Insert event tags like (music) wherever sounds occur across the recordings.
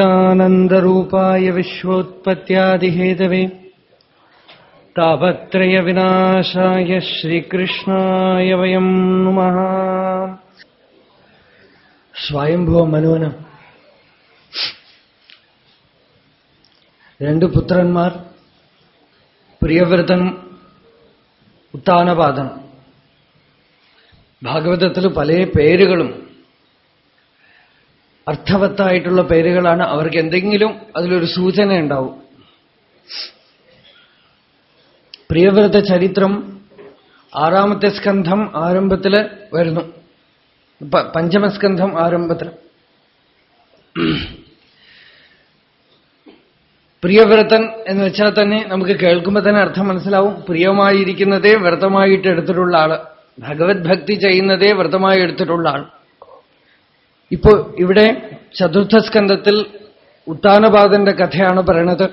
सच्चिदानन्दरूपाय विश्वोत्पत्त्यादिहेतवे तापत्रयविनाशाय श्रीकृष्णाय वयम् नुमः സ്വയംഭവ മനുവന് രണ്ട് പുത്രന്മാർ പ്രിയവ്രതൻ ഉത്താനപാദൻ ഭാഗവതത്തിൽ പല പേരുകളും അർത്ഥവത്തായിട്ടുള്ള പേരുകളാണ്. അവർക്ക് എന്തെങ്കിലും അതിലൊരു സൂചന ഉണ്ടാവും പ്രിയവ്രത ചരിത്രം ആറാമത്തെ സ്കന്ധം ആരംഭത്തിൽ വരുന്നു. പഞ്ചമസ്കന്ധം ആരംഭത്തിൽ പ്രിയവ്രതൻ എന്ന് വെച്ചാൽ തന്നെ നമുക്ക് കേൾക്കുമ്പോൾ തന്നെ അർത്ഥം മനസ്സിലാവും. പ്രിയമായിരിക്കുന്നതേ വ്രതമായിട്ട് എടുത്തിട്ടുള്ള ആൾ. ഭഗവത് ഭക്തി ചെയ്യുന്നതേ വ്രതമായി എടുത്തിട്ടുള്ള ആൾ ഇപ്പോ ഇവിടെ ചതുർത്ഥ സ്കന്ധത്തിൽ ഉത്താനപാദന്റെ കഥയാണ് പറയണത്.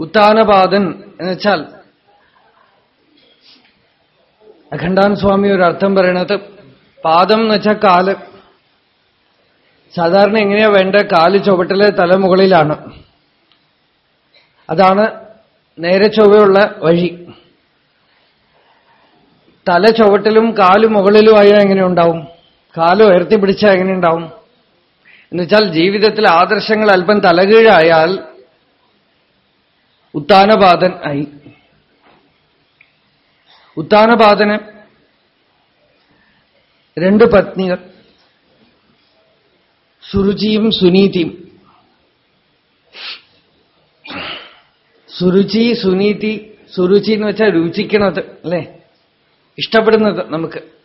ഉത്താനപാദൻ എന്ന് വെച്ചാൽ അഖണ്ഡാൻ സ്വാമി ഒരു അർത്ഥം പറയണത് പാദം എന്ന് വെച്ചാൽ കാൽ. സാധാരണ എങ്ങനെയാ വേണ്ട? കാൽ ചുവട്ടിലെ തലമുകളിലാണ് അതാണ് നേരെ ചൊവ്വയുള്ള വഴി. തല ചുവട്ടിലും കാൽ മുകളിലുമായ എങ്ങനെ ഉണ്ടാവും? കാൽ ഉയർത്തി പിടിച്ചാൽ എങ്ങനെ ഉണ്ടാവും? എന്നുവെച്ചാൽ ജീവിതത്തിൽ ആദർശങ്ങൾ അല്പം തലകീഴായാൽ ഉത്താനപാതൻ ആയി. ഉത്താനപാതന് രണ്ട് പത്നികൾ. സുരുചിയും സുനീതിയും. സുരുചി സുനീതി സുരുചി എന്ന് വെച്ചാൽ രുചിക്കണത് അല്ലേ? ഇഷ്ടപ്പെടുന്നത് നമുക്ക്.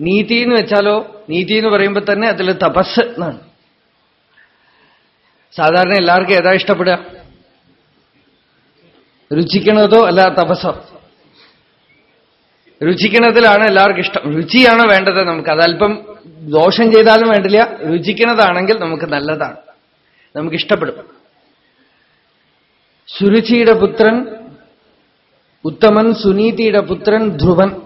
നീതി എന്ന് വെച്ചാലോ നീതി എന്ന് പറയുമ്പോൾ തന്നെ അതിൽ തപസ് എന്നാണ്. സാധാരണ എല്ലാവർക്കും ഏതാ ഇഷ്ടപ്പെടുക? രുചിക്കണതോ അല്ല തപസ്സോ രുചിക്കണതിലാണ് എല്ലാവർക്കും ഇഷ്ടം. രുചിയാണ് വേണ്ടത് നമുക്ക്? അതല്പം ദോഷം ചെയ്താലും വേണ്ടില്ല. രുചിക്കണതാണെങ്കിൽ നമുക്ക് നല്ലതാണ്. നമുക്ക് ഇഷ്ടപ്പെടും. സുരുചിയുടെ പുത്രൻ ഉത്തമൻ സുനീതിയുടെ പുത്രൻ ധ്രുവൻ.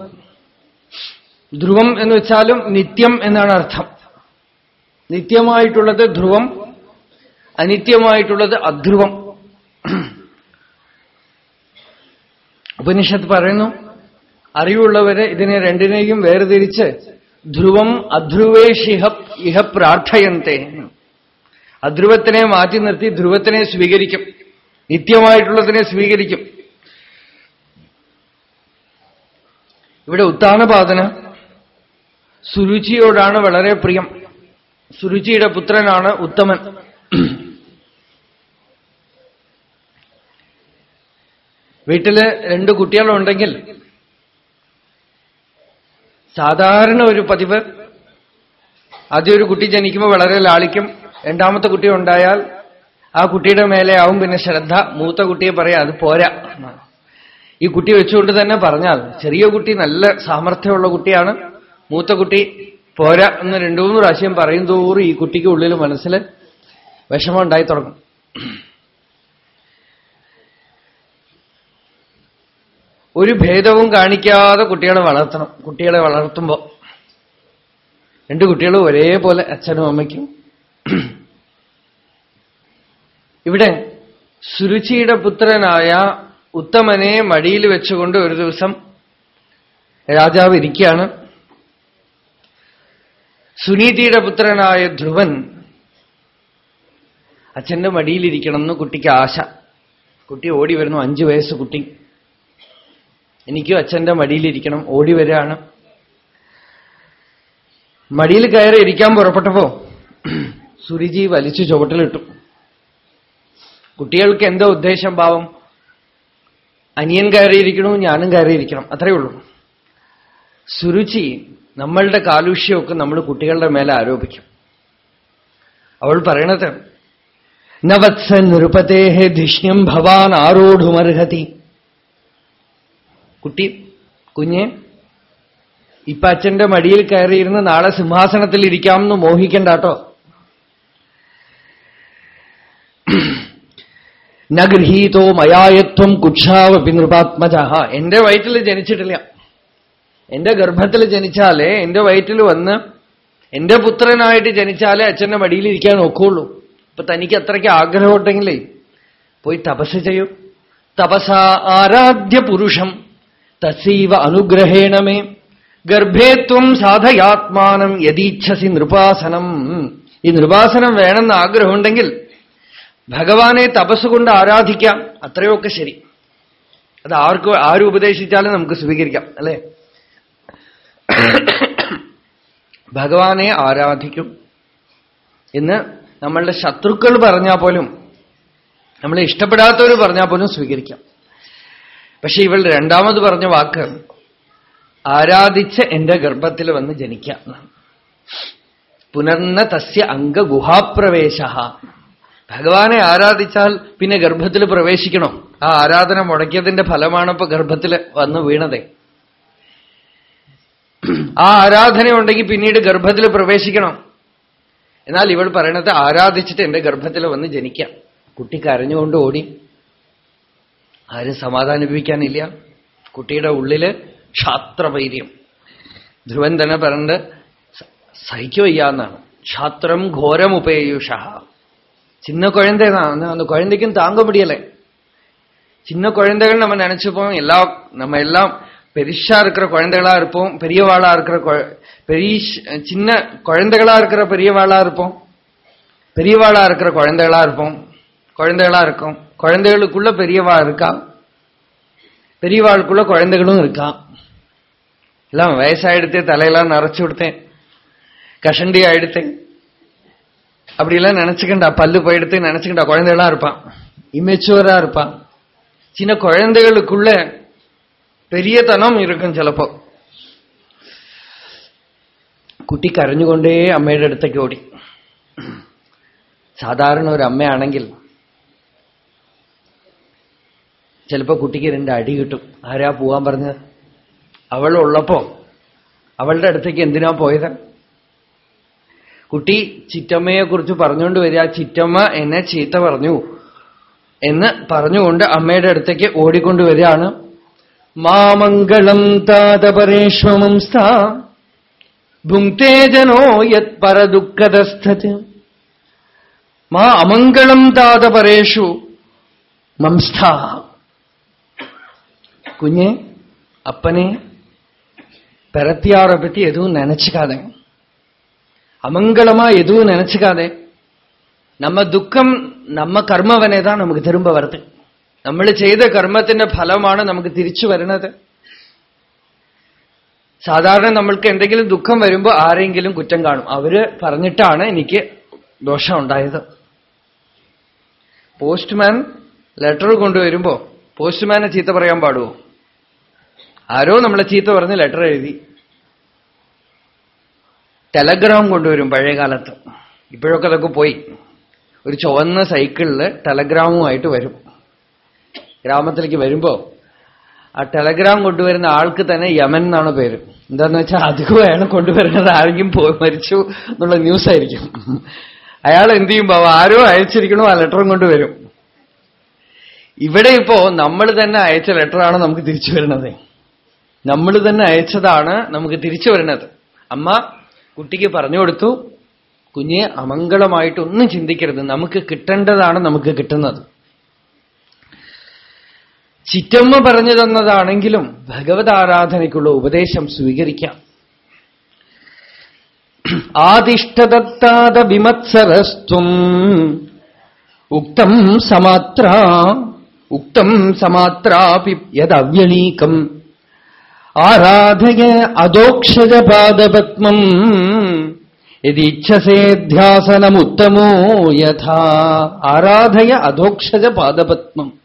ധ്രുവം എന്ന് വെച്ചാലും നിത്യം എന്നാണ് അർത്ഥം. നിത്യമായിട്ടുള്ളത് ധ്രുവം അനിത്യമായിട്ടുള്ളത് അധ്രുവം. ഉപനിഷത്ത് പറയുന്നു അറിവുള്ളവരെ ഇതിനെ രണ്ടിനെയും വേർതിരിച്ച് ധ്രുവം അധ്രുവേഷിഹ ഇഹ പ്രാർത്ഥയന്തെ. അധ്രുവത്തിനെ മാറ്റി നിർത്തി ധ്രുവത്തിനെ സ്വീകരിക്കും. നിത്യമായിട്ടുള്ളതിനെ സ്വീകരിക്കും. ഇവിടെ ഉത്താനപാദന സുരുചിയോടാണ് വളരെ പ്രിയം. സുരുചിയുടെ പുത്രനാണ് ഉത്തമൻ. വീട്ടിൽ രണ്ട് കുട്ടികളുണ്ടെങ്കിൽ സാധാരണ ഒരു പതിവ്. ആദ്യം ഒരു കുട്ടി ജനിക്കുമ്പോൾ വളരെ ലാളിക്കും. രണ്ടാമത്തെ കുട്ടി ഉണ്ടായാൽ ആ കുട്ടിയുടെ മേലെ ആവും പിന്നെ ശ്രദ്ധ. മൂത്ത കുട്ടിയെ പറയാം അത് പോരാ. ഈ കുട്ടി വെച്ചുകൊണ്ട് തന്നെ പറഞ്ഞാൽ ചെറിയ കുട്ടി നല്ല സാമർഥ്യമുള്ള കുട്ടിയാണ്. മൂത്ത കുട്ടി പോരാ എന്ന് രണ്ടു മൂന്ന് പ്രാവശ്യം പറയും തോറും ഈ കുട്ടിക്ക് ഉള്ളിൽ മനസ്സിൽ വിഷമം ഉണ്ടായി തുടങ്ങും. ഒരു ഭേദവും കാണിക്കാതെ കുട്ടികളെ വളർത്തണം. കുട്ടികളെ വളർത്തുമ്പോൾ രണ്ട് കുട്ടികളും ഒരേപോലെ അച്ഛനും അമ്മയ്ക്കും. ഇവിടെ സുരുചിയുടെ പുത്രനായ ഉത്തമനെ മടിയിൽ വെച്ചുകൊണ്ട് ഒരു ദിവസം രാജാവ് ഇരിക്കുകയാണ്. സുനീതിയുടെ പുത്രനായ ധ്രുവൻ അച്ഛന്റെ മടിയിലിരിക്കണം എന്ന് കുട്ടിക്ക് ആശ. കുട്ടി ഓടി വരുന്നു അഞ്ചു വയസ്സ് കുട്ടി. എനിക്കും അച്ഛന്റെ മടിയിലിരിക്കണം ഓടി വരികയാണ്. മടിയിൽ കയറി ഇരിക്കാൻ പുറപ്പെട്ടപ്പോ സുരുചി വലിച്ചു ചുവട്ടിലിട്ടു. കുട്ടികൾക്ക് എന്താ ഉദ്ദേശം ഭാവം അനിയൻ കയറിയിരിക്കണു ഞാനും കയറിയിരിക്കണം അത്രയേ ഉള്ളൂ. സുരുചി നമ്മളുടെ കാലുഷ്യമൊക്കെ നമ്മൾ കുട്ടികളുടെ മേലെ ആരോപിക്കും. അവൾ പറയണത് നവത്സ നൃപതേഹേ ധിഷ്യം ഭവാൻ ആരോഢുമർഹതി കുട്ടി കുഞ്ഞെ ഇപ്പൊ അച്ഛന്റെ മടിയിൽ കയറിയിരുന്ന് നാളെ സിംഹാസനത്തിൽ ഇരിക്കാമെന്ന് മോഹിക്കണ്ടാട്ടോ (clears throat) നഗൃഹീതോ മയായത്വം കുക്ഷാവപി നൃപാത്മജ. എന്റെ വയറ്റിൽ ജനിച്ചിട്ടില്ല. എന്റെ ഗർഭത്തിൽ ജനിച്ചാലേ എന്റെ വയറ്റിൽ വന്ന് എന്റെ പുത്രനായിട്ട് ജനിച്ചാലേ അച്ഛന്റെ മടിയിലിരിക്കാൻ ഒക്കുള്ളൂ. ഇപ്പൊ തനിക്ക് അത്രയ്ക്ക് ആഗ്രഹമുണ്ടെങ്കിലേ പോയി തപസ് ചെയ്യൂ. തപസ ആരാധ്യ പുരുഷം തസീവ അനുഗ്രഹേണമേ. ഗർഭേത്വം സാധയാത്മാനം യദീച്ഛസി നൃപാസനം. ഈ നൃപാസനം വേണമെന്ന് ആഗ്രഹമുണ്ടെങ്കിൽ ഭഗവാനെ തപസ്സുകൊണ്ട് ആരാധിക്കാം. അത്രയൊക്കെ ശരി. അത് ആർക്ക് ആരും ഉപദേശിച്ചാലും നമുക്ക് സ്വീകരിക്കാം അല്ലേ? ഭഗവാനെ ആരാധിക്കും. എന്ന് നമ്മളുടെ ശത്രുക്കൾ പറഞ്ഞാൽ പോലും നമ്മളെ ഇഷ്ടപ്പെടാത്തവർ പറഞ്ഞാൽ പോലും സ്വീകരിക്കാം. പക്ഷെ ഇവൾ രണ്ടാമത് പറഞ്ഞ വാക്ക് ആരാധിച്ച് എന്റെ ഗർഭത്തിൽ വന്ന് ജനിക്കാം. പുനർന്ന തസ്യ അംഗ അംഗഗുഹാപ്രവേശ ഭഗവാനെ ആരാധിച്ചാൽ പിന്നെ ഗർഭത്തിൽ പ്രവേശിക്കണം? ആ ആരാധന മുടക്കിയതിന്റെ ഫലമാണ് ഇപ്പൊ ഗർഭത്തിൽ വന്ന് വീണതേ. ആ ആരാധന ഉണ്ടെങ്കിൽ പിന്നീട് ഗർഭത്തിൽ പ്രവേശിക്കണം എന്നാൽ ഇവൾ പറയണത് ആരാധിച്ചിട്ട് എന്റെ ഗർഭത്തിൽ വന്ന് ജനിക്കാം കുട്ടി കരഞ്ഞുകൊണ്ട് ഓടി ആരും സമാധാനിപ്പിക്കാനില്ല കുട്ടിയുടെ ഉള്ളില് ക്ഷാത്രവൈര്യം ധ്രുവൻ തന്നെ പറഞ്ഞത് സഹിക്കുവയ്യാന്നാണ് ക്ഷാത്രം ഘോരമുപേയുഷ சின்ன குழந்தை தான் அந்த குழந்தைக்கும் தாங்க முடியல சின்ன குழந்தைகள் நம்ம நினைச்சுப்போம் எல்லா நம்ம எல்லாம் பெரிஷா இருக்கிற குழந்தைகளா இருப்போம் பெரியவாளா இருக்கிற பெரிய சின்ன குழந்தைகளா இருக்கிற பெரியவாளா இருப்போம் பெரியவாளா இருக்கிற குழந்தைகளா இருப்போம் குழந்தைகளா இருக்கும். குழந்தைகளுக்குள்ள பெரியவா இருக்கா? பெரியவாளுக்குள்ள குழந்தைகளும் இருக்கா? எல்லாம் வயசாயிடுத்து தலையெல்லாம் நரைச்சு விடுத்தேன். கஷண்டி ஆயிடுத்தேன். அப்படிலாம் நினைச்சுக்கண்டா பல்லு போயிடுத்து நினைச்சுக்கண்டா குழந்தைகளா இருப்பான். இமெச்சுவரா இருப்பான். சின்ன குழந்தைகளுக்குள்ள പെരിയതനം ഇരിക്കും ചിലപ്പോ. കുട്ടി കരഞ്ഞുകൊണ്ടേ അമ്മയുടെ അടുത്തേക്ക് ഓടി. സാധാരണ ഒരു അമ്മയാണെങ്കിൽ ചിലപ്പോ കുട്ടിക്ക് രണ്ട് അടി കിട്ടും. ആരാ പോവാൻ പറഞ്ഞത്? അവളുള്ളപ്പോ അവളുടെ അടുത്തേക്ക് എന്തിനാ പോയത്? കുട്ടി ചിറ്റമ്മയെ കുറിച്ച് പറഞ്ഞുകൊണ്ട് വരിക ചിറ്റമ്മ എന്നെ ചീത്ത പറഞ്ഞു എന്ന് പറഞ്ഞുകൊണ്ട് അമ്മയുടെ അടുത്തേക്ക് ഓടിക്കൊണ്ടുവരികയാണ് மாமங்கலம் தாதபரேஷ்வமம் ஸ்தா. புங்கே ஜனோ எத் பரதுக்கதஸ்தது. மா அமங்கலம் தாதபரேஷு மம்ஸ்தா குഞ്ഞേ அப்பனே பிறத்தியாரை பத்தி எதுவும் நினைச்சுக்காத. அமங்கலமா எதுவும் நினைச்சுக்காதே. நம்ம துக்கம் நம்ம கர்மவனே தான் நமக்கு திரும்ப வருது. നമ്മൾ ചെയ്ത കർമ്മത്തിന്റെ ഫലമാണ് നമുക്ക് തിരിച്ചു വരുന്നത്. സാധാരണ നമ്മൾക്ക് എന്തെങ്കിലും ദുഃഖം വരുമ്പോൾ ആരെങ്കിലും കുറ്റം കാണും. അവർ പറഞ്ഞിട്ടാണ് എനിക്ക് ദോഷം ഉണ്ടായത്. പോസ്റ്റ്മാൻ ലെറ്റർ കൊണ്ടുവരുമ്പോ പോസ്റ്റ്മാനെ ചീത്ത പറയാൻ പാടുമോ ആരോ നമ്മളെ ചീത്ത പറഞ്ഞ് ലെറ്റർ എഴുതി. ടെലഗ്രാം കൊണ്ടുവരും പഴയ കാലത്ത് ഇപ്പോഴൊക്കെ അതൊക്കെ പോയി. ഒരു ചുവന്ന സൈക്കിളിൽ ടെലഗ്രാമുമായിട്ട് വരും. ഗ്രാമത്തിലേക്ക് വരുമ്പോ ആ ടെലഗ്രാം കൊണ്ടുവരുന്ന ആൾക്ക് തന്നെ യമൻ എന്നാണ് പേര്. എന്താന്ന് വെച്ചാൽ അധികം അയാൾ കൊണ്ടുവരുന്നത്. ആരെങ്കിലും പോയി മരിച്ചു എന്നുള്ള ന്യൂസ് ആയിരിക്കും. അയാൾ എന്ത് ചെയ്യുമ്പോ ആരോ അയച്ചിരിക്കണോ ആ ലെറ്ററും കൊണ്ടുവരും ഇവിടെ ഇപ്പോ നമ്മൾ തന്നെ അയച്ച ലെറ്ററാണ് നമുക്ക് തിരിച്ചു വരുന്നത്. നമ്മൾ തന്നെ അയച്ചതാണ് നമുക്ക് തിരിച്ചു വരുന്നത്. അമ്മ കുട്ടിക്ക് പറഞ്ഞു കൊടുത്തു. കുഞ്ഞെ അമംഗളമായിട്ടൊന്നും ചിന്തിക്കരുത്. നമുക്ക് കിട്ടേണ്ടതാണ് നമുക്ക് കിട്ടുന്നത്. ചിറ്റമ്മ പറഞ്ഞു തന്നതാണെങ്കിലും ഭഗവത് ആരാധനയ്ക്കുള്ള ഉപദേശം സ്വീകരിക്കാം. ആദിഷ്ടദത്താത വിമത്സരസ്ത്വം ഉക്തം സമാത്ര ഉക്തം സമാത്രാപി യദവ്യണീകം. ആരാധയ അതോക്ഷജപാദപത്മം യതിച്ഛസേ ധ്യാസനമുത്തമോ യഥാ. ആരാധയ അധോക്ഷജ പാദപത്മം.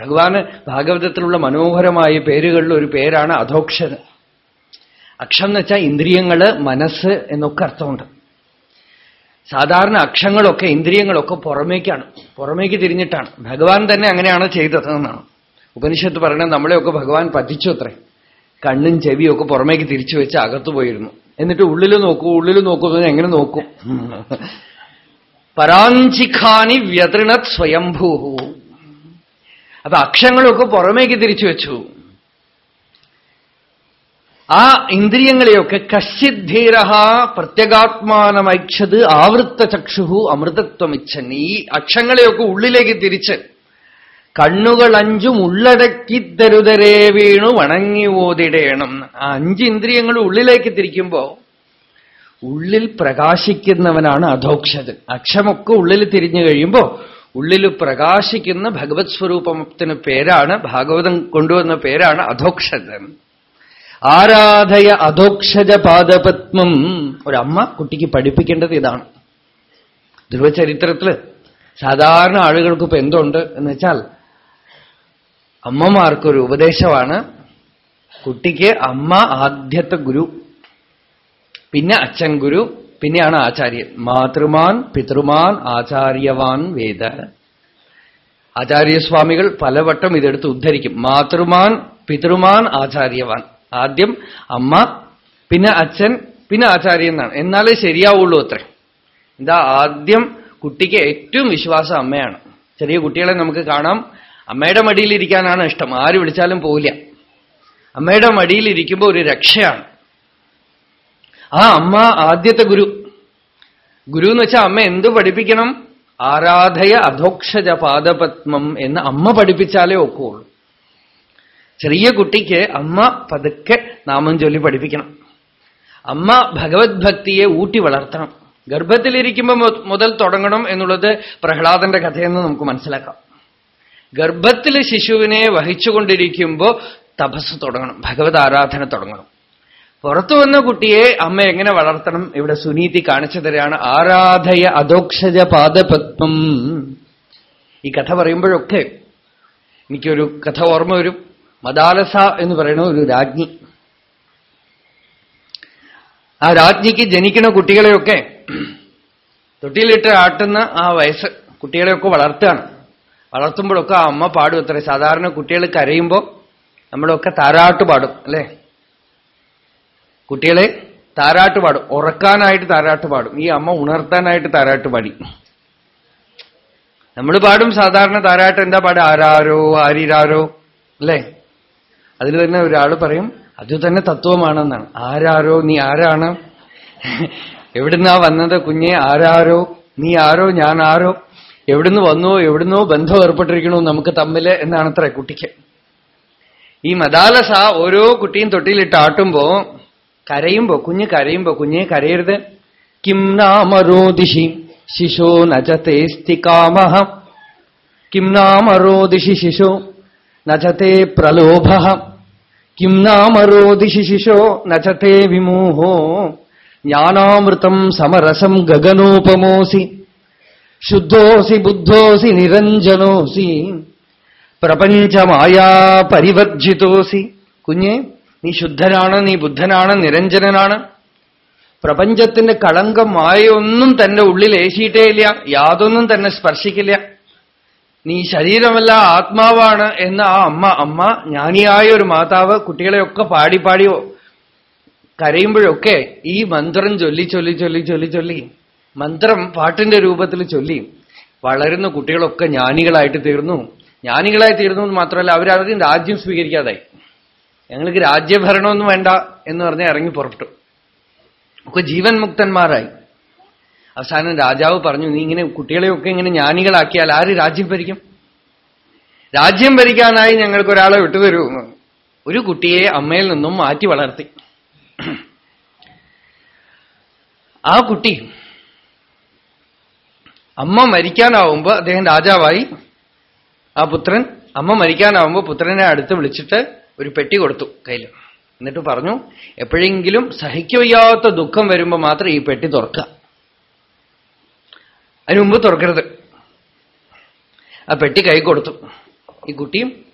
ഭഗവാന് ഭാഗവതത്തിലുള്ള മനോഹരമായ പേരുകളിൽ ഒരു പേരാണ് അധോക്ഷര അക്ഷം എന്ന് വെച്ചാൽ ഇന്ദ്രിയങ്ങൾ മനസ്സ് എന്നൊക്കെ അർത്ഥമുണ്ട്. സാധാരണ അക്ഷങ്ങളൊക്കെ ഇന്ദ്രിയങ്ങളൊക്കെ പുറമേക്കാണ്. പുറമേക്ക് തിരിഞ്ഞിട്ടാണ്. ഭഗവാൻ തന്നെ അങ്ങനെയാണ് ചെയ്തതെന്നാണ്. ഉപനിഷത്ത് പറയുന്നത് നമ്മളെയൊക്കെ ഭഗവാൻ പതിച്ചു അത്രേ. കണ്ണും ചെവിയും ഒക്കെ പുറമേക്ക് തിരിച്ചു വെച്ച് അകത്തു പോയിരുന്നു. എന്നിട്ട് ഉള്ളിൽ നോക്കൂ ഉള്ളിൽ നോക്കൂ എങ്ങനെ നോക്കും? പരാഞ്ചിഖാനി വ്യതൃണത് സ്വയംഭൂ അപ്പൊ അക്ഷങ്ങളൊക്കെ പുറമേക്ക് തിരിച്ചു വെച്ചു. ആ ഇന്ദ്രിയങ്ങളെയൊക്കെ കശ്യദ്ധീര പ്രത്യേകാത്മാനമൈക്ഷത് ആവൃത്ത ചക്ഷുഹു അമൃതത്വമിച്ഛൻ ഈ അക്ഷങ്ങളെയൊക്കെ ഉള്ളിലേക്ക് തിരിച്ച് കണ്ണുകൾ അഞ്ചും ഉള്ളടക്കി തരുതരേ വീണു വണങ്ങി ഓതിടേണം. ആ അഞ്ച് ഇന്ദ്രിയങ്ങൾ ഉള്ളിലേക്ക് തിരിക്കുമ്പോ ഉള്ളിൽ പ്രകാശിക്കുന്നവനാണ് അധോക്ഷത്. അക്ഷമൊക്കെ ഉള്ളിൽ തിരിഞ്ഞു കഴിയുമ്പോ ഉള്ളിൽ പ്രകാശിക്കുന്ന ഭഗവത് സ്വരൂപത്തിന് പേരാണ് ഭാഗവതം കൊണ്ടുവന്ന പേരാണ് അധോക്ഷജൻ. ആരാധയ അധോക്ഷജ പാദപത്മം. ഒരമ്മ കുട്ടിക്ക് പഠിപ്പിക്കേണ്ടത് ഇതാണ്. ധ്രുവചരിത്രത്തിൽ സാധാരണ ആളുകൾക്ക് ഇപ്പൊ എന്തുണ്ട് എന്ന് വെച്ചാൽ അമ്മമാർക്കൊരു ഉപദേശമാണ് കുട്ടിക്ക് അമ്മ ആദ്യത്തെ ഗുരു പിന്നെ അച്ഛൻ ഗുരു പിന്നെയാണ് ആചാര്യൻ മാതൃമാൻ പിതൃമാൻ ആചാര്യവാൻ വേദ. ആചാര്യസ്വാമികൾ പലവട്ടം ഇതെടുത്ത് ഉദ്ധരിക്കും. മാതൃമാൻ പിതൃമാൻ ആചാര്യവാൻ. ആദ്യം അമ്മ പിന്നെ അച്ഛൻ പിന്നെ ആചാര്യൻ എന്നാണ്. എന്നാലേ ശരിയാവുള്ളൂ അത്രേ. എന്താ ആദ്യം കുട്ടിക്ക് ഏറ്റവും വിശ്വാസം അമ്മയാണ്. ചെറിയ കുട്ടികളെ നമുക്ക് കാണാം. അമ്മയുടെ മടിയിലിരിക്കാനാണ് ഇഷ്ടം. ആര് വിളിച്ചാലും പോവില്ല. അമ്മയുടെ മടിയിലിരിക്കുമ്പോൾ ഒരു രക്ഷയാണ്. ആ അമ്മ ആദ്യത്തെ ഗുരു. ഗുരു എന്ന് വെച്ചാൽ അമ്മ എന്ത് പഠിപ്പിക്കണം? ആരാധയ അധോക്ഷജ പാദപത്മം എന്ന് അമ്മ പഠിപ്പിച്ചാലേ ഒക്കുള്ളൂ. ചെറിയ കുട്ടിക്ക് അമ്മ പതുക്കെ നാമം ചൊല്ലി പഠിപ്പിക്കണം. അമ്മ ഭഗവത് ഭക്തിയെ ഊട്ടി വളർത്തണം. ഗർഭത്തിലിരിക്കുമ്പോൾ മുതൽ തുടങ്ങണം എന്നുള്ളത് പ്രഹ്ലാദന്റെ കഥയെന്ന് നമുക്ക് മനസ്സിലാക്കാം. ഗർഭത്തിൽ ശിശുവിനെ വഹിച്ചുകൊണ്ടിരിക്കുമ്പോൾ തപസ് തുടങ്ങണം ഭഗവത് ആരാധന തുടങ്ങണം. പുറത്തു വന്ന കുട്ടിയെ അമ്മ എങ്ങനെ വളർത്തണം? ഇവിടെ സുനീതി കാണിച്ചു തരാണ് ആരാധയ അധോക്ഷജ പാദപത്മം. ഈ കഥ പറയുമ്പോഴൊക്കെ എനിക്കൊരു കഥ ഓർമ്മ വരും. മദാലസ എന്ന് പറയുന്ന ഒരു രാജ്ഞി. ആ രാജ്ഞിക്ക് ജനിക്കുന്ന കുട്ടികളെയൊക്കെ തൊട്ടിയിലിട്ട് ആട്ടുന്ന ആ വയസ്സ് കുട്ടികളെയൊക്കെ വളർത്തുകയാണ്. വളർത്തുമ്പോഴൊക്കെ ആ അമ്മ പാടും. അത്ര സാധാരണ കുട്ടികൾ കരയുമ്പോൾ നമ്മളൊക്കെ താരാട്ട് പാടും അല്ലേ? കുട്ടികളെ താരാട്ട് പാടും. ഉറക്കാനായിട്ട് താരാട്ട് പാടും. ഈ അമ്മ ഉണർത്താനായിട്ട് താരാട്ട് പാടി. നമ്മൾ പാടും സാധാരണ താരാട്ട് എന്താ പാടുക ആരാരോ ആരിരാരോ അല്ലേ? അതിൽ തന്നെ ഒരാൾ പറയും അത് തന്നെ തത്വമാണെന്നാണ്. ആരാരോ നീ ആരാണ്? എവിടുന്നാ വന്നത് കുഞ്ഞെ? ആരാരോ നീ ആരോ ഞാൻ ആരോ? എവിടുന്ന് വന്നോ എവിടുന്നോ ബന്ധം ഏർപ്പെട്ടിരിക്കണോ നമുക്ക് തമ്മിൽ? എന്നാണത്ര കുട്ടിക്ക്. ഈ മദാലസ ഓരോ കുട്ടിയും തൊട്ടിയിലിട്ട് ആട്ടുമ്പോ കരയുമ്പോ കുഞ്ഞ് കരയുമ്പോ കുഞ്ഞെ കരയരുത്. കിം നാമരോദിഷി ശിശോ നജത്തെ കാമഹ. കിം നാമരോദിഷി ശിശോ നജത്തെ പ്രലോഭ കിം നാമരോദിഷി ശിശോ നജത്തെ വിമോഹോ. ജ്ഞാനാമൃതം സമരസം ഗഗനോപമോസി. ശുദ്ധോസി ബുദ്ധോസി നിരഞ്ജനോസി. പ്രപഞ്ചമായാ പരിവർജിതോസി. കുഞ്ഞെ ശുദ്ധനാണ് നീ ബുദ്ധനാണ് നിരഞ്ജനനാണ്. പ്രപഞ്ചത്തിന്റെ കളങ്കം മായൊന്നും തന്റെ ഉള്ളിൽ ഏശിയിട്ടേ ഇല്ല യാതൊന്നും തന്നെ സ്പർശിക്കില്ല. നീ ശരീരമല്ല ആത്മാവാണ് എന്ന് ആ അമ്മ അമ്മ ജ്ഞാനിയായ ഒരു മാതാവ് കുട്ടികളെയൊക്കെ പാടി പാടി കരയുമ്പോഴൊക്കെ ഈ മന്ത്രം ചൊല്ലി ചൊല്ലി ചൊല്ലി ചൊല്ലി ചൊല്ലി. മന്ത്രം പാട്ടിന്റെ രൂപത്തിൽ ചൊല്ലി. വളരുന്ന കുട്ടികളൊക്കെ ജ്ഞാനികളായിട്ട് തീർന്നു. ജ്ഞാനികളായി തീർന്നു എന്ന് മാത്രമല്ല അവരാദ്യം രാജ്യം സ്വീകരിക്കാതായി. ഞങ്ങൾക്ക് രാജ്യഭരണമൊന്നും വേണ്ട എന്ന് പറഞ്ഞ് ഇറങ്ങി പുറപ്പെട്ടു. ഒക്കെ ജീവൻ മുക്തന്മാരായി. അവസാനം രാജാവ് പറഞ്ഞു നീ ഇങ്ങനെ കുട്ടികളെയൊക്കെ ഇങ്ങനെ ജ്ഞാനികളാക്കിയാൽ ആര് രാജ്യം ഭരിക്കും? രാജ്യം ഭരിക്കാനായി ഞങ്ങൾക്ക് ഒരാളെ വിട്ടുതരൂ. ഒരു കുട്ടിയെ അമ്മയിൽ നിന്നും മാറ്റി വളർത്തി. ആ കുട്ടി അമ്മ മരിക്കാനാവുമ്പോ അദ്ദേഹം രാജാവായി. ആ പുത്രൻ അമ്മ മരിക്കാനാവുമ്പോ പുത്രനെ അടുത്ത് വിളിച്ചിട്ട് ഒരു പെട്ടി കൊടുത്തു കയ്യിൽ എന്നിട്ട് പറഞ്ഞു എപ്പോഴെങ്കിലും സഹിക്കവയ്യാത്ത ദുഃഖം വരുമ്പോൾ മാത്രം ഈ പെട്ടി തുറക്കുക. അതിനു മുമ്പ് തുറക്കരുത്. ആ പെട്ടി കൈ കൊടുത്തു. ഈ കുട്ടിയും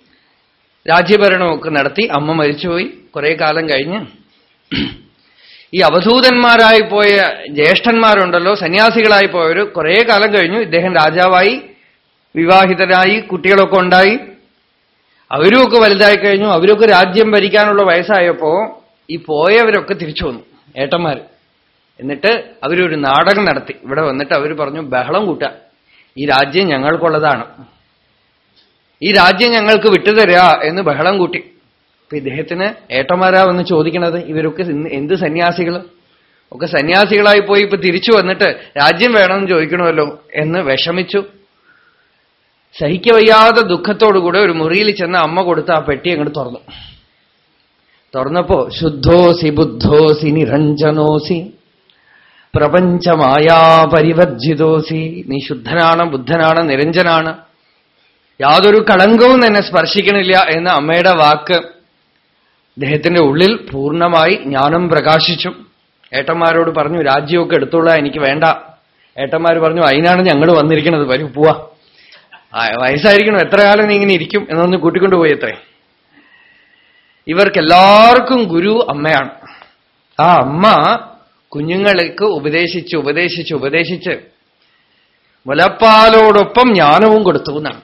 രാജ്യഭരണമൊക്കെ നടത്തി അമ്മ മരിച്ചുപോയി. കുറെ കാലം കഴിഞ്ഞ് ഈ അവധൂതന്മാരായി പോയ ജ്യേഷ്ഠന്മാരുണ്ടല്ലോ സന്യാസികളായി പോയവർ കുറെ കാലം കഴിഞ്ഞു. ഇദ്ദേഹം രാജാവായി വിവാഹിതരായി കുട്ടികളൊക്കെ ഉണ്ടായി. അവരുമൊക്കെ വലുതായി കഴിഞ്ഞു അവരൊക്കെ രാജ്യം ഭരിക്കാനുള്ള വയസ്സായപ്പോ ഈ പോയവരൊക്കെ തിരിച്ചു വന്നു ഏട്ടന്മാർ എന്നിട്ട് അവരൊരു നാടകം നടത്തി. ഇവിടെ വന്നിട്ട് അവർ പറഞ്ഞു ബഹളം കൂട്ടുക. ഈ രാജ്യം ഞങ്ങൾക്കുള്ളതാണ്. ഈ രാജ്യം ഞങ്ങൾക്ക് വിട്ടുതരാ എന്ന് ബഹളം കൂട്ടി. അപ്പൊ ഇദ്ദേഹത്തിന് ഏട്ടന്മാരാ വന്ന് ചോദിക്കണത് ഇവരൊക്കെ എന്ത് സന്യാസികൾ ഒക്കെ സന്യാസികളായി പോയി ഇപ്പൊ തിരിച്ചു വന്നിട്ട് രാജ്യം വേണമെന്ന് ചോദിക്കണമല്ലോ എന്ന് വിഷമിച്ചു. സഹിക്കവയ്യാതെ ദുഃഖത്തോടുകൂടെ ഒരു മുറിയിൽ ചെന്ന് അമ്മ കൊടുത്ത ആ പെട്ടി അങ്ങോട്ട് തുറന്നു. തുറന്നപ്പോ ശുദ്ധോസി ബുദ്ധോസി നിരഞ്ജനോസി പ്രപഞ്ചമായാ പരിവർജിതോസി നീ ശുദ്ധനാണ് ബുദ്ധനാണ് നിരഞ്ജനാണ്. യാതൊരു കളങ്കവും എന്നെ സ്പർശിക്കണില്ല എന്ന അമ്മയുടെ വാക്ക് അദ്ദേഹത്തിന്റെ ഉള്ളിൽ പൂർണമായി ജ്ഞാനം പ്രകാശിച്ചു. ഏട്ടന്മാരോട് പറഞ്ഞു രാജ്യമൊക്കെ എടുത്തോളാം എനിക്ക് വേണ്ട. ഏട്ടന്മാർ പറഞ്ഞു അതിനാണ് ഞങ്ങൾ വന്നിരിക്കുന്നത് വരൂ പോവാ. വയസ്സായിരിക്കണം? എത്ര കാലം നീ ഇങ്ങനെ ഇരിക്കും എന്നൊന്ന് കൂട്ടിക്കൊണ്ടുപോയി അത്രേ. ഇവർക്കെല്ലാവർക്കും ഗുരു അമ്മയാണ്. ആ അമ്മ കുഞ്ഞുങ്ങൾക്ക് ഉപദേശിച്ച് ഉപദേശിച്ച് ഉപദേശിച്ച് മുലപ്പാലോടൊപ്പം ജ്ഞാനവും കൊടുത്തു എന്നാണ്.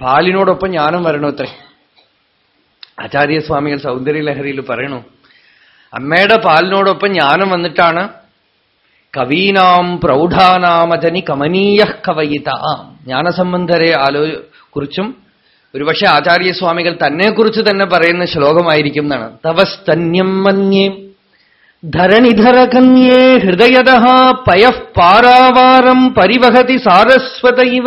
പാലിനോടൊപ്പം ജ്ഞാനം വരണത്രേ ആചാര്യസ്വാമികൾ സൗന്ദര്യലഹരിയിൽ പറയണു അമ്മയുടെ പാലിനോടൊപ്പം ജ്ഞാനം വന്നിട്ടാണ് കവീനാം പ്രൗഢാനാമജനി കമനീയ കവയിത. ജ്ഞാനസംബന്ധരെ ആലോ കുറിച്ചും ഒരുപക്ഷെ ആചാര്യസ്വാമികൾ തന്നെക്കുറിച്ച് തന്നെ പറയുന്ന ശ്ലോകമായിരിക്കും എന്നാണ്. തവസ്തന്യം മന്യേ ധരണിധരകന്യേ ഹൃദയത പയഃ പാരാവാരം പരിവഹതി സാരസ്വത ഇവ.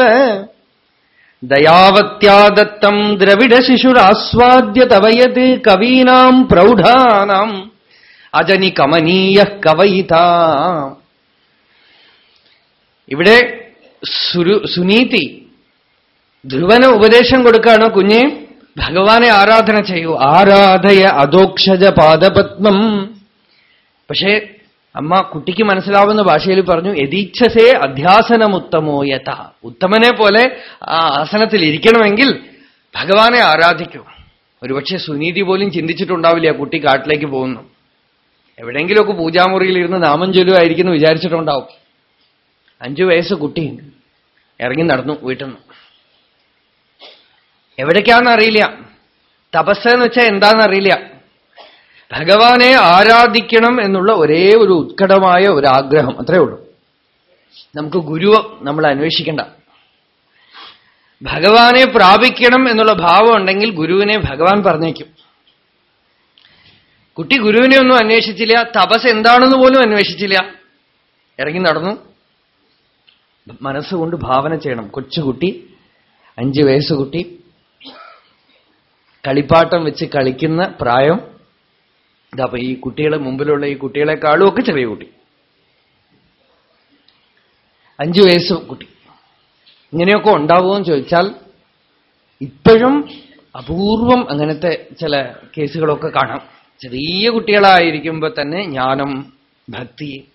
ദയാവത്യാദത്തം ദ്രവിഡശിശുരാസ്വാദ്യ തവയത് കവീനാം പ്രൗഢാനാം അജനി കമനീയ കവയിത. ഇവിടെ സുനീതി. ധ്രുവന് ഉപദേശം കൊടുക്കുകയാണ് കുഞ്ഞെ? ഭഗവാനെ ആരാധന ചെയ്യൂ. ആരാധയ അധോക്ഷജ പാദപത്മം. പക്ഷേ അമ്മ കുട്ടിക്ക് മനസ്സിലാവുന്ന ഭാഷയിൽ പറഞ്ഞു യതീച്ഛസേ അധ്യാസനമുത്തമോ യഥ. ഉത്തമനെ പോലെ ആ ആസനത്തിൽ ഇരിക്കണമെങ്കിൽ ഭഗവാനെ ആരാധിക്കൂ. ഒരുപക്ഷെ സുനീതി പോലും ചിന്തിച്ചിട്ടുണ്ടാവില്ല കുട്ടി കാട്ടിലേക്ക് പോകുന്നു. എവിടെയെങ്കിലുമൊക്കെ പൂജാമുറിയിൽ ഇരുന്ന് നാമം ചൊല്ലുമായിരിക്കുന്നു വിചാരിച്ചിട്ടുണ്ടാവും. അഞ്ചു വയസ്സ് കുട്ടി ഇറങ്ങി നടന്നു വീട്ടിൽ നിന്ന്. എവിടേക്കാണെന്ന് അറിയില്ല. തപസ് എന്ന് വെച്ചാൽ എന്താണെന്നറിയില്ല ഭഗവാനെ ആരാധിക്കണം എന്നുള്ള ഒരേ ഒരു ഉത്കടമായ ഒരു ആഗ്രഹം. അത്രേ ഉള്ളൂ. നമുക്ക് ഗുരു നമ്മൾ അന്വേഷിക്കണ്ട. ഭഗവാനെ പ്രാപിക്കണം എന്നുള്ള ഭാവം ഉണ്ടെങ്കിൽ ഗുരുവിനെ ഭഗവാൻ പറഞ്ഞേക്കും. കുട്ടി ഗുരുവിനെ ഒന്നും അന്വേഷിച്ചില്ല. തപസ് എന്താണെന്ന് പോലും അന്വേഷിച്ചില്ല. ഇറങ്ങി നടന്നു. മനസ്സുകൊണ്ട് ഭാവന ചെയ്യണം. കൊച്ചുകുട്ടി അഞ്ചു വയസ്സുകുട്ടി കളിപ്പാട്ടം വെച്ച് കളിക്കുന്ന പ്രായം. ഇതപ്പൊ ഈ കുട്ടികളെ മുമ്പിലുള്ള ഈ കുട്ടികളെക്കാളും ഒക്കെ ചെറിയ കുട്ടി. അഞ്ചു വയസ്സ് കുട്ടി. ഇങ്ങനെയൊക്കെ ഉണ്ടാവുമെന്ന് ചോദിച്ചാൽ ഇപ്പോഴും അപൂർവം അങ്ങനത്തെ ചില കേസുകളൊക്കെ കാണാം. ചെറിയ കുട്ടികളായിരിക്കുമ്പോൾ തന്നെ ജ്ഞാനം ഭക്തി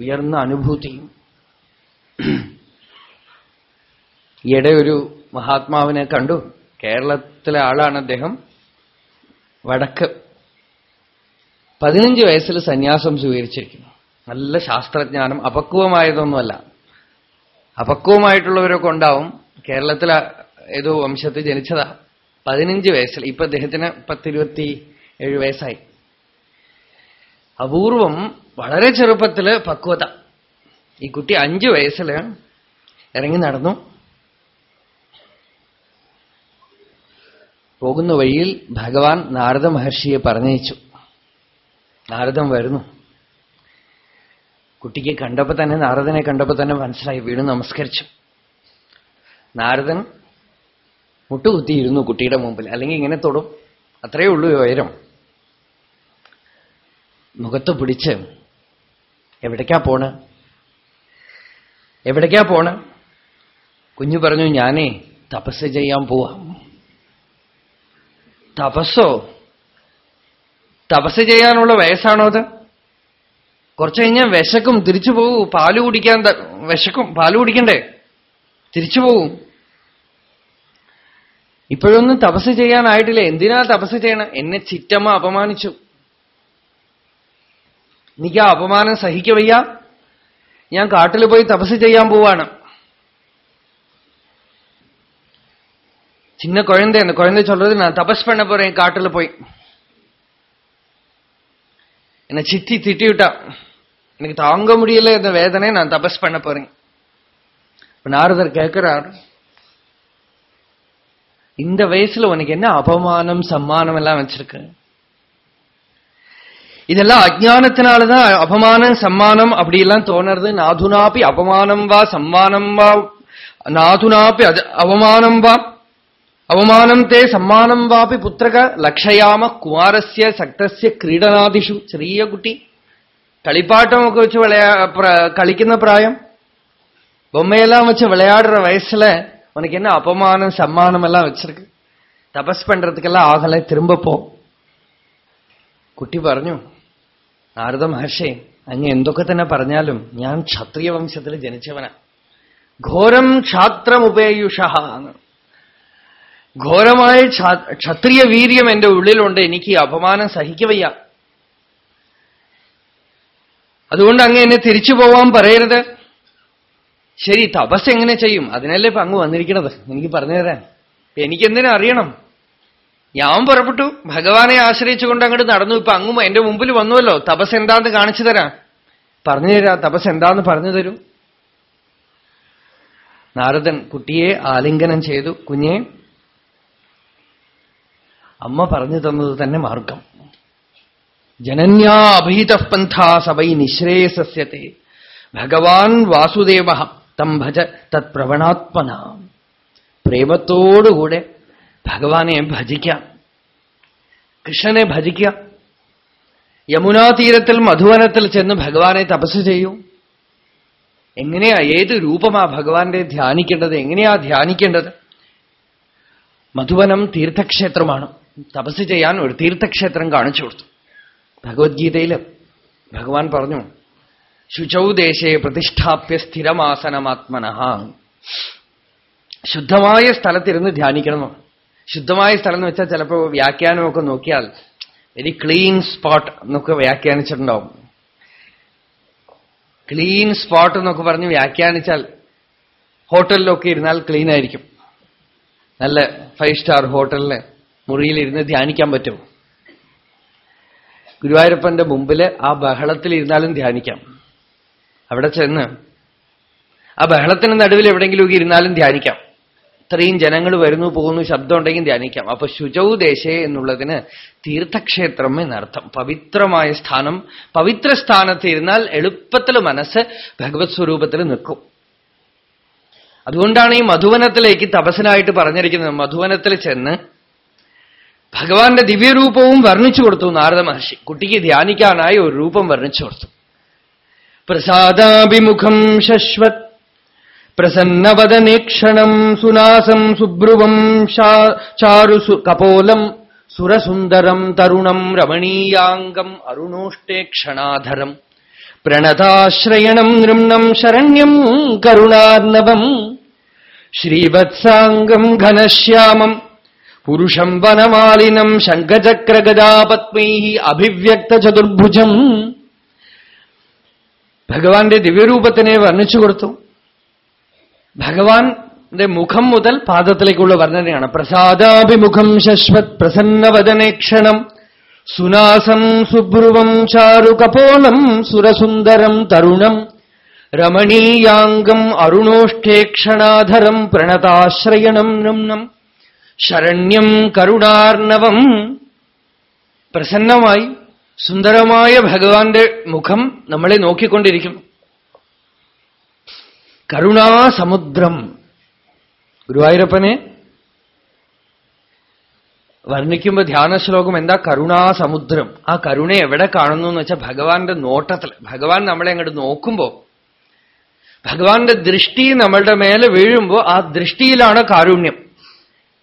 ഉയർന്ന അനുഭൂതിയും ഈയിടെ ഒരു മഹാത്മാവിനെ കണ്ടു. കേരളത്തിലെ ആളാണ് അദ്ദേഹം. വടക്ക് പതിനഞ്ച് വയസ്സിൽ സന്യാസം സ്വീകരിച്ചിരിക്കുന്നു. നല്ല ശാസ്ത്രജ്ഞാനം അപക്വമായതൊന്നുമല്ല. അപക്വമായിട്ടുള്ളവരൊക്കെ ഉണ്ടാവും കേരളത്തിലെ ഏതോ വംശത്തിൽ ജനിച്ചതാ. പതിനഞ്ച് വയസ്സിൽ ഇപ്പൊ അദ്ദേഹത്തിന് പത്തിരുപത്തി ഏഴ് വയസ്സായി. അപൂർവം വളരെ ചെറുപ്പത്തിൽ പക്വത. ഈ കുട്ടി അഞ്ചു വയസ്സിൽ ഇറങ്ങി നടന്നു. പോകുന്ന വഴിയിൽ ഭഗവാൻ നാരദ മഹർഷിയെ പറഞ്ഞയച്ചു. നാരദം വരുന്നു. കുട്ടിക്ക് കണ്ടപ്പോ തന്നെ നാരദനെ കണ്ടപ്പോ തന്നെ മനസ്സിലായി വീണ് നമസ്കരിച്ചു. നാരദൻ മുട്ടുകുത്തിയിരുന്നു കുട്ടിയുടെ മുമ്പിൽ. അല്ലെങ്കിൽ ഇങ്ങനെ തൊടും. അത്രയേ ഉള്ളൂ ഉയരം. മുഖത്ത് പിടിച്ച് എവിടേക്കാ പോണ്? എവിടേക്കാ പോണ്? കുഞ്ഞു പറഞ്ഞു ഞാനേ തപസ് ചെയ്യാൻ പോവാം. തപസ്സോ? തപസ് ചെയ്യാനുള്ള വയസ്സാണോ അത്? കുറച്ചു കഴിഞ്ഞാൽ വിശക്കും തിരിച്ചു പോകൂ. പാൽ കുടിക്കാൻ വിശക്കും പാൽ കുടിക്കണ്ടേ? തിരിച്ചു പോകൂ. ഇപ്പോഴൊന്നും തപസ് ചെയ്യാനായിട്ടില്ല? എന്തിനാ തപസ് ചെയ്യണം? എന്നെ ചിറ്റമ്മ അപമാനിച്ചു. എനിക്ക് ആ അപമാനം സഹിക്കവയ്യ. ഞാൻ കാട്ടിൽ പോയി തപസ് ചെയ്യാൻ പോവാണ്. சின்ன குழந்தை அந்த குழந்தை சொல்றது நான் தபஸ் பண்ண போறேன் காட்டுல போய். என்னை சித்தி திட்டி விட்டா எனக்கு தாங்க முடியல இந்த வேதனை நான் தபஸ் பண்ண போறேன். நாரதர் கேட்கிறார் இந்த வயசுல உனக்கு என்ன அபமானம் சம்மானம் எல்லாம் வச்சிருக்கு? இதெல்லாம் அஜானத்தினாலதான் அபமானம் சம்மானம் அப்படியெல்லாம் தோணுறது. நாதுனாப்பி அபமானம் வா சம்மானம் வா நாதுனாப்பி அவமானம் வா. അവമാനം തേ സമ്മാനം വാപി പുത്രക ലക്ഷയാമ കുമാരസ്യ ശക്തസ്യ ക്രീഡനാദിഷു. ചെറിയ കുട്ടി. കളിപ്പാട്ടമൊക്കെ വെച്ച് വിളയാ കളിക്കുന്ന പ്രായം. ബൊമ്മയെല്ലാം വെച്ച് വിളയാടുന്ന வயசுல ഉനക്ക് എന്നാ അപമാനം സമ്മാനം എല്ലാം வச்சிருக்கு തപസ് பண்றதுக்கெல்லாம் ஆகலை திரும்பப்போ കുട്ടി പറഞ്ഞു നാരദ മഹർഷി അങ്ങ് എന്തൊക്കെ തന്നെ പറഞ്ഞാലും ഞാൻ ക്ഷത്രിയ വംശത്തിൽ ജനിച്ചവനാ. ഘോരം ക്ഷാത്രമുപേയുഷ എന്നാണ് ഘോരമായ ക്ഷത്രിയ വീര്യം എന്റെ ഉള്ളിലുണ്ട്. എനിക്ക് അപമാനം സഹിക്കവയ്യ. അതുകൊണ്ട് അങ്ങ് എന്നെ തിരിച്ചു പോവാൻ പറയരുത്. ശരി തപസ് എങ്ങനെ ചെയ്യും? അതിനല്ലേ ഇപ്പൊ അങ്ങ് വന്നിരിക്കണത്? എനിക്ക് പറഞ്ഞു തരാൻ എനിക്കെന്തിനാ അറിയണം? ഞാൻ പുറപ്പെട്ടു. ഭഗവാനെ ആശ്രയിച്ചുകൊണ്ട് അങ്ങോട്ട് നടന്നു. ഇപ്പൊ അങ്ങും എന്റെ മുമ്പിൽ വന്നുവല്ലോ. തപസ് എന്താന്ന് കാണിച്ചു തരാം. പറഞ്ഞു തരാം. തപസ് എന്താന്ന് പറഞ്ഞു തരൂ. നാരദൻ കുട്ടിയെ ആലിംഗനം ചെയ്തു. കുഞ്ഞെ അമ്മ പറഞ്ഞു തന്നത് തന്നെ മാർഗം. ജനന്യാ അഭീത പന്ഥ സവൈ നിശ്രേയസസ്യത്തെ. ഭഗവാൻ വാസുദേവ തം ഭജ തത് പ്രവണാത്മന. പ്രേമത്തോടുകൂടെ ഭഗവാനെ ഭജിക്കാം. കൃഷ്ണനെ ഭജിക്കാം. യമുനാതീരത്തിൽ മധുവനത്തിൽ ചെന്ന് ഭഗവാനെ തപസ് ചെയ്യൂ. എങ്ങനെയാ ഏത് രൂപമാ ഭഗവാന്റെ ധ്യാനിക്കേണ്ടത്? എങ്ങനെയാ ധ്യാനിക്കേണ്ടത്? മധുവനം തീർത്ഥക്ഷേത്രമാണ്. തപസ് ചെയ്യാൻ ഒരു തീർത്ഥക്ഷേത്രം കാണിച്ചു കൊടുത്തു. ഭഗവത്ഗീതയിൽ ഭഗവാൻ പറഞ്ഞു ശുചൗ ദേശേ പ്രതിഷ്ഠാപ്യ സ്ഥിരമാസനമാത്മന. ശുദ്ധമായ സ്ഥലത്തിരുന്ന് ധ്യാനിക്കണം ശുദ്ധമായ സ്ഥലം എന്ന് വെച്ചാൽ ചിലപ്പോൾ വ്യാഖ്യാനമൊക്കെ നോക്കിയാൽ വെരി ക്ലീൻ സ്പോട്ട് എന്നൊക്കെ വ്യാഖ്യാനിച്ചിട്ടുണ്ടാവും. ക്ലീൻ സ്പോട്ട് എന്നൊക്കെ പറഞ്ഞ് വ്യാഖ്യാനിച്ചാൽ ഹോട്ടലിലൊക്കെ ഇരുന്നാൽ ക്ലീൻ ആയിരിക്കും. നല്ല ഫൈവ് സ്റ്റാർ ഹോട്ടലിൽ മുറിയിലിരുന്ന് ധ്യാനിക്കാൻ പറ്റും. ഗുരുവായൂരപ്പന്റെ മുമ്പിൽ ആ ബഹളത്തിൽ ഇരുന്നാലും ധ്യാനിക്കാം. അവിടെ ചെന്ന് ആ ബഹളത്തിന് നടുവിൽ എവിടെയെങ്കിലും ഇരുന്നാലും ധ്യാനിക്കാം. ഇത്രയും ജനങ്ങൾ വരുന്നു പോകുന്നു ശബ്ദം ഉണ്ടെങ്കിൽ ധ്യാനിക്കാം. അപ്പൊ ശുചൗ ദേശേ എന്നുള്ളതിന് തീർത്ഥക്ഷേത്രം എന്നർത്ഥം. പവിത്രമായ സ്ഥാനം പവിത്ര സ്ഥാനത്ത് ഇരുന്നാൽ എളുപ്പത്തിൽ മനസ്സ് ഭഗവത് സ്വരൂപത്തിൽ നിൽക്കും. അതുകൊണ്ടാണ് ഈ മധുവനത്തിലേക്ക് തപസ്സിനായിട്ട് പറഞ്ഞിരിക്കുന്നത്. മധുവനത്തിൽ ചെന്ന് ഭഗവാന്റെ ദിവ്യരൂപവും വർണിച്ചു കൊടുത്തു നാരദ മഹർഷി. കുട്ടിക്ക് ധ്യാനിക്കാനായി ഒരു രൂപം വർണിച്ചു കൊടുത്തു. പ്രസാദാഭിമുഖം ശശ്വത്. പ്രസന്നവദനേക്ഷണം സുനാസം സുബ്രുവം ചാരു കപോലം സുരസുന്ദരം തരുണം രമണീയാംഗം അരുണോഷ്ടേക്ഷണാധരം പ്രണതാശ്രയണം നൃണം ശരണ്യം കരുണാർണവം. ശ്രീവത്സാംഗം ഘനശ്യാമം പുരുഷം വനമാലിനം ശംഖചക്രഗദാപത്മൈ അഭിവ്യക്തചതുർഭുജം ഭഗവാന്റെ ദിവ്യരൂപത്തിനെ വർണിച്ചു കൊടുത്തു. ഭഗവാന്റെ മുഖം മുതൽ പാദത്തിലേക്കുള്ള വർണനയാണ്. പ്രസാദാഭിമുഖം ശശ്വത് പ്രസന്നവദനേക്ഷണം സുനാസം സുബ്രുവം ചാരുകപോലം സുരസുന്ദരം തരുണം. രമണീയാംഗം അരുണോഷ്ടേക്ഷണാധരം പ്രണതാശ്രയണം നൃണം ശരണ്യം കരുണാർണവം. പ്രസന്നമായി സുന്ദരമായ ഭഗവാന്റെ മുഖം നമ്മളെ നോക്കിക്കൊണ്ടിരിക്കും. കരുണാസമുദ്രം. ഗുരുവായൂരപ്പനെ വർണിക്കുമ്പോൾ ധ്യാനശ്ലോകം എന്താ? കരുണാസമുദ്രം. ആ കരുണ എവിടെ കാണുന്നു എന്ന് വെച്ചാൽ ഭഗവാന്റെ നോട്ടത്തിൽ. ഭഗവാൻ നമ്മളെ അങ്ങോട്ട് നോക്കുമ്പോൾ ഭഗവാന്റെ ദൃഷ്ടി നമ്മളുടെ മേലെ വീഴുമ്പോൾ ആ ദൃഷ്ടിയിലാണ് കാരുണ്യം.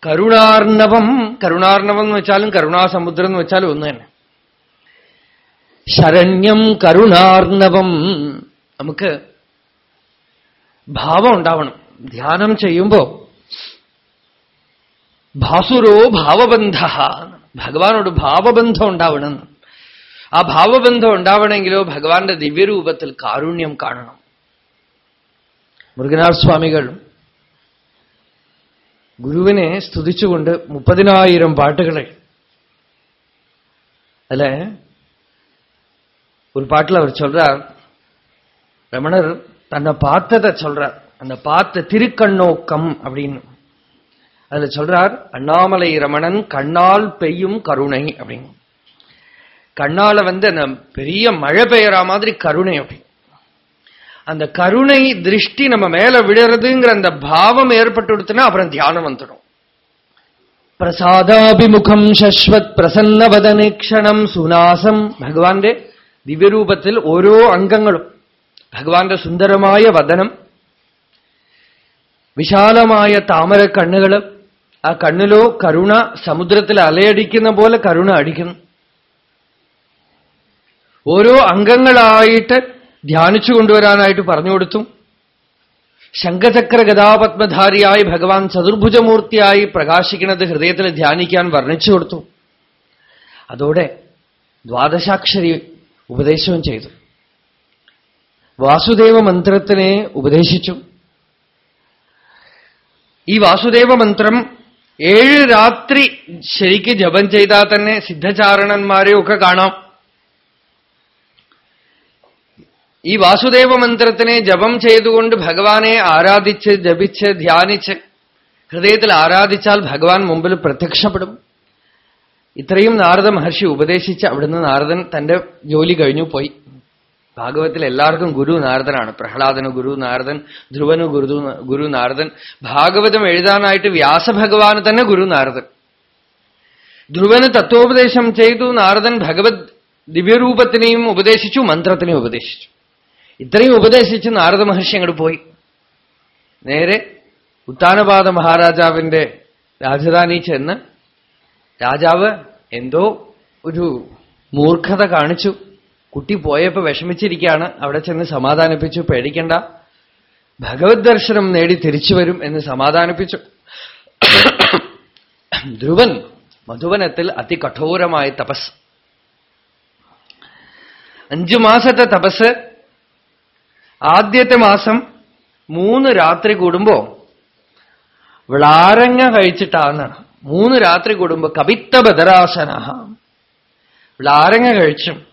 കരുണാർണവം കരുണാർണവം എന്ന് വെച്ചാലും കരുണാസമുദ്രം എന്ന് വെച്ചാലും ഒന്ന് തന്നെ. ശരണ്യം കരുണാർണവം. നമുക്ക് ഭാവം ഉണ്ടാവണം. ധ്യാനം ചെയ്യുമ്പോ ഭാസുരോ ഭാവബന്ധ ഭഗവാനോട് ഭാവബന്ധം ഉണ്ടാവണം. ആ ഭാവബന്ധം ഉണ്ടാവണമെങ്കിലോ ഭഗവാന്റെ ദിവ്യരൂപത്തിൽ കാരുണ്യം കാണണം. മൃഗനാഥ് സ്വാമികൾ ഗുരുവിനെ സ്തുതിച്ചുകൊണ്ട് മുപ്പതിനായിരം പാട്ടുകളെ അല്ലെ ஒரு பாட்டில் அவர் சொல்றார் ரமணர் தன்னை பார்த்ததை சொல்றார் அந்த பார்த்த திருக்கண்ணோக்கம் அப்படின்னு அதுல சொல்றார் அண்ணாமலை ரமணன் கண்ணால் பெய்யும் கருணை அப்படின்னு கண்ணால வந்து அந்த பெரிய மழை பெய்யற மாதிரி கருணை அப்படி அந்த கருணை திருஷ்டி நம்ம மேல விடுறதுங்கிற அந்த பாவம் ஏற்பட்டுடுத்துனா அப்புறம் தியானம் வந்துடும் പ്രസാദാഭിമുഖം ശശ്വത് പ്രസന്നവദനീക്ഷണം സുനാസം ഭഗവാന്റെ ദിവ്യരൂപത്തിൽ ഓരോ അംഗങ്ങളും ഭഗവാന്റെ സുന്ദരമായ വദനം വിശാലമായ താമര കണ്ണുകൾ ആ കണ്ണിലോ കരുണ സമുദ്രത്തിൽ അലയടിക്കുന്ന പോലെ കരുണ അടിക്കുന്നു ഓരോ അംഗങ്ങളായിട്ട് ധ്യാനിച്ചു കൊണ്ടുവരാനായിട്ട് പറഞ്ഞു കൊടുത്തു. ശംഖചക്ര ഗതാപത്മധാരിയായി ഭഗവാൻ ചതുർഭുജമൂർത്തിയായി പ്രകാശിക്കുന്നത് ഹൃദയത്തിൽ ധ്യാനിക്കാൻ വർണിച്ചു കൊടുത്തു. അതോടെ ദ്വാദശാക്ഷരി ഉപദേശവും ചെയ്തു. വാസുദേവ മന്ത്രത്തിനെ ഉപദേശിച്ചു. ഈ വാസുദേവ മന്ത്രം ഏഴ് രാത്രി ശരിക്ക് ജപം ചെയ്താൽ തന്നെ സിദ്ധചാരണന്മാരെയൊക്കെ കാണാം. ഈ വാസുദേവ മന്ത്രത്തിനെ ജപം ചെയ്തുകൊണ്ട് ഭഗവാനെ ആരാധിച്ച് ജപിച്ച് ധ്യാനിച്ച് ഹൃദയത്തിൽ ആരാധിച്ചാൽ ഭഗവാൻ മുമ്പിൽ പ്രത്യക്ഷപ്പെടും. ഇത്രയും നാരദ മഹർഷി ഉപദേശിച്ച് അവിടുന്ന് നാരദൻ തന്റെ ജോലി കഴിഞ്ഞു പോയി. ഭാഗവത്തിൽ എല്ലാവർക്കും ഗുരു നാരദനാണ്. പ്രഹ്ലാദന് ഗുരു നാരദൻ ധ്രുവന് ഗുരു ഗുരു നാരദൻ. ഭാഗവതം എഴുതാനായിട്ട് വ്യാസഭഗവാന് തന്നെ ഗുരു നാരദൻ. ധ്രുവന് തത്വോപദേശം ചെയ്തു നാരദൻ ഭഗവത് ദിവ്യരൂപത്തിനെയും ഉപദേശിച്ചു മന്ത്രത്തിനെയും ഉപദേശിച്ചു. ഇത്രയും ഉപദേശിച്ച് നാരദ മഹർഷി അങ്ങോട്ട് പോയി. നേരെ ഉത്താനപാത മഹാരാജാവിന്റെ രാജധാനി ചെന്ന് രാജാവ് എന്തോ ഒരു മൂർഖത കാണിച്ചു. കുട്ടി പോയപ്പോ വിഷമിച്ചിരിക്കുകയാണ്. അവിടെ ചെന്ന് സമാധാനിപ്പിച്ചു. പേടിക്കണ്ട. ഭഗവത് ദർശനം നേടി തിരിച്ചു വരും എന്ന് സമാധാനിപ്പിച്ചു. ധ്രുവൻ മധുവനത്തിൽ അതികഠോരമായ തപസ്. അഞ്ചു മാസത്തെ തപസ് ആദ്യത്തെ മാസം മൂന്ന് രാത്രി കൂടുമ്പോ വിളാരങ്ങ കഴിച്ചിട്ടാണ്. മൂന്ന് രാത്രി കൂടുമ്പോ കവിത്ത ബദരാസന വിളാരങ്ങ കഴിച്ചും.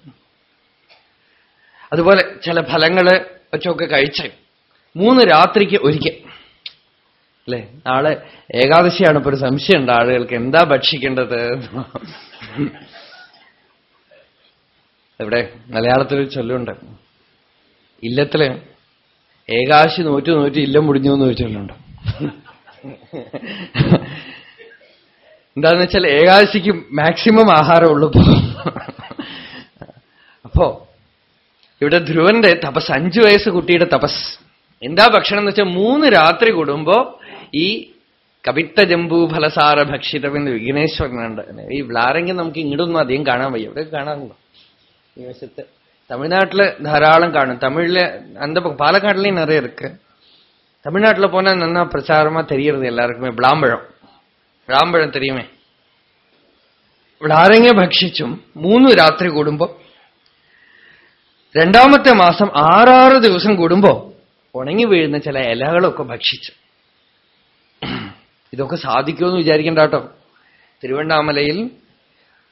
അതുപോലെ ചില ഫലങ്ങൾ വെച്ചൊക്കെ കഴിച്ച് മൂന്ന് രാത്രിക്ക് ഒരിക്കൽ അല്ലെ? നാളെ ഏകാദശിയാണ് ഇപ്പൊ ഒരു സംശയമുണ്ട് ആളുകൾക്ക്. എന്താ ഭക്ഷിക്കേണ്ടത്? എവിടെ? മലയാളത്തിൽ ചൊല്ലുണ്ട്. ഇല്ലത്തിൽ ഏകാശി നോറ്റു നൂറ്റി ഇല്ലം മുടിഞ്ഞു എന്ന് ചോദിച്ചിട്ടുണ്ട്. എന്താന്ന് വെച്ചാൽ ഏകാശിക്ക് മാക്സിമം ആഹാരം ഉള്ളു അപ്പോ ഇവിടെ ധ്രുവന്റെ തപസ് അഞ്ചു വയസ്സ് കുട്ടിയുടെ തപസ്. എന്താ ഭക്ഷണം എന്ന് വെച്ചാൽ മൂന്ന് രാത്രി കൂടുമ്പോ ഈ കവിത്ത ജംബൂ ഫലസാര ഭക്ഷിതം എന്ന് വിഘ്നേശ്വരനുണ്ട് ഈ വ്ലാരെങ്കിൽ നമുക്ക് ഇങ്ങോട്ടൊന്നും അധികം കാണാൻ വയ്യ. ഇവിടെ കാണാമല്ലോ ഈ വശത്ത്. தமிழ்நாட்டில் தாராளம் காணும் தமிழ்ல அந்த பாலக்காடுலயும் நிறைய இருக்கு தமிழ்நாட்டில் போனா நல்லா பிரச்சாரமா தெரியறது எல்லாருக்குமே விளாம்பழம் വിളാമ്പഴം தெரியுமே വിളാരങ്ങ ഭക്ഷിച്ചും മൂന്ന് രാത്രി കൂടുമ്പോ രണ്ടാമത്തെ മാസം ആറാറ് ദിവസം കൂടുമ്പോ ഉണങ്ങി വീഴുന്ന ചില ഇലകളൊക്കെ ഭക്ഷിച്ചു ഇതൊക്കെ സാധിക്കുമെന്ന് വിചാരിക്കണ്ട കേട്ടോ തിരുവണ്ണാമലയിൽ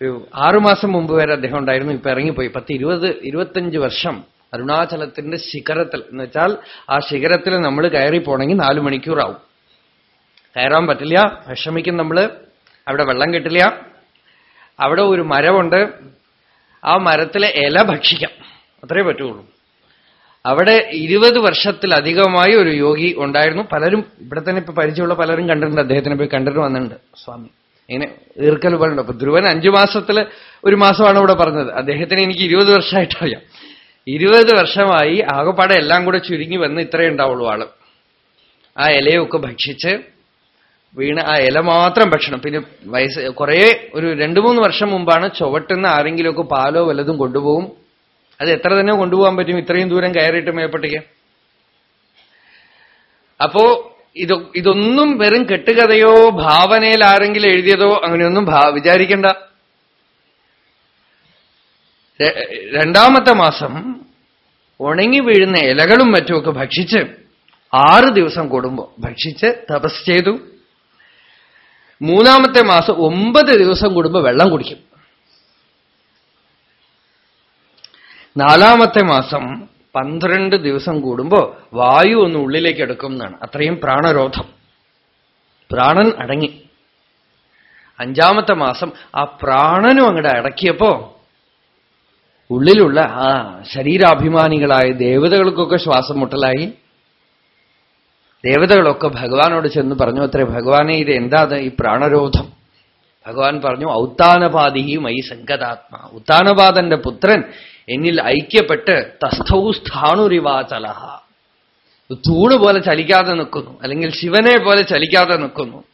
ഒരു ആറുമാസം മുമ്പ് വരെ അദ്ദേഹം ഉണ്ടായിരുന്നു. ഇപ്പൊ ഇറങ്ങിപ്പോയി. പത്ത് ഇരുപത് ഇരുപത്തഞ്ച് വർഷം അരുണാചലത്തിന്റെ ശിഖരത്തിൽ. എന്ന് വെച്ചാൽ ആ ശിഖരത്തിൽ നമ്മൾ കയറി പോണെങ്കിൽ നാലു മണിക്കൂറാവും. കയറാൻ പറ്റില്ല. വിഷമിക്കും നമ്മൾ അവിടെ വെള്ളം കിട്ടില്ല. അവിടെ ഒരു മരമുണ്ട്. ആ മരത്തിലെ ഇല ഭക്ഷിക്കാം. അത്രേ പറ്റുള്ളൂ. അവിടെ ഇരുപത് വർഷത്തിലധികമായി ഒരു യോഗി ഉണ്ടായിരുന്നു. പലരും ഇവിടെ തന്നെ ഇപ്പൊ പരിചയമുള്ള പലരും കണ്ടിട്ടുണ്ട്. അദ്ദേഹത്തിനെ പോയി കണ്ടിട്ട് വന്നിട്ടുണ്ട്. സ്വാമി. ഇങ്ങനെ ഈർക്കൽ പറഞ്ഞു അപ്പൊ ധ്രുവൻ അഞ്ചു മാസത്തിൽ ഒരു മാസമാണ് ഇവിടെ പറഞ്ഞത്. അദ്ദേഹത്തിന് എനിക്ക് ഇരുപത് വർഷമായിട്ട് അറിയാം ഇരുപത് വർഷമായി ആകപ്പാടെ എല്ലാം കൂടെ ചുരുങ്ങി വന്ന് ഇത്രേ ഉണ്ടാവുള്ളൂ ആൾ. ആ ഇലയൊക്കെ ഭക്ഷിച്ച് വീണ് ആ ഇല മാത്രം ഭക്ഷണം. പിന്നെ വയസ്സ് കുറേ ഒരു രണ്ടു മൂന്ന് വർഷം മുമ്പാണ് ചുവട്ടുന്ന ആരെങ്കിലുമൊക്കെ പാലോ വല്ലതും കൊണ്ടുപോകും. അത് എത്ര തന്നെ കൊണ്ടുപോകാൻ പറ്റും? ഇത്രയും ദൂരം കയറിയിട്ട് മേപ്പട്ടിക്ക് അപ്പോ ഇത് ഇതൊന്നും വെറും കെട്ടുകഥയോ ഭാവനയിൽ ആരെങ്കിലും എഴുതിയതോ അങ്ങനെയൊന്നും വിചാരിക്കണ്ട. രണ്ടാമത്തെ മാസം ഉണങ്ങി വീഴുന്ന ഇലകളും മറ്റുമൊക്കെ ഭക്ഷിച്ച് ആറ് ദിവസം കൂടുമ്പോ ഭക്ഷിച്ച് തപസ് ചെയ്തു. മൂന്നാമത്തെ മാസം ഒമ്പത് ദിവസം കൂടുമ്പോ വെള്ളം കുടിക്കും. നാലാമത്തെ മാസം പന്ത്രണ്ട് ദിവസം കൂടുമ്പോ വായു ഒന്ന് ഉള്ളിലേക്ക് എടുക്കും എന്നാണ്. അത്രയും പ്രാണരോധം. പ്രാണൻ അടങ്ങി. അഞ്ചാമത്തെ മാസം ആ പ്രാണനും അങ്ങോട്ട് അടക്കിയപ്പോ ഉള്ളിലുള്ള ആ ശരീരാഭിമാനികളായ ദേവതകൾക്കൊക്കെ ശ്വാസം മുട്ടലായി. ദേവതകളൊക്കെ ഭഗവാനോട് ചെന്ന് പറഞ്ഞു അത്രേ ഭഗവാനെ ഇത് എന്താ ഈ പ്രാണരോധം. ഭഗവാൻ പറഞ്ഞു ഔത്താനപാതി മൈ സംഗതാത്മ. ഉത്താനപാദന്റെ പുത്രൻ എന്നിൽ ഐക്യപ്പെട്ട് തസ്ഥൗ സ്ഥാണുരിവാചലഹ തൂണ് പോലെ ചലിക്കാതെ നിൽക്കുന്നു അല്ലെങ്കിൽ ശിവനെ പോലെ ചലിക്കാതെ നിൽക്കുന്നു.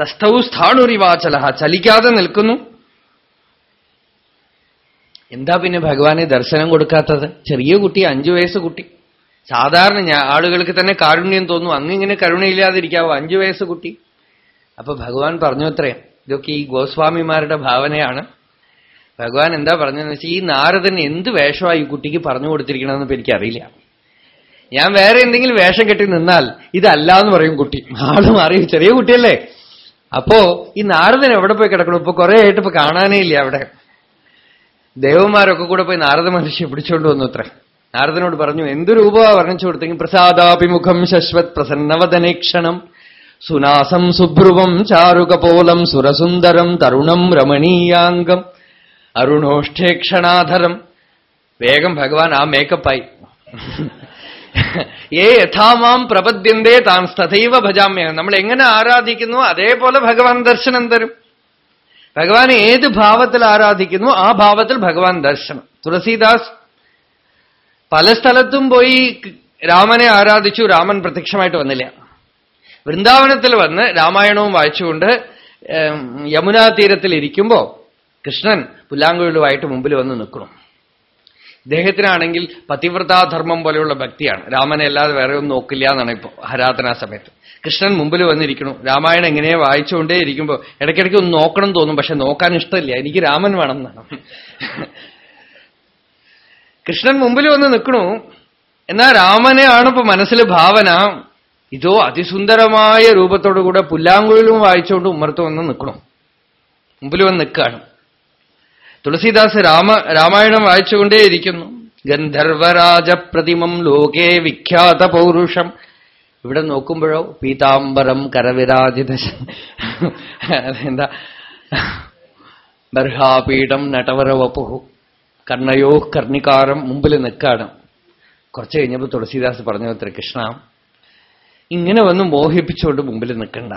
തസ്ഥൗ സ്ഥാണുരിവാചലഹ ചലിക്കാതെ നിൽക്കുന്നു. എന്താ പിന്നെ ഭഗവാനെ ദർശനം കൊടുക്കാത്തത്? ചെറിയ കുട്ടി അഞ്ചു വയസ്സ് കുട്ടി. സാധാരണ ആളുകൾക്ക് തന്നെ കാരുണ്യം തോന്നും അങ്ങിങ്ങനെ കരുണയില്ലാതിരിക്കാവോ അഞ്ചു വയസ്സ് കുട്ടി. അപ്പൊ ഭഗവാൻ പറഞ്ഞു അത്രേ ഇതൊക്കെ ഈ ഗോസ്വാമിമാരുടെ ഭാവനയാണ്. ഭഗവാൻ എന്താ പറഞ്ഞതെന്ന് വെച്ചാൽ ഈ നാരദൻ എന്ത് വേഷമായി കുട്ടിക്ക് പറഞ്ഞു കൊടുത്തിരിക്കണമെന്ന് എനിക്കറിയില്ല. ഞാൻ വേറെ എന്തെങ്കിലും വേഷം കെട്ടി നിന്നാൽ ഇതല്ല എന്ന് പറയും കുട്ടി. ആൾ മാറി ചെറിയ കുട്ടിയല്ലേ. അപ്പോ ഈ നാരദൻ എവിടെ പോയി കിടക്കണം? ഇപ്പൊ കുറെ ആയിട്ട് ഇപ്പൊ കാണാനേ ഇല്ല അവിടെ. ദേവന്മാരൊക്കെ കൂടെ പോയി നാരദ മഹർഷിയെ പിടിച്ചോണ്ട് വന്നു അത്ര. നാരദനോട് പറഞ്ഞു എന്ത് രൂപമാ വർണിച്ചു കൊടുത്തെങ്കിൽ പ്രസാദാഭിമുഖം ശശ്വത് പ്രസന്നവദനേക്ഷണം സുനാസം സുഭ്രുവം ചാരുകപോലം സുരസുന്ദരം തരുണം രമണീയാംഗം. അരുണോഷ്ഠേക്ഷണാധരം വേഗം ഭഗവാൻ ആ മേക്കപ്പായി. (laughs) ഏ യഥാമാം പ്രപദ്യന്തേ താൻ തഥൈവ ഭജാമ്യ. നമ്മൾ എങ്ങനെ ആരാധിക്കുന്നു അതേപോലെ ഭഗവാൻ ദർശനം തരും. ഭഗവാൻ ഏത് ഭാവത്തിൽ ആരാധിക്കുന്നു ആ ഭാവത്തിൽ ഭഗവാൻ ദർശനം. തുളസീദാസ് പല സ്ഥലത്തും പോയി രാമനെ ആരാധിച്ചു രാമൻ പ്രത്യക്ഷമായിട്ട് വന്നില്ല. വൃന്ദാവനത്തിൽ വന്ന് രാമായണവും വായിച്ചുകൊണ്ട് യമുനാ തീരത്തിൽ ഇരിക്കുമ്പോ കൃഷ്ണൻ പുല്ലാങ്കുഴലുമായിട്ട് മുമ്പിൽ വന്ന് നിൽക്കണം ഇദ്ദേഹത്തിനാണെങ്കിൽ പതിവ്രതാധർമ്മം പോലെയുള്ള ഭക്തിയാണ്. രാമനെ അല്ലാതെ വേറെ ഒന്നും നോക്കില്ല എന്നാണ് ഇപ്പോൾ ആരാധനാ സമയത്ത്. കൃഷ്ണൻ മുമ്പിൽ വന്നിരിക്കണു രാമായണം എങ്ങനെ വായിച്ചുകൊണ്ടേ ഇരിക്കുമ്പോൾ ഇടയ്ക്കിടയ്ക്ക് ഒന്ന് നോക്കണം തോന്നും പക്ഷെ നോക്കാൻ ഇഷ്ടമില്ല. എനിക്ക് രാമൻ വേണം എന്നാണ്. കൃഷ്ണൻ മുമ്പിൽ വന്ന് നിൽക്കണു എന്നാ രാമനെയാണ് ഇപ്പൊ മനസ്സിൽ ഭാവന. ഇതോ അതിസുന്ദരമായ രൂപത്തോടുകൂടെ പുല്ലാങ്കുഴലും വായിച്ചുകൊണ്ട് ഉമ്മർത്ത് വന്ന് നിൽക്കണം മുമ്പിൽ വന്ന് നിൽക്കുകയാണ്. തുളസീദാസ് രാമ രാമായണം വായിച്ചുകൊണ്ടേയിരിക്കുന്നു. ഗന്ധർവരാജപ്രതിമം ലോകേ വിഖ്യാത പൗരുഷം. ഇവിടെ നോക്കുമ്പോഴോ പീതാംബരം കരവിരാജിത എന്താ ബർഹാപീഠം നട്ടവരവപ്പുഹു. കർണയോ കർണികാരം മുമ്പിൽ നിൽക്കാണ്. കുറച്ച് കഴിഞ്ഞപ്പോൾ തുളസീദാസ് പറഞ്ഞു അത്ര കൃഷ്ണ ഇങ്ങനെ വന്ന് മോഹിപ്പിച്ചുകൊണ്ട് മുമ്പിൽ നിൽക്കണ്ട.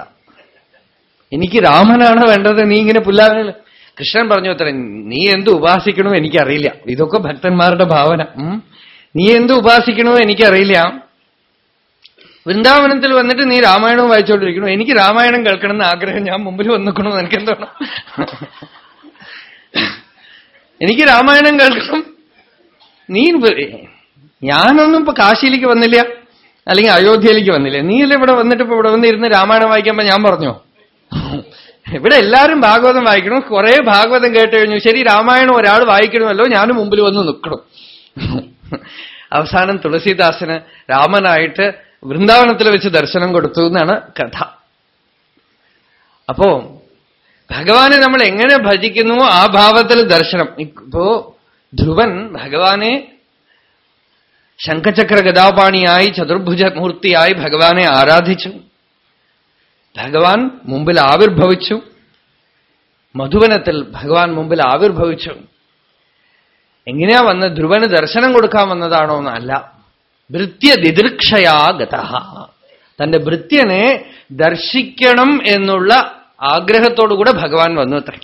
എനിക്ക് രാമനാണ് വേണ്ടത് നീ ഇങ്ങനെ പുല്ലാങ്ങൾ കൃഷ്ണൻ പറഞ്ഞു അത്ര നീ എന്ത് ഉപാസിക്കണോ എനിക്കറിയില്ല. ഇതൊക്കെ ഭക്തന്മാരുടെ ഭാവന. നീ എന്ത് ഉപാസിക്കണോ എനിക്കറിയില്ല. വൃന്ദാവനത്തിൽ വന്നിട്ട് നീ രാമായണവും വായിച്ചുകൊണ്ടിരിക്കണു എനിക്ക് രാമായണം കേൾക്കണം കേൾക്കണമെന്ന് ആഗ്രഹം ഞാൻ മുമ്പിൽ വന്നിക്കണോ എനിക്ക് എന്താണ് എനിക്ക് രാമായണം കേൾക്കണം. നീ ഞാനൊന്നും ഇപ്പൊ കാശിയിലേക്ക് വന്നില്ല. അല്ലെങ്കിൽ അയോധ്യയിലേക്ക് വന്നില്ല. നീയല്ലേ ഇവിടെ വന്നിട്ട് ഇപ്പൊ ഇവിടെ വന്നിരുന്ന് രാമായണം വായിക്കുമ്പോ ഞാൻ പറഞ്ഞോ? ഇവിടെ എല്ലാവരും ഭാഗവതം വായിക്കണം. കുറെ ഭാഗവതം കേട്ട് കഴിഞ്ഞു. ശരി രാമായണം ഒരാൾ വായിക്കണമല്ലോ ഞാനും മുമ്പിൽ വന്ന് നിൽക്കണം. അവസാനം തുളസീദാസന് രാമനായിട്ട് വൃന്ദാവനത്തിൽ വെച്ച് ദർശനം കൊടുത്തു എന്നാണ് കഥ. അപ്പോ ഭഗവാനെ നമ്മൾ എങ്ങനെ ഭജിക്കുന്നുവോ ആ ഭാവത്തിൽ ദർശനം. ഇപ്പോ ധ്രുവൻ ഭഗവാനെ ശംഖചക്ര ഗതാപാണിയായി ചതുർഭുജമൂർത്തിയായി ഭഗവാനെ ആരാധിച്ചു. ഭഗവാൻ മുമ്പിൽ ആവിർഭവിച്ചു. മധുവനത്തിൽ ഭഗവാൻ മുമ്പിൽ ആവിർഭവിച്ചു. എങ്ങനെയാ വന്ന് ധ്രുവന് ദർശനം കൊടുക്കാൻ വന്നതാണോ എന്നല്ല. വൃത്യ ദിദൃക്ഷയാ ഗത. തന്റെ വൃത്യനെ ദർശിക്കണം എന്നുള്ള ആഗ്രഹത്തോടുകൂടെ ഭഗവാൻ വന്നു അത്ര.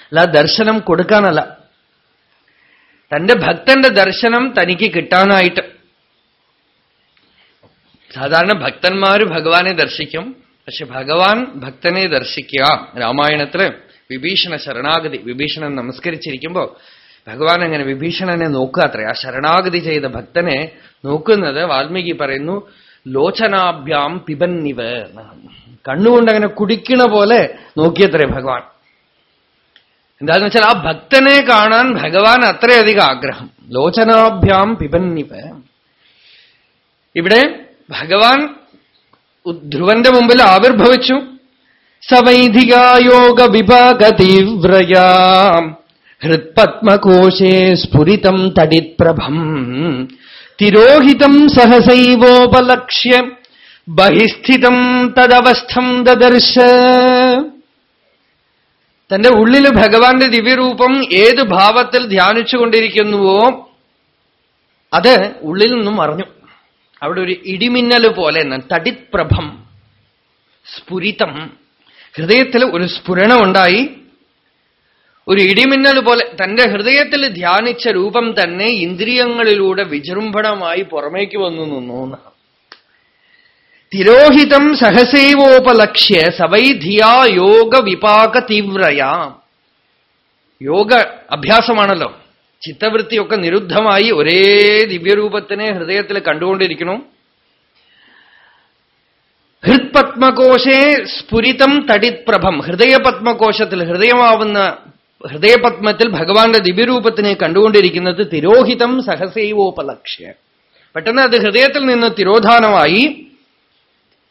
അല്ല ദർശനം കൊടുക്കാനല്ല തന്റെ ഭക്തന്റെ ദർശനം തനിക്ക് കിട്ടാനായിട്ട് സാധാരണ ഭക്തന്മാർ ഭഗവാനെ ദർശിക്കും പക്ഷെ ഭഗവാൻ ഭക്തനെ ദർശിക്കുക. രാമായണത്തിൽ വിഭീഷണ ശരണാഗതി വിഭീഷണൻ നമസ്കരിച്ചിരിക്കുമ്പോ ഭഗവാൻ അങ്ങനെ വിഭീഷണനെ നോക്കുക അത്ര. ആ ശരണാഗതി ചെയ്ത ഭക്തനെ നോക്കുന്നത് വാൽമീകി പറയുന്നു ലോചനാഭ്യാം പിബന്നിവ് കണ്ണുകൊണ്ട് അങ്ങനെ കുടിക്കണ പോലെ നോക്കിയത്രേ ഭഗവാൻ. എന്താന്ന് വെച്ചാൽ ആ ഭക്തനെ കാണാൻ ഭഗവാൻ അത്രയധികം ആഗ്രഹം. ലോചനാഭ്യാം പിബന്നിവ്. ഇവിടെ ഭഗവാൻ ധ്രുവന്റെ മുമ്പിൽ ആവിർഭവിച്ചു. സവൈധികായോഗ വിഭാഗ തീവ്രയാം. ഹൃത്പത്മകോശേ സ്ഫുരിതം തടിത്പ്രഭം തിരോഹിതം സഹസൈവോപലക്ഷ്യ. ബഹിസ്ഥിതം തദവസ്ഥം ദദർശ. തന്റെ ഉള്ളിൽ ഭഗവാന്റെ ദിവ്യരൂപം ഏത് ഭാവത്തിൽ ധ്യാനിച്ചുകൊണ്ടിരിക്കുന്നുവോ അത് ഉള്ളിൽ നിന്നും മറഞ്ഞു അവിടെ ഒരു ഇടിമിന്നൽ പോലെ തടിപ്രഭം സ്ഫുരിതം ഹൃദയത്തിൽ ഒരു സ്ഫുരണമുണ്ടായി ഒരു ഇടിമിന്നൽ പോലെ തന്റെ ഹൃദയത്തിൽ ധ്യാനിച്ച രൂപം തന്നെ ഇന്ദ്രിയങ്ങളിലൂടെ വിജൃംഭണമായി പുറമേക്ക് വന്നു നിന്നു തിരോഹിതം സഹസൈവോപലക്ഷ്യ സവൈധിയാ യോഗ വിപാക തീവ്രയാ യോഗ അഭ്യാസമാണല്ലോ. ചിത്തവൃത്തിയൊക്കെ നിരുദ്ധമായി ഒരേ ദിവ്യരൂപത്തിനെ ഹൃദയത്തിൽ കണ്ടുകൊണ്ടിരിക്കണം ഹൃത്പത്മകോശേ സ്ഫുരിതം തടിപ്രഭം. ഹൃദയപത്മകോശത്തിൽ ഹൃദയമാവുന്ന ഹൃദയപത്മത്തിൽ ഭഗവാന്റെ ദിവ്യരൂപത്തിനെ കണ്ടുകൊണ്ടിരിക്കുന്നത് തിരോഹിതം സഹസൈവോപലക്ഷ്യ. പെട്ടെന്ന് അത് ഹൃദയത്തിൽ നിന്ന് തിരോധാനമായി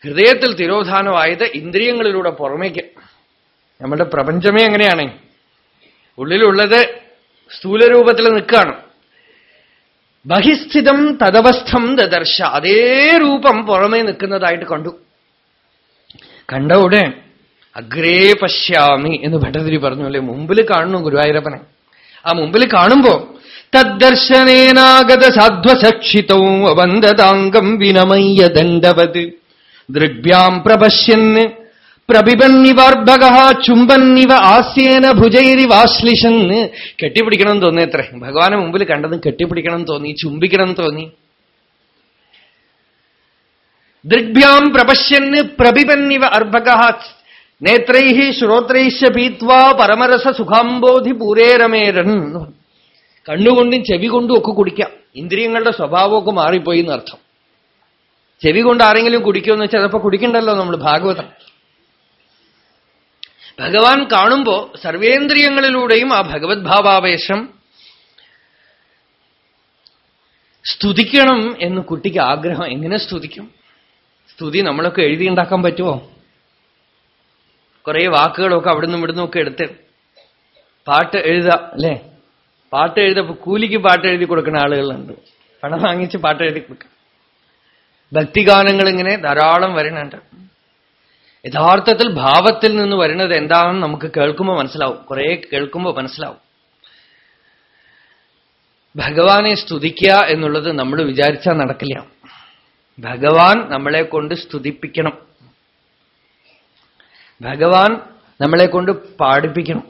ഹൃദയത്തിൽ തിരോധാനമായത് ഇന്ദ്രിയങ്ങളിലൂടെ പുറമേക്ക്. നമ്മുടെ പ്രപഞ്ചമേ എങ്ങനെയാണ്? ഉള്ളിലുള്ളത് സ്ഥൂലരൂപത്തിൽ നിൽക്കുകയാണ്. ബഹിസ്ഥിതം തദവസ്ഥം ദദർശ. അതേ രൂപം പുറമേ നിൽക്കുന്നതായിട്ട് കണ്ടു. കണ്ട ഉടനെ അഗ്രേ പശ്യാമി എന്ന് ഭട്ടതിരി പറഞ്ഞു അല്ലെ? മുമ്പിൽ കാണുന്നു ഗുരുവായൂരപ്പനെ. ആ മുമ്പിൽ കാണുമ്പോ തദ്ദർശനേനാഗത സാധ്വസക്ഷിതവും അവന്തതാംഗം വിനമയ്യ ദണ്ഡവത് ദൃഗ്ഭ്യാം പ്രപശ്യന് പ്രഭിപന്നിവാർഭക ചുംബന്നിവ ആസ്യേന ഭുജൈരിവാശ്ലിഷന്ന് കെട്ടിപ്പിടിക്കണം തോന്നി എത്ര? ഭഗവാനെ മുമ്പിൽ കണ്ടതും കെട്ടിപ്പിടിക്കണം തോന്നി ചുംബിക്കണം തോന്നി. ദൃഗ്ഭ്യാം പ്രപശ്യന് പ്രഭിപന്നിവ അർഭക നേത്രൈ ശ്രോത്രൈശ്ച പീത്വാ പരമരസ സുഖാംബോധി പൂരേരമേരൻ കണ്ണുകൊണ്ടും ചെവി കൊണ്ടും ഒക്കെ കുടിക്കാം. ഇന്ദ്രിയങ്ങളുടെ സ്വഭാവമൊക്കെ മാറിപ്പോയി എന്നർത്ഥം. ചെവി കൊണ്ട് ആരെങ്കിലും കുടിക്കുമെന്ന് വെച്ചാൽ അതപ്പോ കുടിക്കണ്ടല്ലോ നമ്മൾ ഭാഗവതം. ഭഗവാൻ കാണുമ്പോ സർവേന്ദ്രിയങ്ങളിലൂടെയും ആ ഭഗവത് ഭാവാവേശം സ്തുതിക്കണം എന്ന് കുട്ടിക്ക് ആഗ്രഹം. എങ്ങനെ സ്തുതിക്കും? സ്തുതി നമ്മളൊക്കെ എഴുതിയുണ്ടാക്കാൻ പറ്റുമോ കുറേ വാക്കുകളൊക്കെ അവിടുന്ന് ഇവിടുന്ന് ഒക്കെ എടുത്ത് പാട്ട് എഴുതാം അല്ലേ? പാട്ട് എഴുതപ്പോ കൂലിക്ക് പാട്ട് എഴുതി കൊടുക്കുന്ന ആളുകളുണ്ട്. പണം വാങ്ങിച്ച് പാട്ട് എഴുതി കൊടുക്കാം. ഭക്തിഗാനങ്ങൾ ഇങ്ങനെ ധാരാളം വരുന്നുണ്ട്. യഥാർത്ഥത്തിൽ ഭാവത്തിൽ നിന്ന് വരുന്നത് എന്താണെന്ന് നമുക്ക് കേൾക്കുമ്പോൾ മനസ്സിലാവും കുറെ കേൾക്കുമ്പോൾ മനസ്സിലാവും ഭഗവാനെ സ്തുതിക്കുക എന്നുള്ളത് നമ്മൾ വിചാരിച്ചാൽ നടക്കില്ല ഭഗവാൻ നമ്മളെ കൊണ്ട് സ്തുതിപ്പിക്കണം ഭഗവാൻ നമ്മളെ കൊണ്ട് പാടിപ്പിക്കണം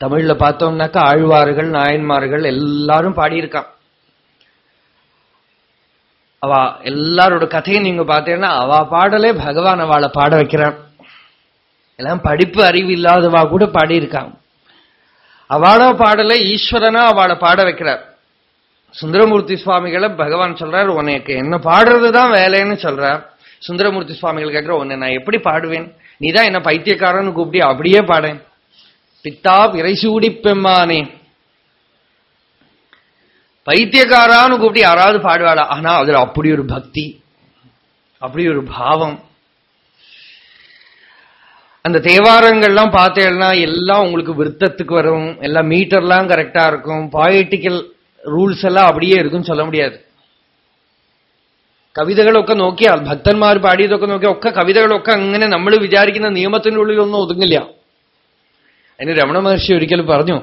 തമിഴിൽ பார்த்தோம்னாக்கா ஆழ்வார்கள் நாயன்மார்கள் எல்லாரும் பாடியிருக்கான் அவ எல்லாரோட கதையும் நீங்க பார்த்தீங்கன்னா அவ பாடலே பகவான் அவளை பாட வைக்கிறான். எல்லாம் படிப்பு அறிவு இல்லாதவா கூட பாடியிருக்காங்க அவளோ பாடல ஈஸ்வரனா அவளை பாட வைக்கிறார். சுந்தரமூர்த்தி சுவாமிகளை பகவான் சொல்றார் உனக்கு என்ன பாடுறதுதான் வேலைன்னு சொல்றார். சுந்தரமூர்த்தி சுவாமிகள் கேட்கிற உன்னை நான் எப்படி பாடுவேன்? நீதான் என்ன பைத்தியக்காரன்னு கூப்பிட்டு அப்படியே பாடேன். பித்தா பிறைசூடி பெம்மானே பைத்தியக்காரான்னு கூப்பிட்டு யாராவது பாடுவாளா ஆனா அதுல அப்படி ஒரு பக்தி அப்படி ஒரு பாவம் அந்த தேவாரங்கள்லாம் பார்த்தேன்னா எல்லாம் உங்களுக்கு விருத்தத்துக்கு வரும் எல்லாம் மீட்டர்லாம் கரெக்டா இருக்கும் பாலிட்டிக்கல் റൂൾസ് എല്ലാം அப்படியே இருக்குன்னு சொல்ல முடியாது കവിതകളൊക്കെ നോക്കിയാൽ ഭക്തന്മാർ പാടിയതൊക്കെ നോക്കിയാൽ ഒക്കെ കവിതകളൊക്കെ അങ്ങനെ നമ്മൾ വിചാരിക്കുന്ന നിയമത്തിൻ്റെ ഉള്ളിലൊന്നും ഒതുങ്ങില്ല അതിന് രമണ മഹർഷി ഒരിക്കൽ പറഞ്ഞു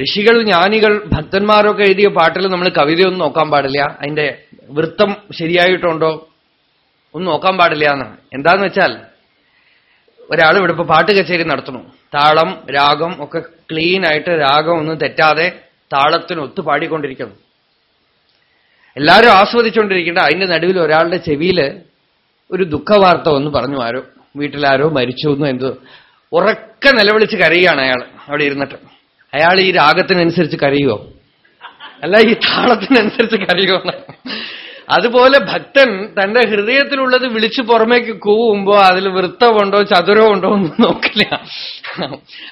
ഋഷികൾ ജ്ഞാനികൾ ഭക്തന്മാരൊക്കെ എഴുതിയ പാട്ടിൽ നമ്മൾ കവിതയൊന്നും നോക്കാൻ പാടില്ല. അതിന്റെ വൃത്തം ശരിയായിട്ടുണ്ടോ ഒന്നും നോക്കാൻ പാടില്ല എന്നാണ് എന്താന്ന് വെച്ചാൽ ഒരാൾ ഇവിടെ ഇപ്പൊ പാട്ട് കച്ചേരി നടത്തണു താളം രാഗം ഒക്കെ ക്ലീൻ ആയിട്ട് രാഗം ഒന്നും തെറ്റാതെ താളത്തിന് ഒത്തു പാടിക്കൊണ്ടിരിക്കുന്നു. എല്ലാവരും ആസ്വദിച്ചുകൊണ്ടിരിക്കേണ്ട അതിന്റെ നടുവിൽ ഒരാളുടെ ചെവിയിൽ ഒരു ദുഃഖവാർത്ത ഒന്ന് പറഞ്ഞു ആരോ വീട്ടിലാരോ മരിച്ചു എന്നോ എന്തോ ഉറക്കെ നിലവിളിച്ച് കരയുകയാണ് അയാൾ അവിടെ ഇരുന്നിട്ട്. അയാൾ ഈ രാഗത്തിനനുസരിച്ച് കരയുമോ അല്ല ഈ താളത്തിനനുസരിച്ച് കരയുമോ അതുപോലെ ഭക്തൻ തന്റെ ഹൃദയത്തിലുള്ളത് വിളിച്ചു പുറമേക്ക് കൂവുമ്പോ അതിൽ വൃത്തമുണ്ടോ ചതുരമുണ്ടോ ഒന്നും നോക്കില്ല.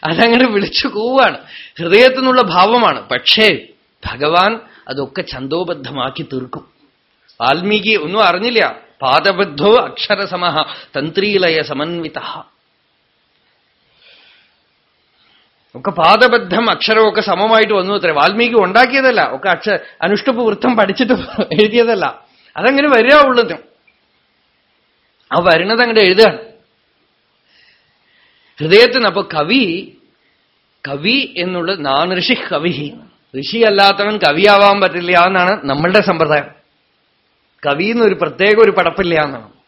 അതങ്ങനെ വിളിച്ചു കൂവാണ്. ഹൃദയത്തിൽ നിന്നുള്ള ഭാവമാണ്. പക്ഷേ ഭഗവാൻ അതൊക്കെ ഛന്തോബദ്ധമാക്കി തീർക്കും. വാൽമീകി ഒന്നും അറിഞ്ഞില്ല. പാദബദ്ധോ അക്ഷരസമഹ തന്ത്രീലയ സമന്വിത ഒക്കെ പാദബദ്ധം അക്ഷരമൊക്കെ സമമായിട്ട് വന്നു അത്ര. വാൽമീകി ഉണ്ടാക്കിയതല്ല. ഒക്കെ അക്ഷ അനുഷ്ടുപ്പ് വൃത്തം പഠിച്ചിട്ട് എഴുതിയതല്ല. അതങ്ങനെ വരിക ഉള്ളത്. ആ വരുന്നത് അങ്ങോട്ട് എഴുതുകയാണ്. ഹൃദയത്തിന് അപ്പൊ കവി കവി എന്നുള്ളത് നാൻ ഋഷി കവി. ഋഷി അല്ലാത്തവൻ കവിയാവാൻ പറ്റില്ല എന്നാണ് നമ്മളുടെ സമ്പ്രദായം. കവി എന്നൊരു പ്രത്യേക ഒരു പടപ്പില്ല എന്നാണ്.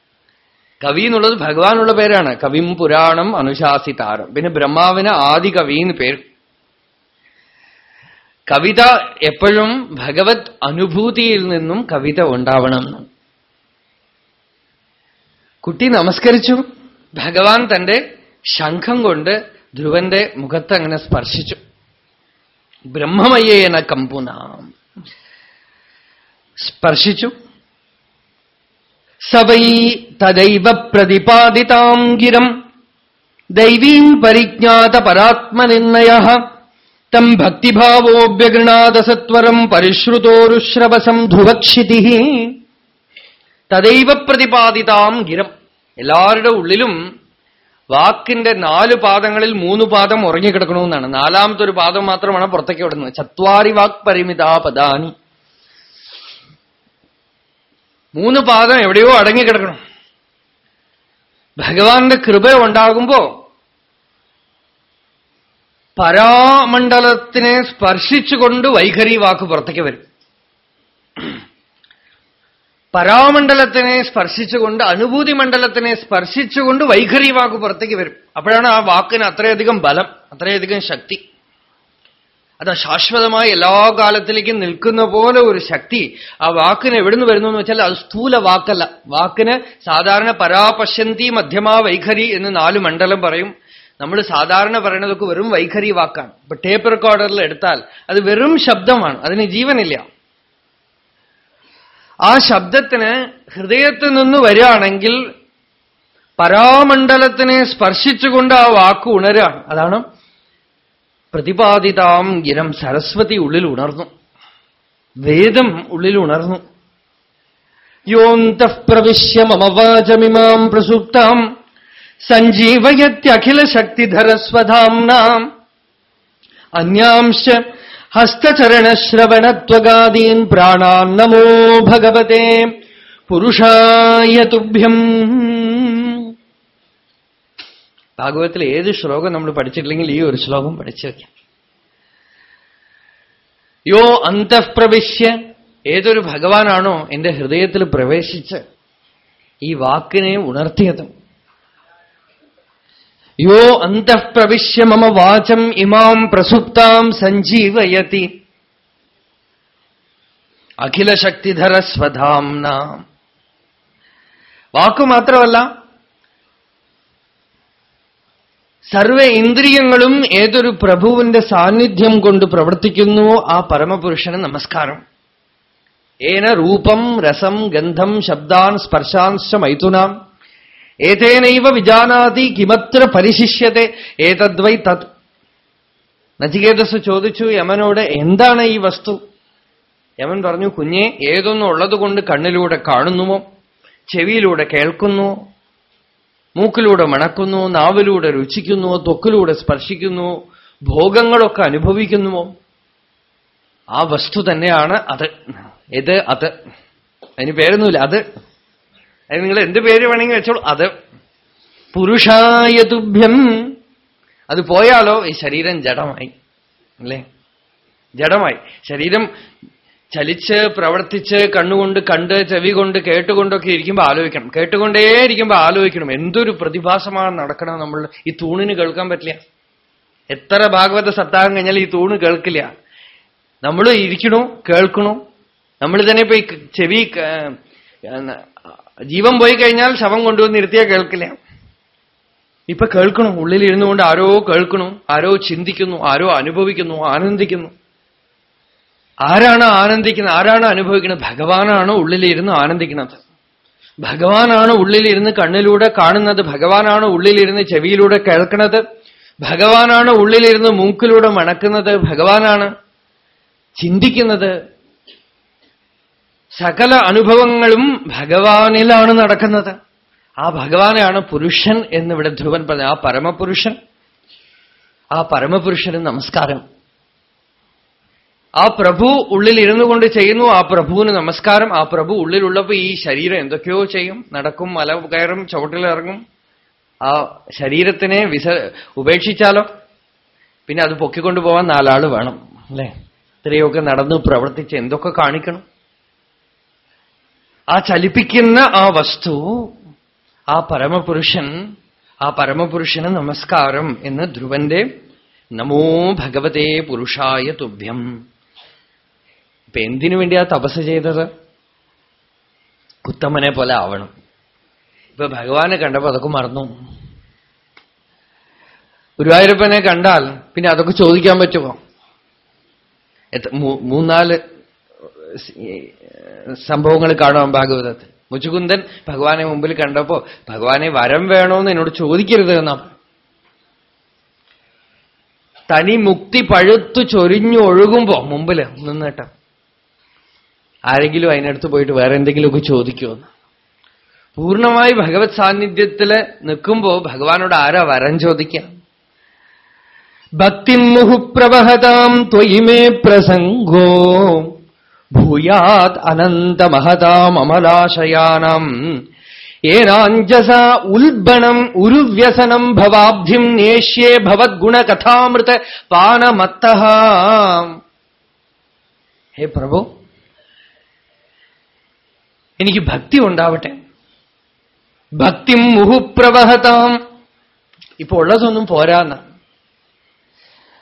കവി എന്നുള്ളത് ഭഗവാനുള്ള പേരാണ്. കവിം പുരാണം അനുശാസിതാരം. പിന്നെ ബ്രഹ്മാവിന് ആദി കവി എന്ന് പേര്. കവിത എപ്പോഴും ഭഗവത് അനുഭൂതിയിൽ നിന്നും കവിത ഉണ്ടാവണം. കുട്ടി നമസ്കരിച്ചു. ഭഗവാൻ തന്റെ ശംഖം കൊണ്ട് ധ്രുവന്റെ മുഖത്ത് അങ്ങനെ സ്പർശിച്ചു. ബ്രഹ്മമയ്യേന കമ്പുനാം. സ്പർശിച്ചു. സവൈ തദൈവ പ്രതിപാദിതാം ഗിരം ദൈവീം പരിജ്ഞാത പരാത്മനിർണയ തം ഭക്തിഭാവോഭ്യഗൃണാദസത്വരം പരിശ്രുതോരുശ്രവസം ധുവക്ഷിതി തദൈവ പ്രതിപാദിതാം ഗിരം എല്ലാവരുടെ ഉള്ളിലും വാക്കിന്റെ നാല് പാദങ്ങളിൽ മൂന്ന് പാദം ഉറങ്ങിക്കിടക്കണമെന്നാണ്. നാലാമത്തെ ഒരു പാദം മാത്രമാണ് പുറത്തേക്ക് വിടുന്നത്. ചത്വാരി വാക് പരിമിതാ പദാനി മൂന്ന് പാദം എവിടെയോ അടങ്ങിക്കിടക്കണം ഭഗവാന്റെ കൃപ ഉണ്ടാകുമ്പോ പരാമണ്ഡലത്തിനെ സ്പർശിച്ചുകൊണ്ട് വൈഖരി വാക്ക് പുറത്തേക്ക് വരും. പരാമണ്ഡലത്തിനെ സ്പർശിച്ചുകൊണ്ട് അനുഭൂതി മണ്ഡലത്തിനെ സ്പർശിച്ചുകൊണ്ട് വൈഖരി വാക്ക് പുറത്തേക്ക് വരും. അപ്പോഴാണ് ആ വാക്കിന് അത്രയധികം ബലം അത്രയധികം ശക്തി. അത് ശാശ്വതമായി എല്ലാ കാലത്തിലേക്കും നിൽക്കുന്ന പോലെ ഒരു ശക്തി ആ വാക്കിന് എവിടുന്ന് വരുന്നു എന്ന് വെച്ചാൽ അത് സ്ഥൂല വാക്കല്ല. വാക്കിന് സാധാരണ പരാപശ്യന്തി മധ്യമാ വൈഖരി എന്ന് നാല് മണ്ഡലം പറയും. നമ്മൾ സാധാരണ പറയുന്നതൊക്കെ വെറും വൈഖരി വാക്കാണ്. ഇപ്പൊ ടേപ്പ് റെക്കോർഡറിൽ എടുത്താൽ അത് വെറും ശബ്ദമാണ്. അതിന് ജീവനില്ല. ആ ശബ്ദത്തിന് ഹൃദയത്തിൽ നിന്ന് വരികയാണെങ്കിൽ പരാമണ്ഡലത്തിനെ സ്പർശിച്ചുകൊണ്ട് ആ വാക്ക് ഉണരാണ് അതാണ് പ്രതിപാദിതാം ഗിരം സരസ്വതി ഉള്ളിൽ ഉണർന്നു. വേദം ഉള്ളിൽ ഉണർന്നു. യോന്തഃ പ്രവിശ്യ മമവാചമിമാം പ്രസുപ്താം. സഞ്ജീവയത്യഖില ശക്തിധരസ്വധാംനാം അന്യാംശ ഹസ്തചരണശ്രവണത്വഗാദീൻ പ്രാണാൻ നമോ ഭഗവതേ. പുരുഷായ തുഭ്യം. ഭാഗവത്തിൽ ഏത് ശ്ലോകം നമ്മൾ പഠിച്ചിട്ടില്ലെങ്കിൽ ഈ ഒരു ശ്ലോകം പഠിച്ചു വയ്ക്കാം യോ അന്തഃപ്രവിശ്യ ഏതൊരു ഭഗവാനാണോ എന്റെ ഹൃദയത്തിൽ പ്രവേശിച്ച് ഈ വാക്കിനെ ഉണർത്തിയതും? യോ അന്തഃപ്രവിശ്യ മമ വാചം ഇമാം പ്രസുപ്താം സഞ്ജീവയതി. അഖിലശക്തിധര സ്വധാംന വാക്കു മാത്രമല്ല സർവ ഇന്ദ്രിയങ്ങളും ഏതൊരു പ്രഭുവിന്റെ സാന്നിധ്യം കൊണ്ട് പ്രവർത്തിക്കുന്നുവോ ആ പരമപുരുഷന് നമസ്കാരം. ഏന രൂപം രസം ഗന്ധം ശബ്ദാൻ സ്പർശാംശ മൈഥുനാം ഏതേനൈവ വിജാനാതി കിമത്ര പരിശിഷ്യത്തെ. ഏതദ്വൈ തത് നചികേതസ് ചോദിച്ചു യമനോട് എന്താണ് ഈ വസ്തു? യമൻ പറഞ്ഞു കുഞ്ഞെ ഏതൊന്നുള്ളതുകൊണ്ട് കണ്ണിലൂടെ കാണുന്നുവോ? ചെവിയിലൂടെ കേൾക്കുന്നുവോ മൂക്കിലൂടെ മണക്കുന്നു നാവിലൂടെ രുചിക്കുന്നു തൊക്കിലൂടെ സ്പർശിക്കുന്നു ഭോഗങ്ങളൊക്കെ അനുഭവിക്കുന്നുവോ? ആ വസ്തു തന്നെയാണ് അത്. ഇത് അത്. അതിന് പേരൊന്നുമില്ല അത്. അതിന് നിങ്ങൾ എന്ത് പേര് വേണമെങ്കിൽ വെച്ചോളൂ അത്. പുരുഷായതുഭ്യം അത് പോയാലോ ഈ ശരീരം ജഡമായി. അല്ലേ? ജഡമായി. ശരീരം ചലിച്ച് പ്രവർത്തിച്ച് കണ്ണുകൊണ്ട് കണ്ട് ചെവി കൊണ്ട് കേട്ടുകൊണ്ടൊക്കെ ഇരിക്കുമ്പോൾ ആലോചിക്കണം. കേട്ടുകൊണ്ടേ ഇരിക്കുമ്പോൾ ആലോചിക്കണം. എന്തൊരു പ്രതിഭാസമാണ് നടക്കണം നമ്മൾ ഈ തൂണിന് കേൾക്കാൻ പറ്റില്ല. എത്ര ഭാഗവത സപ്താഹം കഴിഞ്ഞാൽ ഈ തൂണ് കേൾക്കില്ല. നമ്മൾ ഇരിക്കണു കേൾക്കണു. നമ്മൾ തന്നെ ഈ ചെവി ജീവൻ പോയി കഴിഞ്ഞാൽ ശവം കൊണ്ടുവന്ന് ഇരുത്തിയാൽ കേൾക്കില്ല. ഇപ്പൊ കേൾക്കണു. ഉള്ളിലിരുന്നു കൊണ്ട് ആരോ കേൾക്കണു ആരോ ചിന്തിക്കുന്നു ആരോ അനുഭവിക്കുന്നു ആനന്ദിക്കുന്നു. ആരാണ് ആനന്ദിക്കുന്നത്? ആരാണ് അനുഭവിക്കുന്നത്? ഭഗവാനാണ് ഉള്ളിലിരുന്ന് ആനന്ദിക്കുന്നത്. ഭഗവാനാണ് ഉള്ളിലിരുന്ന് കണ്ണിലൂടെ കാണുന്നത്. ഭഗവാനാണ് ഉള്ളിലിരുന്ന് ചെവിയിലൂടെ കേൾക്കുന്നത്. ഭഗവാനാണ് ഉള്ളിലിരുന്ന് മൂക്കിലൂടെ മണക്കുന്നത്. ഭഗവാനാണ് ചിന്തിക്കുന്നത്. സകല അനുഭവങ്ങളും ഭഗവാനിലാണ് നടക്കുന്നത്. ആ ഭഗവാനാണ് പുരുഷൻ എന്നിവിടെ ധ്രുവൻ പറഞ്ഞ ആ പരമപുരുഷൻ. ആ പരമപുരുഷന് നമസ്കാരം. ആ പ്രഭു ഉള്ളിൽ ഇരുന്നു കൊണ്ട് ചെയ്യുന്നു ആ പ്രഭുവിന് നമസ്കാരം. ആ പ്രഭു ഉള്ളിലുള്ളപ്പോ ഈ ശരീരം എന്തൊക്കെയോ ചെയ്യും. നടക്കും മല കയറും ചുവട്ടിലിറങ്ങും ആ ശരീരത്തിനെ വിസ ഉപേക്ഷിച്ചാലോ? പിന്നെ അത് പൊക്കിക്കൊണ്ടു പോവാൻ നാലാൾ വേണം അല്ലേ? ഇത്രയൊക്കെ നടന്ന് പ്രവർത്തിച്ച് എന്തൊക്കെ കാണിക്കണം? ആ ചലിപ്പിക്കുന്ന ആ വസ്തു ആ പരമപുരുഷൻ ആ പരമപുരുഷന് നമസ്കാരം എന്ന് ധ്രുവന്റെ നമോ ഭഗവതേ പുരുഷായ തുഭ്യം. ഇപ്പൊ എന്തിനു വേണ്ടിയാ തപസ് ചെയ്തത്? ഉത്തമനെ പോലെ ആവണം. ഇപ്പൊ ഭഗവാനെ കണ്ടപ്പോ അതൊക്കെ മറന്നു. ഗുരുവായൂരപ്പനെ കണ്ടാൽ പിന്നെ അതൊക്കെ ചോദിക്കാൻ പറ്റുമോ? മൂന്നാൽ സംഭവങ്ങൾ കാണാം ഭാഗവതത്തിൽ. മുച്ചുകുന്ദൻ ഭഗവാനെ മുമ്പിൽ കണ്ടപ്പോ ഭഗവാനെ വരം വേണോന്ന് എന്നോട് ചോദിക്കരുത് എന്നാ. തനി മുക്തി പഴുത്തു ചൊരിഞ്ഞു ഒഴുകുമ്പോ മുമ്പിൽ നിന്നിട്ട്. ആരെങ്കിലും അതിനടുത്ത് പോയിട്ട് വേറെ എന്തെങ്കിലുമൊക്കെ ചോദിക്കുമോ പൂർണമായി ഭഗവത് സാന്നിധ്യത്തിൽ നിൽക്കുമ്പോ ഭഗവാനോട് ആരാ വരം ചോദിക്കാം? ഭക്തിമുഹുപ്രവഹതാം ത്വയിമേ പ്രസംഗോ. ഭൂയാത് അനന്ത മഹതാം അമലാശയാനം. ഏനാഞ്ജസ ഉൽബണം ഉരുവ്യസനം ഭവാബ്ധിം നേഷ്യേ ഭവദ്ഗുണകഥാമൃത പാനമത്ത ഹേ പ്രഭു എനിക്ക് ഭക്തി ഉണ്ടാവട്ടെ. ഭക്തി മുഹുപ്രവഹതാം ഇപ്പൊ ഉള്ളതൊന്നും പോരാന്ന.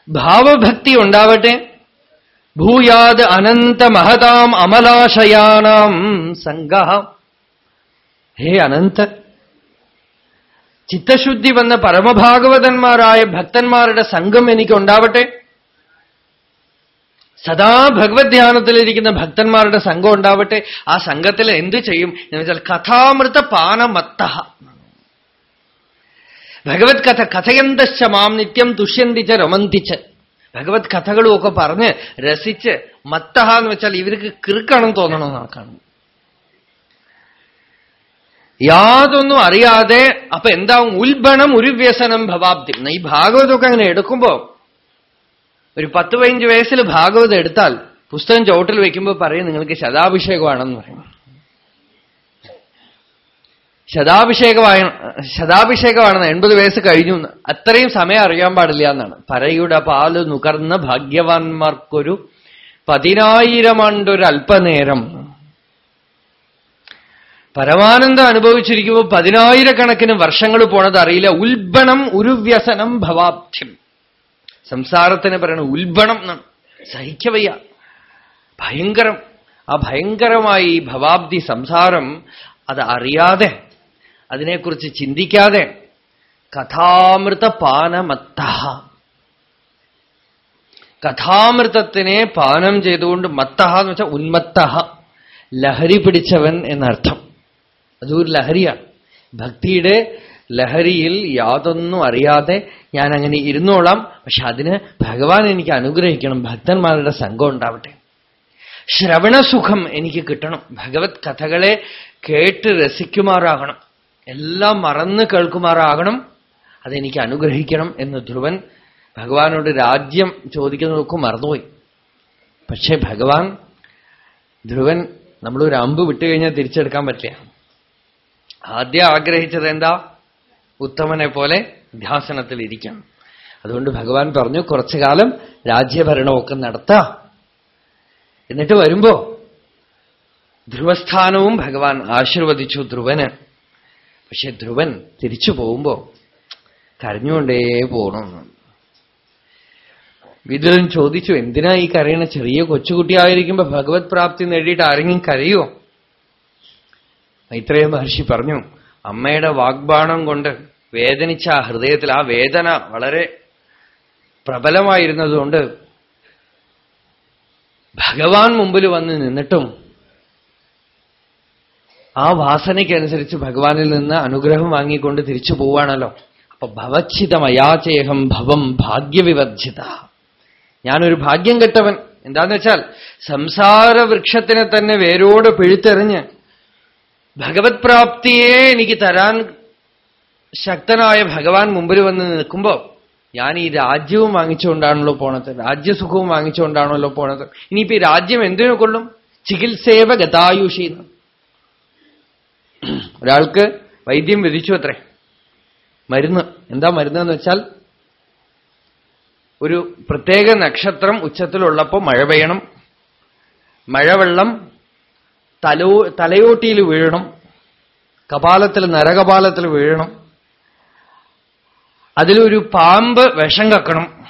ഭാവഭക്തി ഉണ്ടാവട്ടെ. ഭൂയാത് അനന്ത മഹതാം അമലാശയാനാം സംഘ ഹേ അനന്ത. ചിത്തശുദ്ധി വന്ന പരമഭാഗവതന്മാരായ ഭക്തന്മാരുടെ സംഘം എനിക്കുണ്ടാവട്ടെ. സദാ ഭഗവത് ധ്യാനത്തിലിരിക്കുന്ന ഭക്തന്മാരുടെ സംഘം ഉണ്ടാവട്ടെ. ആ സംഘത്തിൽ എന്ത് ചെയ്യും? എന്ന് വെച്ചാൽ കഥാമൃത പാനമത്ത ഭഗവത് കഥ കഥയന്തശ്ച മാം നിത്യം തുഷ്യന്തിച്ച് രമന്തിച്ച് ഭഗവത് കഥകളും ഒക്കെ പറഞ്ഞ് രസിച്ച് മത്തഹ എന്ന് വെച്ചാൽ ഇവർക്ക് കിറുക്കാണെന്ന് തോന്നണമെന്നാണ് കാണുന്നത് യാതൊന്നും അറിയാതെ അപ്പൊ എന്താവും? ഉൽബണം ഒരു വ്യസനം ഭവാബ്ദി. ഈ ഭാഗവതമൊക്കെ അങ്ങനെ എടുക്കുമ്പോ ഒരു പത്ത് പതിനഞ്ച് വയസ്സിൽ ഭാഗവതം എടുത്താൽ പുസ്തകം ചോട്ടിൽ വെക്കുമ്പോൾ പറയും നിങ്ങൾക്ക് ശതാഭിഷേകമാണെന്ന് പറയും. ശതാഭിഷേകമായ ശതാഭിഷേകമാണെന്ന് എൺപത് വയസ്സ് കഴിഞ്ഞു അത്രയും സമയം അറിയാൻ പാടില്ല എന്നാണ്. പരയുടെ പാൽ നുകർന്ന ഭാഗ്യവാന്മാർക്കൊരു പതിനായിരം ആണ്ടൊരു അല്പനേരം പരമാനന്ദം അനുഭവിച്ചിരിക്കുമ്പോൾ പതിനായിരക്കണക്കിന് വർഷങ്ങൾ പോണത് അറിയില്ല ഉൽബണം ഉരുവ്യസനം ഭവാബ്ധ്യം സംസാരത്തിന് പറയണ ഉൽബണം എന്നാണ്. സഹിക്കവയ്യ. ഭയങ്കരം. ആ ഭയങ്കരമായി ഭവാബ്ദി സംസാരം അത് അറിയാതെ അതിനെക്കുറിച്ച് ചിന്തിക്കാതെ കഥാമൃത പാനമത്ത കഥാമൃതത്തിനെ പാനം ചെയ്തുകൊണ്ട് മത്തഹ എന്ന് വെച്ചാൽ ഉന്മത്ത ലഹരി പിടിച്ചവൻ എന്നർത്ഥം. അതൊരു ലഹരിയാണ്. ഭക്തിയുടെ ലഹരിയിൽ യാതൊന്നും അറിയാതെ ഞാൻ അങ്ങനെ ഇരുന്നോളാം. പക്ഷെ അതിന് ഭഗവാൻ എനിക്ക് അനുഗ്രഹിക്കണം. ഭക്തന്മാരുടെ സംഘം ഉണ്ടാവട്ടെ. ശ്രവണസുഖം എനിക്ക് കിട്ടണം. ഭഗവത് കഥകളെ കേട്ട് രസിക്കുമാറാകണം. എല്ലാം മറന്ന് കേൾക്കുമാറാകണം. അതെനിക്ക് അനുഗ്രഹിക്കണം എന്ന് ധ്രുവൻ ഭഗവാനോട് രാജ്യം ചോദിക്കുന്നതൊക്കെ മറന്നുപോയി. പക്ഷേ ഭഗവാൻ ധ്രുവൻ നമ്മളൊരു അമ്പ് വിട്ടുകഴിഞ്ഞാൽ തിരിച്ചെടുക്കാൻ പറ്റില്ല. ആദ്യം ആഗ്രഹിച്ചത് എന്താ? ഉത്തമനെ പോലെ ധ്യാസനത്തിൽ ഇരിക്കണം അതുകൊണ്ട് ഭഗവാൻ പറഞ്ഞു കുറച്ചു കാലം രാജ്യഭരണമൊക്കെ നടത്ത. എന്നിട്ട് വരുമ്പോ ധ്രുവസ്ഥാനവും ഭഗവാൻ ആശീർവദിച്ചു ധ്രുവന്. പക്ഷെ ധ്രുവൻ തിരിച്ചു പോകുമ്പോ കരഞ്ഞുകൊണ്ടേ പോകണമെന്ന് വിതുരൻ ചോദിച്ചു എന്തിനാ ഈ കരയണ ചെറിയ കൊച്ചുകുട്ടിയായിരിക്കുമ്പോ ഭഗവത് പ്രാപ്തി നേടിയിട്ട് ആരെങ്കിലും കരയോ? മൈത്രേയ മഹർഷി പറഞ്ഞു അമ്മയുടെ വാഗ്ബാണം കൊണ്ട് വേദനിച്ച ആ ഹൃദയത്തിൽ ആ വേദന വളരെ പ്രബലമായിരുന്നതുകൊണ്ട് ഭഗവാൻ മുമ്പിൽ വന്ന് നിന്നിട്ടും ആ വാസനയ്ക്കനുസരിച്ച് ഭഗവാനിൽ നിന്ന് അനുഗ്രഹം വാങ്ങിക്കൊണ്ട് തിരിച്ചു പോവാണല്ലോ അപ്പൊ ഭവച്ഛിതമയാചേഹം ഭവം ഭാഗ്യവിവർജിത. ഞാനൊരു ഭാഗ്യം കെട്ടവൻ. എന്താന്ന് വെച്ചാൽ സംസാര വൃക്ഷത്തിനെ തന്നെ വേരോട് പിഴുത്തെറിഞ്ഞ് ഭഗവത് പ്രാപ്തിയെ എനിക്ക് തരാൻ ശക്തനായ ഭഗവാൻ മുമ്പിൽ വന്ന് നിൽക്കുമ്പോ ഞാൻ ഈ രാജ്യവും വാങ്ങിച്ചുകൊണ്ടാണല്ലോ പോണത് രാജ്യസുഖവും വാങ്ങിച്ചുകൊണ്ടാണല്ലോ പോണത്. ഇനിയിപ്പോ ഈ രാജ്യം എന്തിനു കൊള്ളും? ചികിത്സേവ ഗതായുഷി ഒരാൾക്ക് വൈദ്യം വിധിച്ചു അത്രേ. മരുന്ന്. എന്താ മരുന്ന് എന്ന് വെച്ചാൽ ഒരു പ്രത്യേക നക്ഷത്രം ഉച്ചത്തിലുള്ളപ്പോൾ മഴ പെയ്യണം. മഴവെള്ളം തലോ തലയോട്ടിയിൽ വീഴണം. കപാലത്തിൽ നരകപാലത്തിൽ വീഴണം. അതിലൊരു പാമ്പ് വിഷം കക്കണം.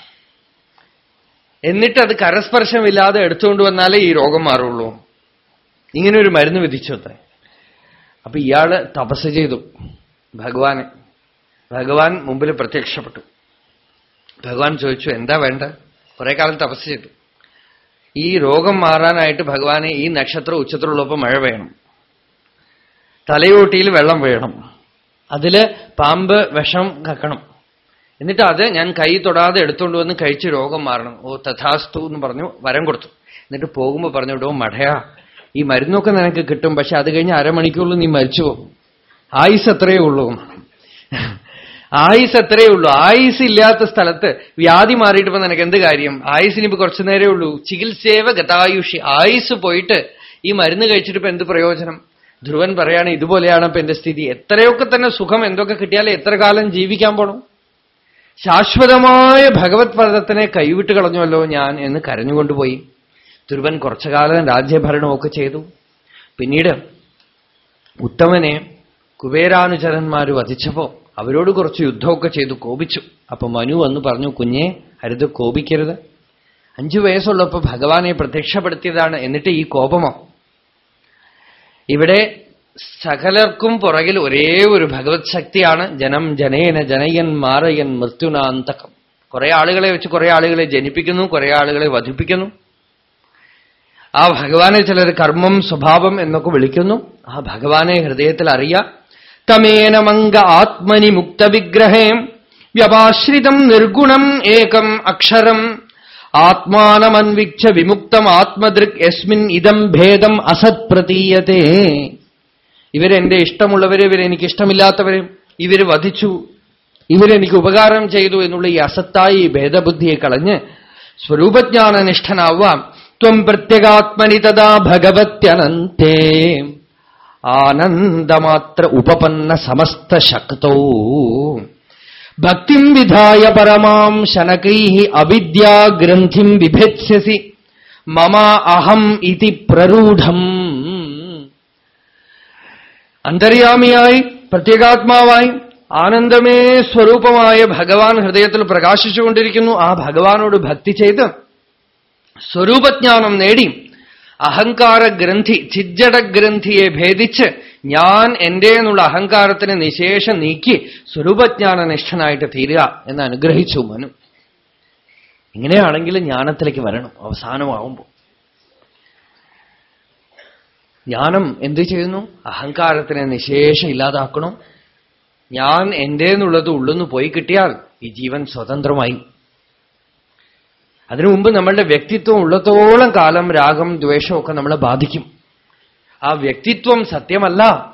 എന്നിട്ട് അത് കരസ്പർശമില്ലാതെ എടുത്തുകൊണ്ട് വന്നാലേ ഈ രോഗം മാറുള്ളൂ. ഇങ്ങനെ ഒരു മരുന്ന് വിധിച്ചു അത്ര അപ്പൊ ഇയാൾ തപസ് ചെയ്തു. ഭഗവാനെ. ഭഗവാൻ മുമ്പിൽ പ്രത്യക്ഷപ്പെട്ടു. ഭഗവാൻ ചോദിച്ചു എന്താ വേണ്ട കുറെ കാലം തപസ് ചെയ്തു. ഈ രോഗം മാറാനായിട്ട് ഭഗവാനെ ഈ നക്ഷത്രം ഉച്ചത്തിലുള്ളപ്പോൾ മഴ വേണം തലയോട്ടിയിൽ വെള്ളം വേണം. അതിൽ പാമ്പ് വിഷം കക്കണം. എന്നിട്ട് അത് ഞാൻ കൈ തൊടാതെ എടുത്തുകൊണ്ട് വന്ന് കഴിച്ച് രോഗം മാറണം. ഓ തഥാസ്തു എന്ന് പറഞ്ഞു വരം കൊടുത്തു. എന്നിട്ട് പോകുമ്പോൾ പറഞ്ഞു വിടോ മഠയാ ഈ മരുന്നൊക്കെ നിനക്ക് കിട്ടും പക്ഷെ അത് കഴിഞ്ഞ് അരമണിക്കൂറിൽ നീ മരിച്ചു പോകും. ആയുസ് അത്രയേ ഉള്ളൂ? ആയുസ് എത്രയേ ഉള്ളൂ? ആയുസ് ഇല്ലാത്ത സ്ഥലത്ത് വ്യാധി മാറിയിട്ട് നിനക്ക് എന്ത് കാര്യം? ആയുസിനിപ്പോ കുറച്ചു നേരേ ഉള്ളൂ. ചികിത്സേവ ഗതായുഷി. ആയുസ് പോയിട്ട് ഈ മരുന്ന് കഴിച്ചിട്ട് ഇപ്പൊ എന്ത് പ്രയോജനം? ധ്രുവൻ പറയാണ് ഇതുപോലെയാണ് ഇപ്പൊ എന്റെ സ്ഥിതി. എത്രയൊക്കെ തന്നെ സുഖം എന്തൊക്കെ കിട്ടിയാലേ എത്ര കാലം ജീവിക്കാൻ പോണം? ശാശ്വതമായ ഭഗവത് പദത്തിനെ കൈവിട്ട് കളഞ്ഞുവല്ലോ ഞാൻ എന്ന് കരഞ്ഞുകൊണ്ടുപോയി ധ്രുവൻ കുറച്ചുകാലം രാജ്യഭരണമൊക്കെ ചെയ്തു. പിന്നീട് ഉത്തമനെ കുബേരാനുചരന്മാർ വധിച്ചപ്പോ അവരോട് കുറച്ച് യുദ്ധമൊക്കെ ചെയ്തു കോപിച്ചു. അപ്പൊ മനു വന്ന് പറഞ്ഞു കുഞ്ഞെ അരുത് കോപിക്കരുത്. അഞ്ചു വയസ്സുള്ളപ്പോ ഭഗവാനെ പ്രത്യക്ഷപ്പെടുത്തിയതാണ് എന്നിട്ട് ഈ കോപമോ? ഇവിടെ സകലർക്കും പുറകിൽ ഒരേ ഒരു ഭഗവത് ശക്തിയാണ് ജനം ജനേന ജനയൻ മാറയൻ മൃത്യുനാന്തകം. കുറെ ആളുകളെ വെച്ച് കുറെ ആളുകളെ ജനിപ്പിക്കുന്നു കുറെ ആളുകളെ വധിപ്പിക്കുന്നു. ആ ഭഗവാനെ ചിലർ കർമ്മം സ്വഭാവം എന്നൊക്കെ വിളിക്കുന്നു. ആ ഭഗവാനെ ഹൃദയത്തിൽ അറിയാം. തമേന മംഗ ആത്മനി മുക്തവിഗ്രഹേ വ്യപാശ്രിതം നിർഗുണം ഏകം അക്ഷരം. ആത്മാനമന്വിക്ഷ വിമുക്തം ആത്മദൃക് യസ്മിൻ ഇതം ഭേദം അസത് പ്രതീയത്തെ ഇവരെന്റെ ഇഷ്ടമുള്ളവരെ ഇവരെനിക്ക് ഇഷ്ടമില്ലാത്തവരെ ഇവർ വധിച്ചു. ഇവരെനിക്ക് ഉപകാരം ചെയ്തു എന്നുള്ള ഈ അസത്തായി ഭേദബുദ്ധിയെ കളഞ്ഞ് സ്വരൂപജ്ഞാനനിഷ്ഠനാവാം. ത്വം പ്രത്യേകാത്മനി തഥാ ഭഗവത്യനന്തേ. ആനന്ദമാത്ര ഉപപന്ന സമസ്ത ശക്തോ. ഭക്തിം വിധായ പരമാം ശനകൈ അവിദ്യാഗ്രന്ഥിം വിഭേത്സ്യസി. മമ അഹം ഇതി പ്രരൂഢം. അന്തര്യാമിയായി പ്രത്യേകാത്മാവായി ആനന്ദമേ സ്വരൂപമായ ഭഗവാൻ ഹൃദയത്തിൽ പ്രകാശിച്ചുകൊണ്ടിരിക്കുന്നു. ആ ഭഗവാനോട് ഭക്തി ചെയ്ത് സ്വരൂപജ്ഞാനം നേടി. അഹങ്കാര ഗ്രന്ഥി ചിജ്ജട ഗ്രന്ഥിയെ ഭേദിച്ച് ഞാൻ എന്റെ എന്നുള്ള അഹങ്കാരത്തിന് നിശേഷം നീക്കി സ്വരൂപജ്ഞാന നിഷ്ഠനായിട്ട് തീരുക എന്ന് അനുഗ്രഹിച്ചു മനു. ഇങ്ങനെയാണെങ്കിൽ ജ്ഞാനത്തിലേക്ക് വരണം അവസാനമാവുമ്പോൾ. ജ്ഞാനം എന്ത് ചെയ്യുന്നു? അഹങ്കാരത്തിനെ നിശേഷം ഇല്ലാതാക്കണം. ഞാൻ എന്റെ എന്നുള്ളത് ഉള്ളെന്ന് പോയി കിട്ടിയാൽ ഈ ജീവൻ സ്വതന്ത്രമായി. അതിനു മുമ്പ് നമ്മളുടെ വ്യക്തിത്വം ഉള്ളത്തോളം കാലം രാഗം ദ്വേഷമൊക്കെ നമ്മളെ ബാധിക്കും. ആ വ്യക്തിത്വം സത്യമല്ല.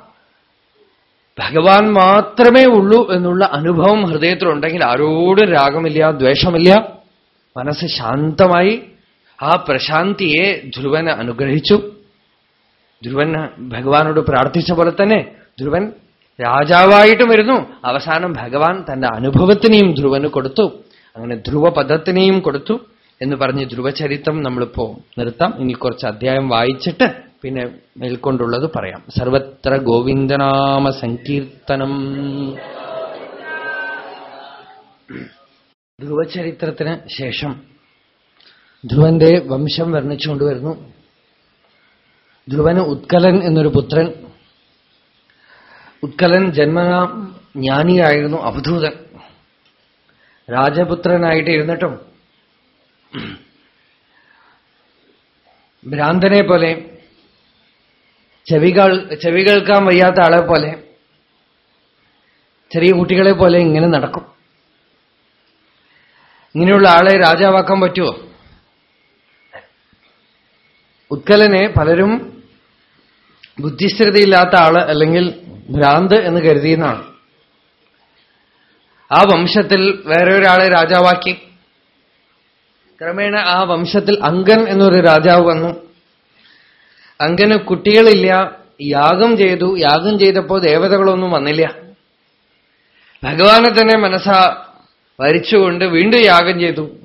ഭഗവാൻ മാത്രമേ ഉള്ളൂ എന്നുള്ള അനുഭവം ഹൃദയത്തിലുണ്ടെങ്കിൽ ആരോടും രാഗമില്ല ദ്വേഷമില്ല. മനസ്സ് ശാന്തമായി ആ പ്രശാന്തിയെ ധ്രുവന് അനുഗ്രഹിച്ചു. ധ്രുവൻ ഭഗവാനോട് പ്രാർത്ഥിച്ച പോലെ തന്നെ ധ്രുവൻ രാജാവായിട്ടും വരുന്നു. അവസാനം ഭഗവാൻ തന്റെ അനുഭവത്തിനെയും ധ്രുവന് കൊടുത്തു. അങ്ങനെ ധ്രുവപദത്തിനെയും കൊടുത്തു. എന്ന് പറഞ്ഞ് ധ്രുവചരിത്രം നമ്മളിപ്പോ നിർത്താം. ഇനി കുറച്ച് അധ്യായം വായിച്ചിട്ട് പിന്നെ മേൽക്കൊണ്ടുള്ളത് പറയാം. സർവത്ര ഗോവിന്ദനാമ സങ്കീർത്തനം. ധ്രുവചരിത്രത്തിന് ശേഷം ധ്രുവന്റെ വംശം വർണിച്ചുകൊണ്ടുവരുന്നു ധ്രുവന് ഉത്കലൻ എന്നൊരു പുത്രൻ. ഉത്കലൻ ജന്മനാ ജ്ഞാനിയായിരുന്നു അവധൂതൻ രാജപുത്രനായിട്ട് ഇരുന്നിട്ടും (clears throat) ഭ്രാന്തനെ പോലെ ചെവികൾ ചെവി കേൾക്കാൻ വയ്യാത്ത ആളെ പോലെ ചെറിയ കുട്ടികളെ പോലെ ഇങ്ങനെ നടക്കും. ഇങ്ങനെയുള്ള ആളെ രാജാവാക്കാൻ പറ്റുമോ ഉത്കലനെ പലരും ബുദ്ധിസ്ഥിരതയില്ലാത്ത ആൾ അല്ലെങ്കിൽ ഭ്രാന്ത് എന്ന് കരുതിയെന്നാണ്. ആ വംശത്തിൽ വേറെ ഒരാളെ രാജാവാക്കി. ക്രമേണ ആ വംശത്തിൽ അങ്കൻ എന്നൊരു രാജാവ് വന്നു. അങ്കന് കുട്ടികളില്ല. യാഗം ചെയ്തു. യാഗം ചെയ്തപ്പോ ദേവതകളൊന്നും വന്നില്ല. ഭഗവാനെ തന്നെ മനസ്സാ വരിച്ചുകൊണ്ട് വീണ്ടും യാഗം ചെയ്തു.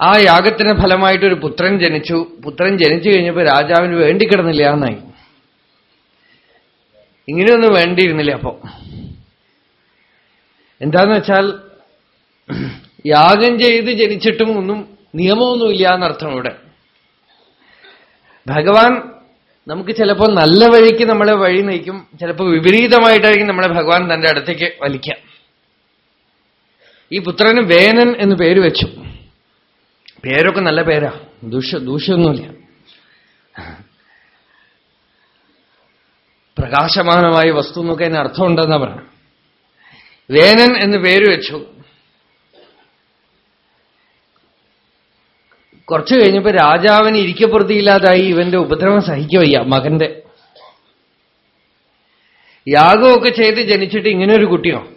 ആ യാഗത്തിന് ഫലമായിട്ടൊരു പുത്രൻ ജനിച്ചു. പുത്രൻ ജനിച്ചു കഴിഞ്ഞപ്പോ രാജാവിന് വേണ്ടി കിടന്നില്ല എന്നായി. ഇങ്ങനെയൊന്നും വേണ്ടിയിരുന്നില്ല അപ്പോ എന്താന്ന് വെച്ചാൽ യാഗം ചെയ്ത് ജനിച്ചിട്ടും ഒന്നും നിയമമൊന്നുമില്ല എന്നർത്ഥം ഇവിടെ ഭഗവാൻ നമുക്ക് ചിലപ്പോൾ നല്ല വഴിക്ക് നമ്മളെ വഴി നയിക്കും ചിലപ്പോൾ വിപരീതമായിട്ടായിരിക്കും നമ്മളെ ഭഗവാൻ തന്റെ അടുത്തേക്ക് വലിക്കാം ഈ പുത്രന് വേനൻ എന്ന് പേര് വെച്ചു. പേരൊക്കെ നല്ല പേരാ. ദൂഷ ദൂഷ്യമൊന്നുമില്ല പ്രകാശമാനമായ വസ്തു എന്നൊക്കെ അതിന് അർത്ഥമുണ്ടെന്നാ പറഞ്ഞു വേനൻ എന്ന് പേര് വെച്ചു. കുറച്ചു കഴിഞ്ഞപ്പോ രാജാവിന് ഇരിക്കപ്പുറത്തിയില്ലാതായി ഇവന്റെ ഉപദ്രവം സഹിക്കുകയ്യ മകന്റെ. യാഗമൊക്കെ ചെയ്ത് ജനിച്ചിട്ട് ഇങ്ങനെ ഒരു കുട്ടിയോ?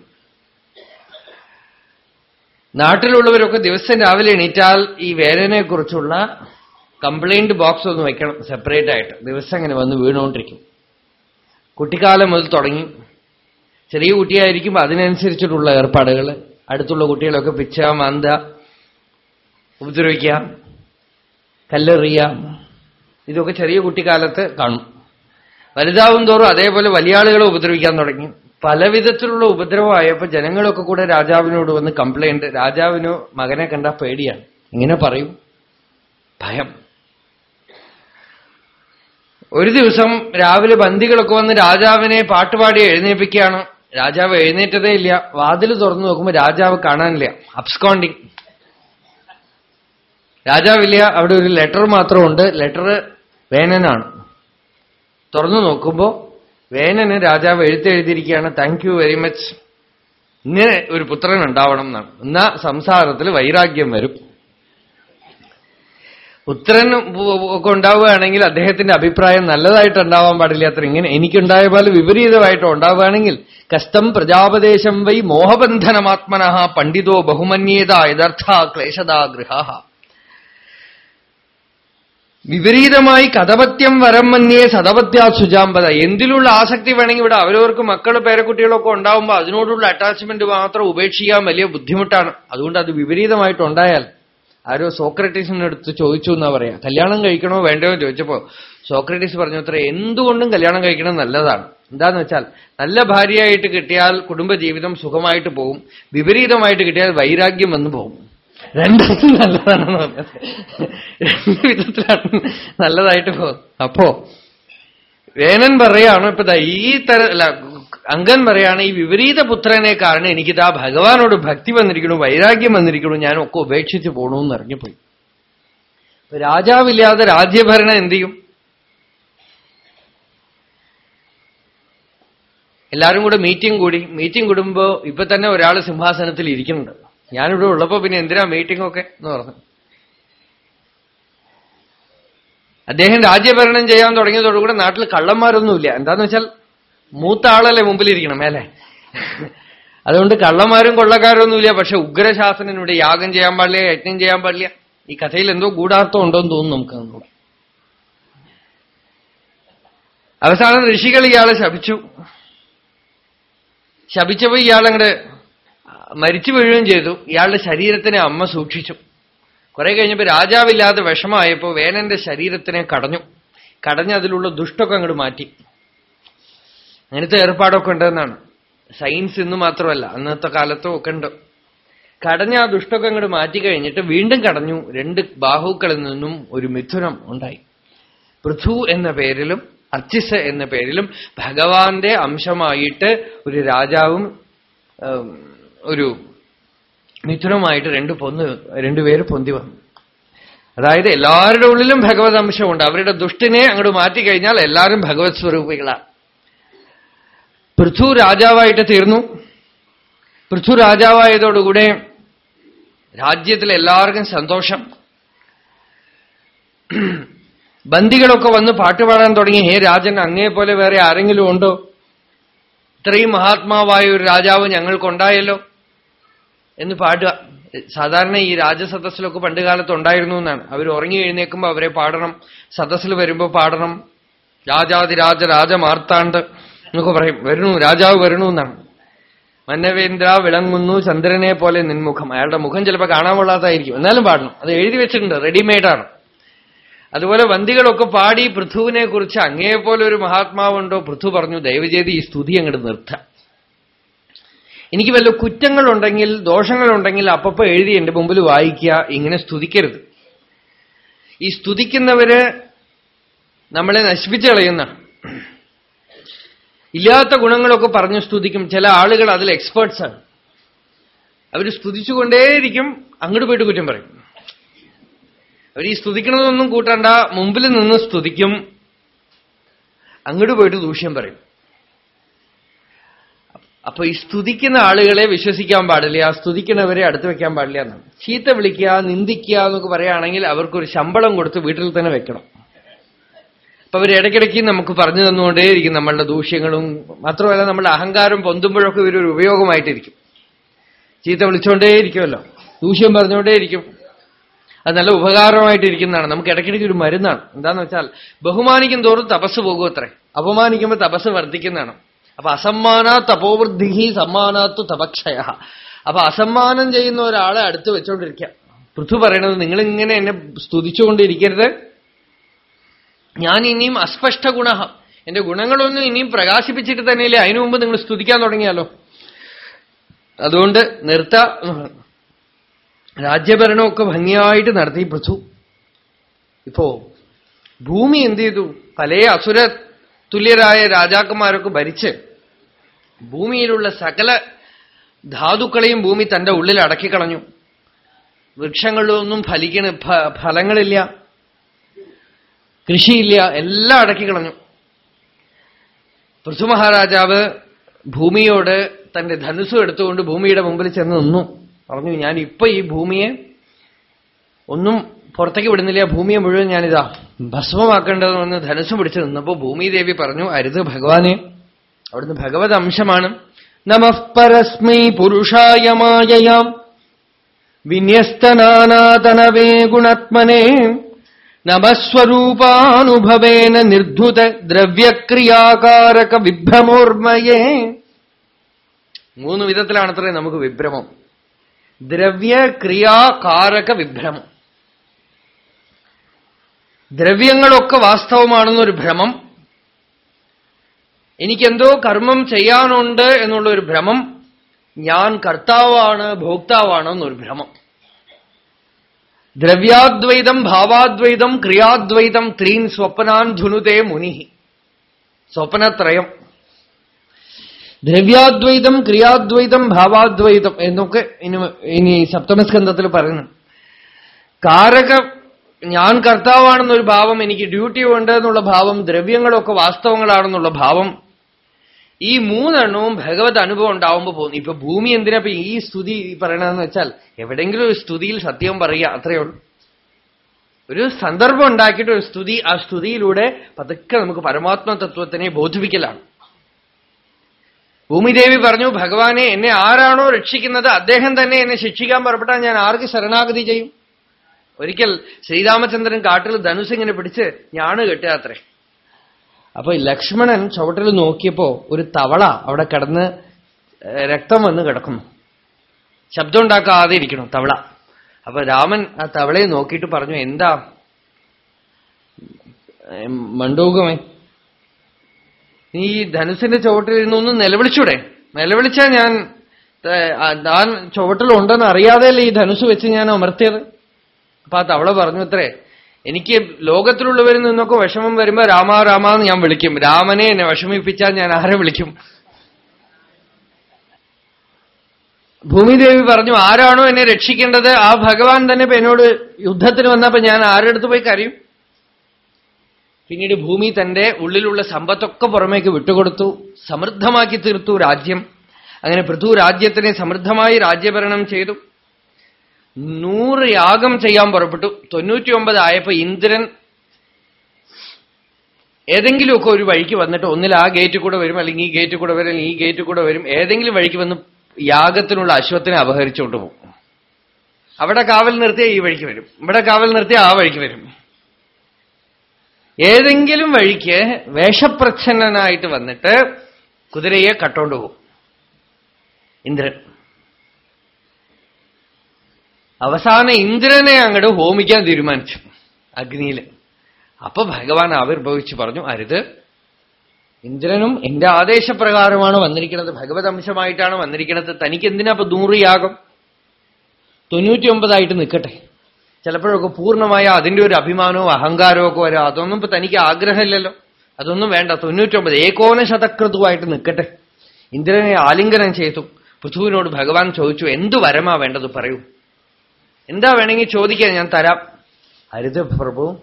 നാട്ടിലുള്ളവരൊക്കെ ദിവസം രാവിലെ എണീറ്റാൽ ഈ വേദനയെ കുറിച്ചുള്ള കംപ്ലൈന്റ് ബോക്സ് ഒന്ന് വെക്കണം സെപ്പറേറ്റ് ആയിട്ട്. ദിവസം ഇങ്ങനെ വന്ന് വീണുകൊണ്ടിരിക്കും കുട്ടിക്കാലം മുതൽ തുടങ്ങി. ചെറിയ കുട്ടിയായിരിക്കുമ്പോൾ അതിനനുസരിച്ചിട്ടുള്ള ഏർപ്പാടുകൾ അടുത്തുള്ള കുട്ടികളൊക്കെ പിച്ച മാന്ത ഉപദ്രവിക്കുക കല്ലെറിയ. ഇതൊക്കെ ചെറിയ കുട്ടിക്കാലത്ത് കാണും. വലുതാവും തോറും അതേപോലെ വലിയ ആളുകളെ ഉപദ്രവിക്കാൻ തുടങ്ങി. പല വിധത്തിലുള്ള ഉപദ്രവമായപ്പോ ജനങ്ങളൊക്കെ കൂടെ രാജാവിനോട് വന്ന് കംപ്ലൈന്റ് രാജാവിനോ മകനെ കണ്ട പേടിയാണ്. ഇങ്ങനെ പറയും. ഭയം. ഒരു ദിവസം രാവിലെ ബന്ദികളൊക്കെ വന്ന് രാജാവിനെ പാട്ടുപാടി എഴുന്നേൽപ്പിക്കുകയാണ് രാജാവ് എഴുന്നേറ്റതേ ഇല്ല. വാതിൽ തുറന്നു നോക്കുമ്പോൾ രാജാവ് കാണാനില്ല. അബ്സ്കോണ്ടിങ് രാജാവില്ല അവിടെ ഒരു ലെറ്റർ മാത്രമുണ്ട്. ലെറ്റർ വേനനാണ് തുറന്നു നോക്കുമ്പോ വേനന് രാജാവ് എഴുത്തെഴുതിയിരിക്കുകയാണ് താങ്ക് യു വെരി മച്ച് ഇങ്ങനെ ഒരു പുത്രൻ ഉണ്ടാവണം എന്നാണ്. എന്നാ സംസാരത്തിൽ വൈരാഗ്യം വരും. പുത്രൻ ഒക്കെ ഉണ്ടാവുകയാണെങ്കിൽ അദ്ദേഹത്തിന്റെ അഭിപ്രായം നല്ലതായിട്ട് ഉണ്ടാവാൻ പാടില്ല. അത്ര ഇങ്ങനെ എനിക്കുണ്ടായ പോലെ വിപരീതമായിട്ടോ ഉണ്ടാവുകയാണെങ്കിൽ കഷ്ടം പ്രജാപദേശം വൈ മോഹബന്ധനമാത്മന പണ്ഡിതോ ബഹുമന്യേത യഥാർത്ഥ ക്ലേശതാ ഗൃഹ വിപരീതമായി കഥപത്യം വരം മന്യേ സതപത്യാ സുജാമ്പത. എന്തിലുള്ള ആസക്തി വേണമെങ്കിൽ ഇവിടെ അവരവർക്ക് മക്കൾ പേരക്കുട്ടികളൊക്കെ ഉണ്ടാവുമ്പോൾ അതിനോടുള്ള അറ്റാച്ച്മെന്റ് മാത്രം ഉപേക്ഷിക്കാൻ വലിയ ബുദ്ധിമുട്ടാണ്. അതുകൊണ്ട് അത് വിപരീതമായിട്ടുണ്ടായാൽ ആരോ സോക്രട്ടീസിനടുത്ത് ചോദിച്ചു എന്നാ പറയാ. കല്യാണം കഴിക്കണോ വേണ്ടയോ ചോദിച്ചപ്പോ സോക്രട്ടീസ് പറഞ്ഞു അത്ര എന്തുകൊണ്ടും കല്യാണം കഴിക്കണം നല്ലതാണ്. എന്താന്ന് വെച്ചാൽ നല്ല ഭാര്യയായിട്ട് കിട്ടിയാൽ കുടുംബജീവിതം സുഖമായിട്ട് പോകും വിപരീതമായിട്ട് കിട്ടിയാൽ വൈരാഗ്യം വന്നു പോകും. രണ്ടും നല്ലതാണെന്ന് പറഞ്ഞത്. രണ്ട് വിധത്തിലാണ് നല്ലതായിട്ട് പോകും അപ്പോ വേനൻ പറയാണ് ഇപ്പൊ ഈ തര അങ്കൻ പറയാണ് ഈ വിപരീത പുത്രനെ കാരണം എനിക്കിതാ ഭഗവാനോട് ഭക്തി വന്നിരിക്കണു വൈരാഗ്യം വന്നിരിക്കണു ഞാനൊക്കെ ഉപേക്ഷിച്ച് പോകണമെന്ന് ഇറങ്ങിപ്പോയി രാജാവില്ലാതെ രാജ്യഭരണം എന്ത് ചെയ്യും? എല്ലാവരും കൂടെ മീറ്റിംഗ് കൂടി മീറ്റിംഗ് കൂടുമ്പോ ഇപ്പൊ തന്നെ ഒരാൾ സിംഹാസനത്തിൽ ഇരിക്കുന്നുണ്ട്. ഞാനിവിടെ ഉള്ളപ്പോ പിന്നെ എന്തിനാ മീറ്റിംഗ് ഒക്കെ എന്ന് പറഞ്ഞു. അദ്ദേഹം രാജ്യഭരണം ചെയ്യാൻ തുടങ്ങിയതോടുകൂടെ നാട്ടിൽ കള്ളന്മാരൊന്നുമില്ല. എന്താന്ന് വെച്ചാൽ മൂത്ത ആളല്ലേ മുമ്പിലിരിക്കണം മേലെ അതുകൊണ്ട് കള്ളന്മാരും കൊള്ളക്കാരൊന്നുമില്ല പക്ഷെ ഉഗ്രശാസനം ഇവിടെ യാഗം ചെയ്യാൻ പാടില്ല യജ്ഞം ചെയ്യാൻ പാടില്ല. ഈ കഥയിൽ എന്തോ ഗൂഢാർത്ഥം ഉണ്ടോന്ന് തോന്നുന്നു നമുക്ക് നമ്മളോട് അവസാനം ഋഷികൾ ഇയാളെ ശപിച്ചു. ശപിച്ചപ്പോ ഇയാളങ്ങട് മരിച്ചു വീഴുകയും ചെയ്തു. ഇയാളുടെ ശരീരത്തിനെ അമ്മ സൂക്ഷിച്ചു. കുറെ കഴിഞ്ഞപ്പോ രാജാവില്ലാതെ വിഷമായപ്പോ വേനന്റെ ശരീരത്തിനെ കടഞ്ഞു. കടഞ്ഞ് അതിലുള്ള ദുഷ്ടൊക്കെ അങ്ങോട്ട് മാറ്റി. അങ്ങനത്തെ ഏർപ്പാടൊക്കെ ഉണ്ടെന്നാണ്. സയൻസ് ഇന്ന് മാത്രമല്ല അന്നത്തെ കാലത്തും ഒക്കെ ഉണ്ട്. കടഞ്ഞ ആ ദുഷ്ടൊക്കെ അങ്ങോട്ട് മാറ്റി കഴിഞ്ഞിട്ട് വീണ്ടും കടഞ്ഞു. രണ്ട് ബാഹുക്കളിൽ നിന്നും ഒരു മിഥുനം ഉണ്ടായി. പൃഥു എന്ന പേരിലും അർച്ചിസ് എന്ന പേരിലും ഭഗവാന്റെ അംശമായിട്ട് ഒരു രാജാവും ഒരു മിഥുനമായിട്ട് രണ്ട് പൊന്ന് രണ്ടുപേര് പൊന്തി വന്നു. അതായത് എല്ലാവരുടെ ഉള്ളിലും ഭഗവത് അംശമുണ്ട്. അവരുടെ ദുഷ്ടിനെ അങ്ങോട്ട് മാറ്റിക്കഴിഞ്ഞാൽ എല്ലാവരും ഭഗവത് സ്വരൂപികളാണ് പൃഥു രാജാവായിട്ട് തീർന്നു. പൃഥു രാജാവായതോടുകൂടെ രാജ്യത്തിലെ എല്ലാവർക്കും സന്തോഷം. ബന്ദികളൊക്കെ വന്ന് പാട്ടുപാടാൻ തുടങ്ങി. ഹേ രാജൻ അങ്ങേ പോലെ വേറെ ആരെങ്കിലും ഉണ്ടോ? ഇത്രയും മഹാത്മാവായ ഒരു രാജാവ് ഞങ്ങൾക്കുണ്ടായല്ലോ. എന്ന് പാടുക. സാധാരണ ഈ രാജസദസ്സിലൊക്കെ പണ്ട് കാലത്ത് ഉണ്ടായിരുന്നു എന്നാണ്. അവർ ഉറങ്ങി എഴുന്നേക്കുമ്പോൾ അവരെ പാടണം. സദസ്സിൽ വരുമ്പോൾ പാടണം. രാജാതിരാജ രാജമാർത്താണ്ട് എന്നൊക്കെ പറയും. വരുന്നു രാജാവ് വരുന്നു എന്നാണ്. മന്നവേന്ദ്ര വിളങ്ങുന്നു ചന്ദ്രനെ പോലെ നിൻമുഖം. അയാളുടെ മുഖം ചിലപ്പോൾ കാണാൻ കൊള്ളാത്തായിരിക്കും എന്നാലും പാടണം. അത് എഴുതി വെച്ചിട്ടുണ്ട്. റെഡിമെയ്ഡാണ്. അതുപോലെ വന്തികളൊക്കെ പാടി പൃഥുവിനെ കുറിച്ച് അങ്ങേപോലെ ഒരു മഹാത്മാവുണ്ടോ? പൃഥു പറഞ്ഞു ദയവചെയ്ത് ഈ സ്തുതി അങ്ങോട്ട് നിർത്താം. എനിക്ക് വല്ല കുറ്റങ്ങളുണ്ടെങ്കിൽ ദോഷങ്ങളുണ്ടെങ്കിൽ അപ്പപ്പോ എഴുതി എന്റെ മുമ്പിൽ വായിക്കുക ഇങ്ങനെ സ്തുതിക്കരുത്. ഈ സ്തുതിക്കുന്നവര് നമ്മളെ നശിപ്പിച്ചു കളയുന്ന ഇല്ലാത്ത ഗുണങ്ങളൊക്കെ പറഞ്ഞു സ്തുതിക്കും. ചില ആളുകൾ അതിൽ എക്സ്പേർട്സാണ് അവർ സ്തുതിച്ചുകൊണ്ടേയിരിക്കും അങ്ങോട്ട് പോയിട്ട് കുറ്റം പറയും. അവർ ഈ സ്തുതിക്കണതൊന്നും കൂട്ടണ്ട മുമ്പിൽ നിന്ന് സ്തുതിക്കും അങ്ങോട്ട് പോയിട്ട് ദൂഷ്യം പറയും. അപ്പൊ ഈ സ്തുതിക്കുന്ന ആളുകളെ വിശ്വസിക്കാൻ പാടില്ല സ്തുതിക്കുന്നവരെ അടുത്ത് വെക്കാൻ പാടില്ല എന്നാണ്. ചീത്ത വിളിക്കുക നിന്ദിക്കുക എന്നൊക്കെ പറയുകയാണെങ്കിൽ അവർക്കൊരു ശമ്പളം കൊടുത്ത് വീട്ടിൽ തന്നെ വെക്കണം. അപ്പൊ അവർ ഇടയ്ക്കിടയ്ക്ക് നമുക്ക് പറഞ്ഞു തന്നുകൊണ്ടേയിരിക്കും നമ്മളുടെ ദൂഷ്യങ്ങളും മാത്രമല്ല നമ്മളുടെ അഹങ്കാരം പൊന്തുമ്പോഴൊക്കെ ഇവരൊരു ഉപയോഗമായിട്ടിരിക്കും. ചീത്ത വിളിച്ചുകൊണ്ടേയിരിക്കുമല്ലോ ദൂഷ്യം പറഞ്ഞുകൊണ്ടേയിരിക്കും അത് നല്ല ഉപകാരമായിട്ടിരിക്കുന്നതാണ്. നമുക്ക് ഇടയ്ക്കിടയ്ക്ക് ഒരു മരുന്നാണ്. എന്താന്ന് വെച്ചാൽ ബഹുമാനിക്കും തോറും തപസ് പോകും അപമാനിക്കുമ്പോൾ തപസ് വർദ്ധിക്കുന്നതാണ്. അപ്പൊ അസമ്മാന തപോവൃദ്ധി സമ്മാനാത്തു തപക്ഷയ അപ്പൊ അസമ്മാനം ചെയ്യുന്ന ഒരാളെ അടുത്ത് വെച്ചോണ്ടിരിക്കാം. പൃഥു പറയണത് നിങ്ങളിങ്ങനെ എന്നെ സ്തുതിച്ചുകൊണ്ടിരിക്കരുത്. ഞാൻ ഇനിയും അസ്പഷ്ട ഗുണ എന്റെ ഗുണങ്ങളൊന്നും ഇനിയും പ്രകാശിപ്പിച്ചിട്ട് തന്നെയില്ലേ അതിനു മുമ്പ് നിങ്ങൾ സ്തുതിക്കാൻ തുടങ്ങിയാലോ? അതുകൊണ്ട് നിർത്ത. രാജ്യഭരണമൊക്കെ ഭംഗിയായിട്ട് നടത്തി പൃഥു. ഇപ്പോ ഭൂമി എന്ത് ചെയ്തു? പല അസുര തുല്യരായ രാജാക്കന്മാരൊക്കെ ഭരിച്ച് ഭൂമിയിലുള്ള സകല ധാതുക്കളെയും ഭൂമി തന്റെ ഉള്ളിൽ അടക്കിക്കളഞ്ഞു. വൃക്ഷങ്ങളിലൊന്നും ഫലിക്കണ ഫലങ്ങളില്ല. കൃഷിയില്ല എല്ലാം അടക്കിക്കളഞ്ഞു. പൃഥുമഹാരാജാവ് ഭൂമിയോട് തന്റെ ധനുസ് എടുത്തുകൊണ്ട് ഭൂമിയുടെ മുമ്പിൽ ചെന്ന് നിന്നു. പറഞ്ഞു ഞാൻ ഇപ്പൊ ഈ ഭൂമിയെ ഒന്നും പുറത്തേക്ക് വിടുന്നില്ല. ഭൂമിയെ മുഴുവൻ ഞാനിതാ ഭസ്മമാക്കേണ്ടതെന്ന് ധനുസ് പിടിച്ചു നിന്നപ്പോ ഭൂമിദേവി പറഞ്ഞു അരുത് ഭഗവാനെ. അവിടുന്ന് ഭഗവത് അംശമാണ്. നമഃപരസ്മൈ പുരുഷായ മായയാം. വിന്യസ്തനാനാതനവേ ഗുണാത്മനെ. നമസ്വരൂപാനുഭവേന നിർധുത ദ്രവ്യക്രിയാകാരക വിഭ്രമോർമയേ. മൂന്ന് വിധത്തിലാണത്രേ നമുക്ക് വിഭ്രമം. ദ്രവ്യക്രിയാകാരക വിഭ്രമം. ദ്രവ്യങ്ങളൊക്കെ വാസ്തവമാണെന്നൊരു ഭ്രമം. എനിക്കെന്തോ കർമ്മം ചെയ്യാനുണ്ട് എന്നുള്ളൊരു ഭ്രമം ഞാൻ കർത്താവാണ് ഭോക്താവാണ് എന്നൊരു ഭ്രമം. ദ്രവ്യാദ്വൈതം ഭാവാദ്വൈതം ക്രിയാദ്വൈതം ത്രീൻ സ്വപ്നാൻ ധുനുതേ മുനി സ്വപ്നത്രയം. ദ്രവ്യാദ്വൈതം ക്രിയാദ്വൈതം ഭാവാദ്വൈതം എന്നൊക്കെ ഇനി ഇനി സപ്തമസ്കന്ധത്തിൽ പറയുന്നു. കാരക ഞാൻ കർത്താവാണെന്നൊരു ഭാവം എനിക്ക് ഡ്യൂട്ടി ഉണ്ട് എന്നുള്ള ഭാവം ദ്രവ്യങ്ങളൊക്കെ വാസ്തവങ്ങളാണെന്നുള്ള ഭാവം ഈ മൂന്നെണ്ണവും ഭഗവത് അനുഭവം ഉണ്ടാവുമ്പോൾ പോകുന്നു. ഇപ്പൊ ഭൂമി എന്തിനാ ഈ സ്തുതി പറയണതെന്ന് വെച്ചാൽ എവിടെയെങ്കിലും ഒരു സ്തുതിയിൽ സത്യം പറയുക അത്രയേ ഉള്ളൂ. ഒരു സന്ദർഭം ഉണ്ടാക്കിയിട്ട് ഒരു സ്തുതി ആ സ്തുതിയിലൂടെ പതുക്കെ നമുക്ക് പരമാത്മ തത്വത്തിനെ ബോധിപ്പിക്കലാണ്. ഭൂമിദേവി പറഞ്ഞു ഭഗവാനെ എന്നെ ആരാണോ രക്ഷിക്കുന്നത്? അദ്ദേഹം തന്നെ എന്നെ ശിക്ഷിക്കാൻ പുറപ്പെട്ടാൽ ഞാൻ ആർക്ക് ശരണാഗതി ചെയ്യും? ഒരിക്കൽ ശ്രീരാമചന്ദ്രൻ കാട്ടിൽ ധനുസിങ്ങനെ പിടിച്ച് ഞാണ് കെട്ടുകത്രേ അപ്പൊ ലക്ഷ്മണൻ ചുവട്ടിൽ നോക്കിയപ്പോ ഒരു തവള അവിടെ കിടന്ന് രക്തം വന്ന് കിടക്കുന്നു. ശബ്ദം ഉണ്ടാക്കാതെ ഇരിക്കണം തവള. അപ്പൊ രാമൻ ആ തവളയെ നോക്കിയിട്ട് പറഞ്ഞു എന്താ? മണ്ടൂകമേ നീ ഈ ധനുസിന്റെ ചുവട്ടിൽ ഇരുന്നൊന്ന് നിലവിളിച്ചൂടെ? നിലവിളിച്ചാ ഞാൻ താൻ ചുവട്ടിലുണ്ടെന്ന് അറിയാതെയല്ലേ ഈ ധനുസ് വെച്ച് ഞാൻ അമർത്തിയത്? അപ്പൊ ആ തവള പറഞ്ഞു അത്രേ എനിക്ക് ലോകത്തിലുള്ളവരിൽ നിന്നൊക്കെ വിഷമം വരുമ്പോ രാമ രാമ എന്ന് ഞാൻ വിളിക്കും. രാമനെ എന്നെ വിഷമിപ്പിച്ചാൽ ഞാൻ ആരെ വിളിക്കും? ഭൂമിദേവി പറഞ്ഞു ആരാണോ എന്നെ രക്ഷിക്കേണ്ടത്? ആ ഭഗവാൻ തന്നെ ഇപ്പൊ എന്നോട് യുദ്ധത്തിന് വന്നപ്പോ ഞാൻ ആരുടെ അടുത്ത് പോയി കരയും? പിന്നീട് ഭൂമി തന്റെ ഉള്ളിലുള്ള സമ്പത്തൊക്കെ പുറമേക്ക് വിട്ടുകൊടുത്തു. സമൃദ്ധമാക്കി തീർത്തു രാജ്യം. അങ്ങനെ പൃഥു രാജ്യത്തിനെ സമൃദ്ധമായി രാജ്യഭരണം ചെയ്തു. നൂറ് യാഗം ചെയ്യാൻ പുറപ്പെട്ടു. തൊണ്ണൂറ്റിയൊമ്പത് ആയപ്പോ ഇന്ദ്രൻ ഏതെങ്കിലുമൊക്കെ ഒരു വഴിക്ക് വന്നിട്ട് ഒന്നിൽ ആ ഗേറ്റിൽ കൂടെ വരും അല്ലെങ്കിൽ ഈ ഗേറ്റിൽ കൂടെ വരും ഈ ഗേറ്റിൽ കൂടെ വരും ഏതെങ്കിലും വഴിക്ക് വന്ന് യാഗത്തിനുള്ള അശ്വത്തിനെ അപഹരിച്ചുകൊണ്ട് പോകും. അവിടെ കാവൽ നിർത്തിയ ഈ വഴിക്ക് വരും. ഇവിടെ കാവൽ നിർത്തിയ ആ വഴിക്ക് വരും. ഏതെങ്കിലും വഴിക്ക് വേഷപ്രച്ഛന്നനായിട്ട് വന്നിട്ട് കുതിരയെ കട്ടോണ്ട് പോകും. ഇന്ദ്രൻ. അവസാന ഇന്ദ്രനെ അങ്ങോട്ട് ഹോമിക്കാൻ തീരുമാനിച്ചു അഗ്നിയിൽ അപ്പൊ ഭഗവാൻ ആവിർഭവിച്ച് പറഞ്ഞു അരുത്. ഇന്ദ്രനും എന്റെ ആദേശപ്രകാരമാണ് വന്നിരിക്കുന്നത് ഭഗവത് അംശമായിട്ടാണ് വന്നിരിക്കുന്നത്. തനിക്ക് എന്തിനാ ഇപ്പൊ നൂറ് യാഗം? തൊണ്ണൂറ്റിയൊമ്പതായിട്ട് നിൽക്കട്ടെ ചിലപ്പോഴൊക്കെ പൂർണമായ അതിന്റെ ഒരു അഭിമാനവും അഹങ്കാരവും ഒക്കെ വരാം. അതൊന്നും ഇപ്പൊ തനിക്ക് ആഗ്രഹമില്ലല്ലോ. അതൊന്നും വേണ്ട. തൊണ്ണൂറ്റൊമ്പത് ഏകോന ശതക്രതുവായിട്ട് നിൽക്കട്ടെ ഇന്ദ്രനെ ആലിംഗനം ചെയ്തു. പൃഥുവിനോട് ഭഗവാൻ ചോദിച്ചു എന്ത് വരമാ വേണ്ടത് പറയൂ. എന്താ വേണമെങ്കിൽ ചോദിക്കാൻ ഞാൻ തരാം. അരുത് പ്രഭു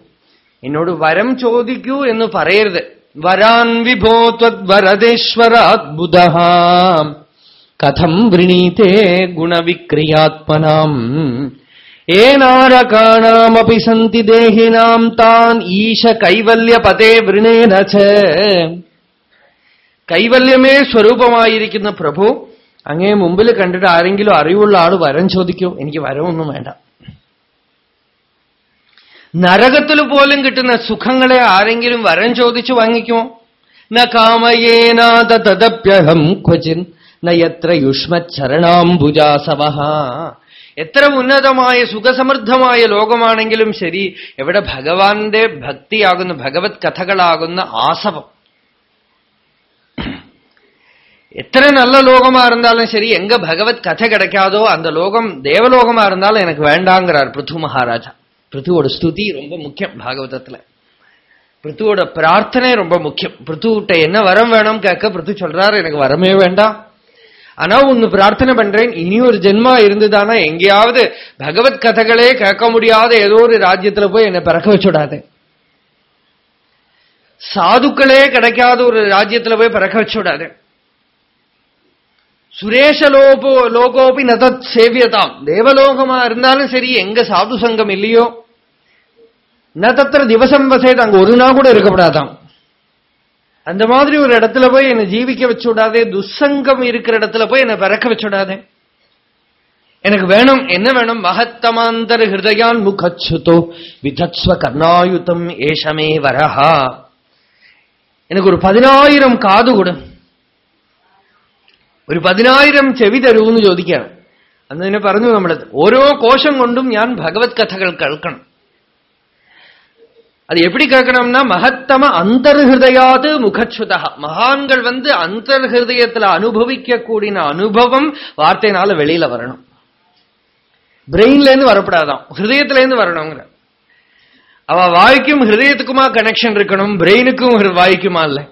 എന്നോട് വരം ചോദിക്കൂ എന്ന് പറയരുത്. വരാൻ വിഭോ ത്വരദേശ്വരാത്ഭുത കഥം വൃണീതേ ഗുണവിക്രിയാത്മനാം. ഏനാരകാണാമപി സന്തി ദേഹിനാം താൻ ഈശ കൈവല്യപതേ വൃണേന കൈവല്യമേ സ്വരൂപമായിരിക്കുന്ന പ്രഭു അങ്ങേ മുമ്പിൽ കണ്ടിട്ട് ആരെങ്കിലും അറിവുള്ള ആൾ വരം ചോദിക്കൂ? എനിക്ക് വരമൊന്നും വേണ്ട. നരകത്തിൽ പോലും കിട്ടുന്ന സുഖങ്ങളെ ആരെങ്കിലും വരം ചോദിച്ചു വാങ്ങിക്കുമോ ന കാമയേനാഥ തദപ്യഹം ക്വചിൻ നയത്ര യുഷ്മരണാംബുജാസവ എത്ര ഉന്നതമായ സുഖസമൃദ്ധമായ ലോകമാണെങ്കിലും ശരി എവിടെ ഭഗവാന്റെ ഭക്തിയാകുന്ന ഭഗവത് കഥകളാകുന്ന ആസവം. எத்தனை நல்ல லோகமா இருந்தாலும் சரி எங்க பகவத் கதை கிடைக்காதோ அந்த லோகம் தேவலோகமா இருந்தாலும் எனக்கு வேண்டாங்கிறார் பிருத்து மகாராஜா. பிருத்துவோட ஸ்துதி ரொம்ப முக்கியம் பாகவதத்துல. பிருத்துவோட பிரார்த்தனை ரொம்ப முக்கியம். பிருத்துவிட்ட என்ன வரம் வேணும் கேட்க பிருத்து சொல்றாரு எனக்கு வரமே வேண்டாம். ஆனா ஒன்னு பிரார்த்தனை பண்றேன் இனி ஒரு ஜென்மா இருந்துதானா எங்கேயாவது பகவத் கதைகளே கேட்க முடியாத ஏதோ ஒரு ராஜ்யத்துல போய் என்னை பிறக்க வச்சுடாது. சாதுக்களே கிடைக்காத ஒரு ராஜ்யத்துல போய் பிறக்க வச்சுடாது. சுரேஷலோபோ லோகோபி நதத் சேவியதாம். தேவலோகமா இருந்தாலும் சரி எங்க சாது சங்கம் இல்லையோ? ந தத்திர திவசம் வசேது அங்க ஒரு நாள் கூட இருக்கப்படாதாம். அந்த மாதிரி ஒரு இடத்துல போய் என்னை ஜீவிக்க வச்சு விடாதே துசங்கம் இருக்கிற இடத்துல போய் என்னை பிறக்க வச்சு விடாதே. எனக்கு வேணும் என்ன வேணும்? மகத்தமாந்தர் ஹிருதயான் முகச்சுதோ விதத்ஸ்வ கர்ணாயுதம் ஏஷமே வரஹா. எனக்கு ஒரு பதினாயிரம் காது கொடு. ഒരു പതിനായിരം ചെവി തരൂന്ന് ചോദിക്കുകയാണ് അന്ന് തന്നെ പറഞ്ഞു നമ്മൾ ഓരോ കോശം കൊണ്ടും ഞാൻ ഭഗവത് കഥകൾ കേൾക്കണം அது எப்படி கேட்கணும்னா மகத்தம அந்தர்ஹிருதயாது முகச்சுத மகான்கள் வந்து அந்தர்ஹிருதயத்துல அனுபவிக்கக்கூடிய அனுபவம் வார்த்தையினால வெளியில வரணும் பிரெயின்ல இருந்து வரப்படாதான் ஹிருதயத்துல இருந்து வரணுங்கிற அவ வாய்க்கும் ஹிருதயத்துக்குமா கனெக்ஷன் இருக்கணும் பிரெயினுக்கும் வாய்க்குமா இல்லை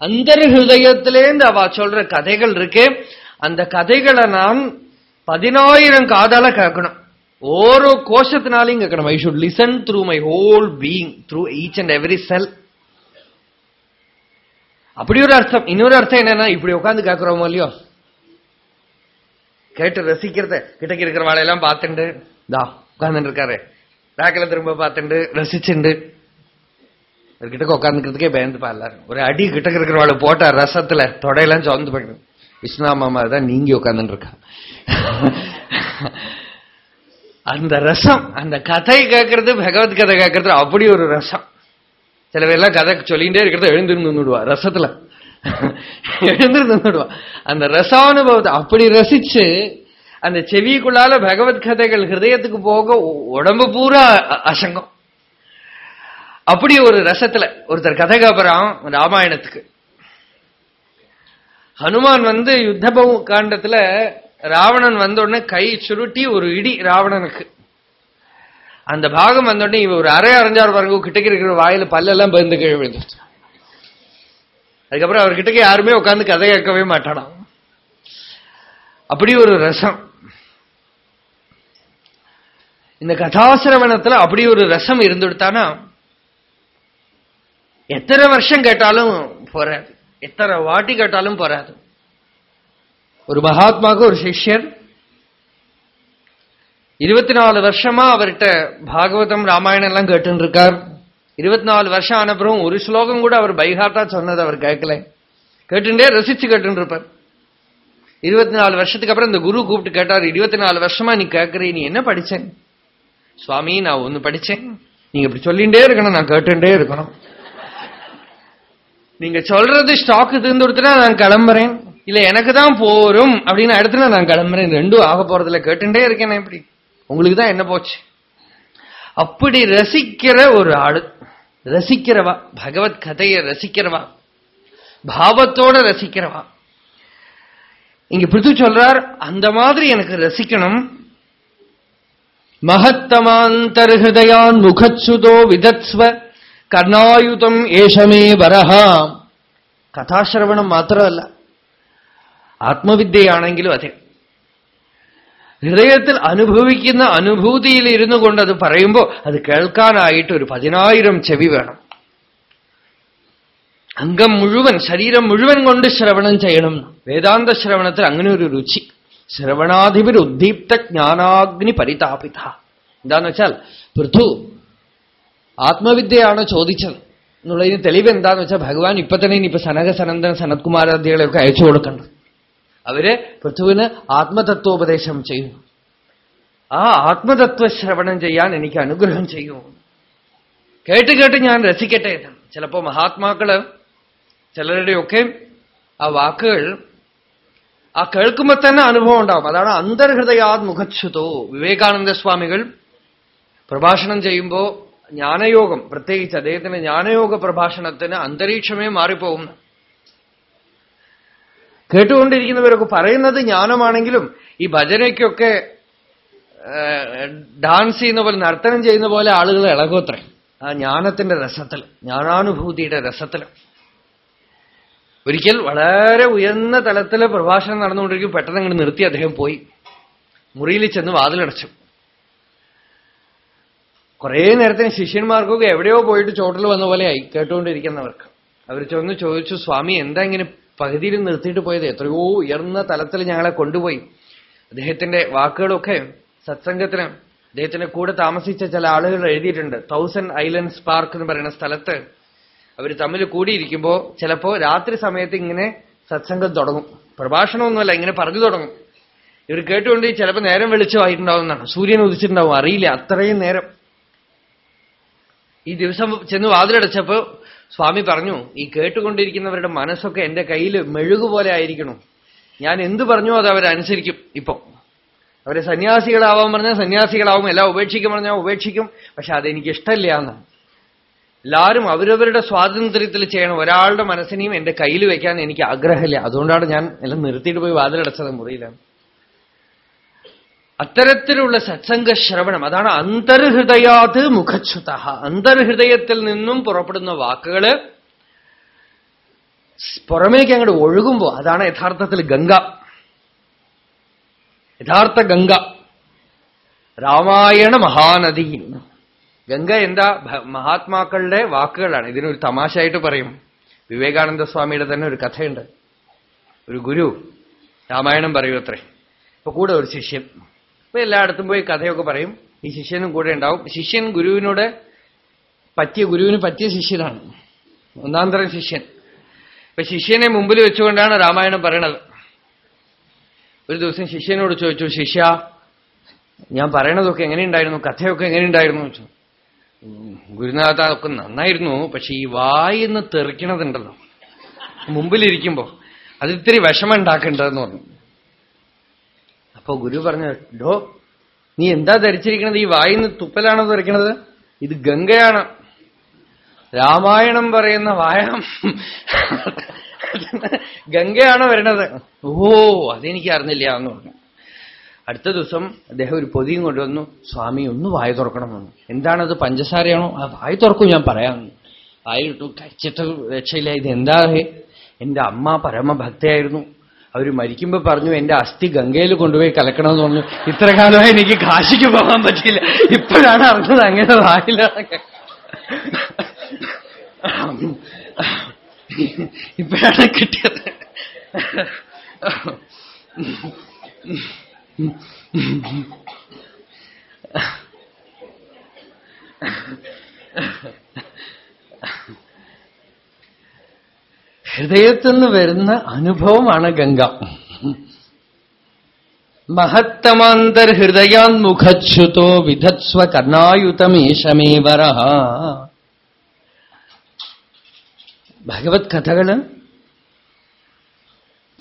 அந்தர் ஹிருதயத்திலேருந்து அவ சொல்ற கதைகள் இருக்கே அந்த கதைகளை நான் பதினாயிரம் காதால கேட்கணும் ஓரோ கோஷத்தினாலையும் கேட்கணும் I should listen through my whole being through each and every cell அப்படி ஒரு அர்த்தம். இன்னொரு அர்த்தம் என்னன்னா இப்படி உட்காந்து கேட்கிறோமோ இல்லையோ? கேட்டு ரசிக்கிறத கிட்டக்கு இருக்கிற வாழையெல்லாம் பார்த்துண்டு தா உட்கார்ந்துட்டு இருக்காரு. ராக்கில திரும்ப பார்த்துண்டு ரசிச்சுண்டு. இவர்கிட்ட உட்காந்துக்கிறதுக்கே பயந்துப்பா எல்லாரும். ஒரு அடி கிட்ட இருக்கிறவாள் போட்ட ரசத்துல தொடையெல்லாம் சொந்து போயிடும் விஷ்ணா மாமா தான் நீங்கி உட்காந்துட்டு இருக்கா. அந்த ரசம் அந்த கதை கேட்கறது பகவத் கதை கேட்கறது அப்படி ஒரு ரசம். சில பேர்லாம் கதை சொல்லிகிட்டே இருக்கிறத எழுந்திருந்து நின்றுடுவா ரசத்துல. எழுந்திருந்து நின்றுடுவா அந்த ரசானுபவத்தை அப்படி ரசிச்சு அந்த செவிக்குள்ளால பகவத் கதைகள் ஹிருதயத்துக்கு போக உடம்பு பூரா அசங்கம். அப்படி ஒரு ரசத்துல ஒருத்தர் கதை காப்பறான் ராமாயணத்துக்கு. ஹனுமான் வந்து யுத்தபவு காண்டத்துல ராவணன் வந்தோடனே கை சுருட்டி ஒரு இடி ராவணனுக்கு. அந்த பாகம் வந்தோடனே இவ ஒரு அரை அரைஞ்சாறு பாருங்க கிட்டக்கு இருக்கிற வாயில பல்லெல்லாம் பயந்து கீழே விழுந்துச்சு அதுக்கப்புறம் அவர்கிட்ட யாருமே உட்காந்து கதை கேட்கவே மாட்டானாம் அப்படி ஒரு ரசம். இந்த கதாசிரவணத்துல அப்படி ஒரு ரசம் இருந்துடுத்தானா? எத்தனை வருஷம் கேட்டாலும் போறாது எத்தனை வாட்டி கேட்டாலும் போறாது ஒரு மகாத்மாவுக்கு ஒரு சிஷ்யர் இருபத்தி நாலு வருஷமா அவர்கிட்ட பாகவதம் ராமாயணம் எல்லாம் கேட்டு இருக்கார் இருபத்தி வருஷம் ஆனப்புறம் ஒரு ஸ்லோகம் கூட அவர் பைஹார்ட்டா சொன்னது அவர் கேட்கல கேட்டுட்டே ரசிச்சு கேட்டு இருப்பார் இருபத்தி நாலு வருஷத்துக்கு அப்புறம் இந்த குரு கூப்பிட்டு கேட்டார் இருபத்தி நாலு வருஷமா நீ கேட்கறீ நீ என்ன படிச்சேன் சுவாமி நான் ஒண்ணு படிச்சேன் நீங்க இப்படி சொல்லிண்டே இருக்கணும் நான் கேட்டுட்டே இருக்கணும் நீங்க சொல்றது ஸ்டாக் தீர்ந்துடுத்துனா நான் கிளம்புறேன். இல்ல எனக்கு தான் போரும் அப்படின்னு அடுத்துனா நான் கிளம்புறேன். ரெண்டும் ஆக போறதுல கேட்டுட்டே இருக்கேன் எப்படி உங்களுக்கு தான் என்ன போச்சு? அப்படி ரசிக்கிற ஒரு ஆளு ரசிக்கிறவா பகவத் கதையை ரசிக்கிறவா பாவத்தோட ரசிக்கிறவா இங்க பிரித்து சொல்றார் அந்த மாதிரி எனக்கு ரசிக்கணும். மகத்தமாந்தர்ஹதயான் முகச்சுதோ விதத்ஸ்வ കർണായുതം ഏഷമേ വരഹ. കഥാശ്രവണം മാത്രമല്ല ആത്മവിദ്യയാണെങ്കിലും അതെ. ഹൃദയത്തിൽ അനുഭവിക്കുന്ന അനുഭൂതിയിൽ ഇരുന്നു കൊണ്ട് അത് പറയുമ്പോൾ അത് കേൾക്കാനായിട്ട് ഒരു പതിനായിരം ചെവി വേണം. അംഗം മുഴുവൻ ശരീരം മുഴുവൻ കൊണ്ട് ശ്രവണം ചെയ്യണം. വേദാന്ത ശ്രവണത്തിൽ അങ്ങനെ ഒരു രുചി. ശ്രവണാധിപരുദ്ദീപ്ത ജ്ഞാനാഗ്നി പരിതാപിത. എന്താന്ന് വെച്ചാൽ പൃഥു ആത്മവിദ്യയാണ് ചോദിച്ചത്. എന്നുള്ളതിന് തെളിവ് എന്താന്ന് വെച്ചാൽ ഭഗവാൻ ഇപ്പൊ തന്നെ ഇനിയിപ്പോ സനക സനന്ദൻ സനത്കുമാരാദികളെയൊക്കെ അയച്ചു കൊടുക്കണം അവർ പൃഥുവിന് ആത്മതത്വോപദേശം ചെയ്യുന്നു. ആ ആത്മതത്വ ശ്രവണം ചെയ്യാൻ എനിക്ക് അനുഗ്രഹം ചെയ്യൂ. കേട്ട് കേട്ട് ഞാൻ രസിക്കട്ടെ ചിലപ്പോ മഹാത്മാക്കൾ ചിലരുടെയൊക്കെ ആ വാക്കുകൾ ആ കേൾക്കുമ്പോ തന്നെ അനുഭവം ഉണ്ടാവും. അതാണ് അന്തർഹൃദയാത് മുഖച്ഛുതോ വിവേകാനന്ദ സ്വാമികൾ പ്രഭാഷണം ചെയ്യുമ്പോ ജ്ഞാനയോഗം പ്രത്യേകിച്ച് അദ്ദേഹത്തിന്റെ ജ്ഞാനയോഗ പ്രഭാഷണത്തിന് അന്തരീക്ഷമേ മാറിപ്പോകുന്നു കേട്ടുകൊണ്ടിരിക്കുന്നവരൊക്കെ പറയുന്നത് ജ്ഞാനമാണെങ്കിലും ഈ ഭജനയ്ക്കൊക്കെ ഡാൻസ് ചെയ്യുന്ന പോലെ നർത്തനം ചെയ്യുന്ന പോലെ ആളുകൾ ഇളകോത്ര ആ ജ്ഞാനത്തിന്റെ രസത്തിൽ ജ്ഞാനാനുഭൂതിയുടെ രസത്തിൽ. ഒരിക്കൽ വളരെ ഉയർന്ന തലത്തിൽ പ്രഭാഷണം നടന്നുകൊണ്ടിരിക്കും പെട്ടെന്ന് അങ്ങോട്ട് നിർത്തി അദ്ദേഹം പോയി. മുറിയിൽ ചെന്ന് വാതിലടച്ചു. കുറേ നേരത്തിന് ശിഷ്യന്മാർക്കൊക്കെ എവിടെയോ പോയിട്ട് ചോട്ടിൽ വന്ന പോലെയായി കേട്ടുകൊണ്ടിരിക്കുന്നവർക്ക്. അവർ ചെന്ന് ചോദിച്ചു സ്വാമി എന്താ ഇങ്ങനെ പകുതിയിൽ നിർത്തിയിട്ട് പോയത്? എത്രയോ ഉയർന്ന തലത്തിൽ ഞങ്ങളെ കൊണ്ടുപോയി. അദ്ദേഹത്തിന്റെ വാക്കുകളൊക്കെ സത്സംഗത്തിന് അദ്ദേഹത്തിന്റെ കൂടെ താമസിച്ച ചില ആളുകൾ എഴുതിയിട്ടുണ്ട്. തൗസൻഡ് ഐലൻഡ്സ് പാർക്ക് എന്ന് പറയുന്ന സ്ഥലത്ത് അവർ തമ്മിൽ കൂടിയിരിക്കുമ്പോൾ ചിലപ്പോ രാത്രി സമയത്ത് ഇങ്ങനെ സത്സംഗം തുടങ്ങും. പ്രഭാഷണമൊന്നുമല്ല ഇങ്ങനെ പറഞ്ഞു തുടങ്ങും. ഇവർ കേട്ടുകൊണ്ട് ചിലപ്പോൾ നേരം വെളിച്ചമായിട്ടുണ്ടാവുന്നതാണ് സൂര്യൻ ഉദിച്ചിട്ടുണ്ടാവും. അറിയില്ല അത്രയും നേരം. ഈ ദിവസം ചെന്ന് വാതിലടച്ചപ്പോ സ്വാമി പറഞ്ഞു ഈ കേട്ടുകൊണ്ടിരിക്കുന്നവരുടെ മനസ്സൊക്കെ എന്റെ കയ്യിൽ മെഴുകുപോലെ ആയിരിക്കണം. ഞാൻ എന്ത് പറഞ്ഞു അത് അവരനുസരിക്കും ഇപ്പൊ. അവരെ സന്യാസികളാവാൻ പറഞ്ഞാൽ സന്യാസികളാവും എല്ലാം ഉപേക്ഷിക്കും പറഞ്ഞാൽ ഉപേക്ഷിക്കും പക്ഷെ അതെനിക്ക് ഇഷ്ടമില്ല എന്ന്. എല്ലാവരും അവരവരുടെ സ്വാതന്ത്ര്യത്തിൽ ചെയ്യണം. ഒരാളുടെ മനസ്സിനെയും എന്റെ കയ്യിൽ വെക്കാൻ എനിക്ക് ആഗ്രഹമില്ല. അതുകൊണ്ടാണ് ഞാൻ എല്ലാം നിർത്തിയിട്ട് പോയി വാതിലടച്ചത് മുറിയിലാണ്. അത്തരത്തിലുള്ള സത്സംഗ ശ്രവണം അതാണ് അന്തർഹൃദയാത് മുഖച്ഛുത. അന്തർഹൃദയത്തിൽ നിന്നും പുറപ്പെടുന്ന വാക്കുകൾ പുറമേക്ക് അങ്ങോട്ട് ഒഴുകുമ്പോ അതാണ് യഥാർത്ഥത്തിൽ ഗംഗ. യഥാർത്ഥ ഗംഗ. രാമായണ മഹാനദി. ഗംഗ എന്താ? മഹാത്മാക്കളുടെ വാക്കുകളാണ്. ഇതിനൊരു തമാശയായിട്ട് പറയും. വിവേകാനന്ദ സ്വാമിയുടെ തന്നെ ഒരു കഥയുണ്ട്. ഒരു ഗുരു രാമായണം പറയൂ അത്രേ ഇപ്പൊ കൂടെ ഒരു ശിഷ്യൻ. ഇപ്പൊ എല്ലായിടത്തും പോയി കഥയൊക്കെ പറയും. ഈ ശിഷ്യനും കൂടെ ഉണ്ടാവും. ശിഷ്യൻ ഗുരുവിനോട് പറ്റിയ ഗുരുവിന് പറ്റിയ ശിഷ്യനാണ്. ഒന്നാന്തരം ശിഷ്യൻ. ഇപ്പൊ ശിഷ്യനെ മുമ്പിൽ വെച്ചുകൊണ്ടാണ് രാമായണം പറയണത്. ഒരു ദിവസം ശിഷ്യനോട് ചോദിച്ചു ശിഷ്യ ഞാൻ പറയണതൊക്കെ എങ്ങനെയുണ്ടായിരുന്നു? കഥയൊക്കെ എങ്ങനെയുണ്ടായിരുന്നു? വെച്ചു ഗുരുനാഥ ഒക്കെ നന്നായിരുന്നു പക്ഷെ ഈ വായിന്ന് തെറിക്കണതുണ്ടല്ലോ. മുമ്പിലിരിക്കുമ്പോ അതിത്തിരി വിഷമം ഉണ്ടാക്കേണ്ടതെന്ന് പറഞ്ഞു. അപ്പോ ഗുരു പറഞ്ഞു ഡോ നീ എന്താ ധരിച്ചിരിക്കണത്? ഈ വായിന്ന് തുപ്പലാണോ ധരിക്കണത്? ഇത് ഗംഗയാണ്. രാമായണം പറയുന്ന വായണം ഗംഗയാണ് വരണത്. ഓ അതെനിക്ക് അറിഞ്ഞില്ല എന്ന് പറഞ്ഞു. അടുത്ത ദിവസം അദ്ദേഹം ഒരു പൊതിയും കൊണ്ടുവന്നു. സ്വാമി ഒന്ന് വായ തുറക്കണമെന്ന് എന്താണത്? പഞ്ചസാരയാണോ? ആ വായു തുറക്കും ഞാൻ പറയാം. വായിലിട്ടു കഴിച്ചിട്ട് രക്ഷയില്ല. ഇത് എന്താ എന്റെ അമ്മ പരമഭക്തയായിരുന്നു. അവർ മരിക്കുമ്പോൾ പറഞ്ഞു എന്റെ അസ്ഥി ഗംഗയിൽ കൊണ്ടുപോയി കലക്കണമെന്ന് പറഞ്ഞു. ഇത്ര കാലമായി എനിക്ക് കാശിക്ക് പോകാൻ പറ്റിയില്ല. ഇപ്പോഴാണ് അറിഞ്ഞത് അങ്ങനെ വായിലാണ് ഇപ്പോഴാണ് കിട്ടിയത്. ഹൃദയത്തിൽ നിന്ന് വരുന്ന അനുഭവമാണ് ഗംഗ. മഹത്തമാന്തർഹൃദയാന്മുഖച്യുതോ വിധത്സ്വ കർണായുതമേശമേവര. ഭഗവത് കഥകൾ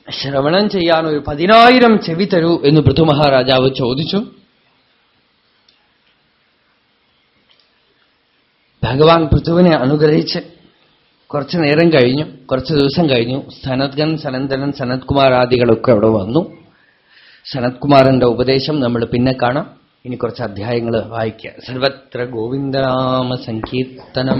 ശ്രവണം ചെയ്യാൻ ഒരു പതിനായിരം ചെവി തരൂ എന്ന് പൃഥു മഹാരാജാവ് ചോദിച്ചു. ഭഗവാൻ പൃഥുവിനെ അനുഗ്രഹിച്ച് കുറച്ചു നേരം കഴിഞ്ഞു. കുറച്ചു ദിവസം കഴിഞ്ഞു. സനദ്ഗൻ സനന്ദനൻ സനത്കുമാരാദികളൊക്കെ അവിടെ വന്നു. സനത്കുമാറിന്റെ ഉപദേശം നമ്മൾ പിന്നെ കാണാം. ഇനി കുറച്ച് അധ്യായങ്ങൾ വായിക്കുക സർവത്ര ഗോവിന്ദനാമ സങ്കീർത്തനം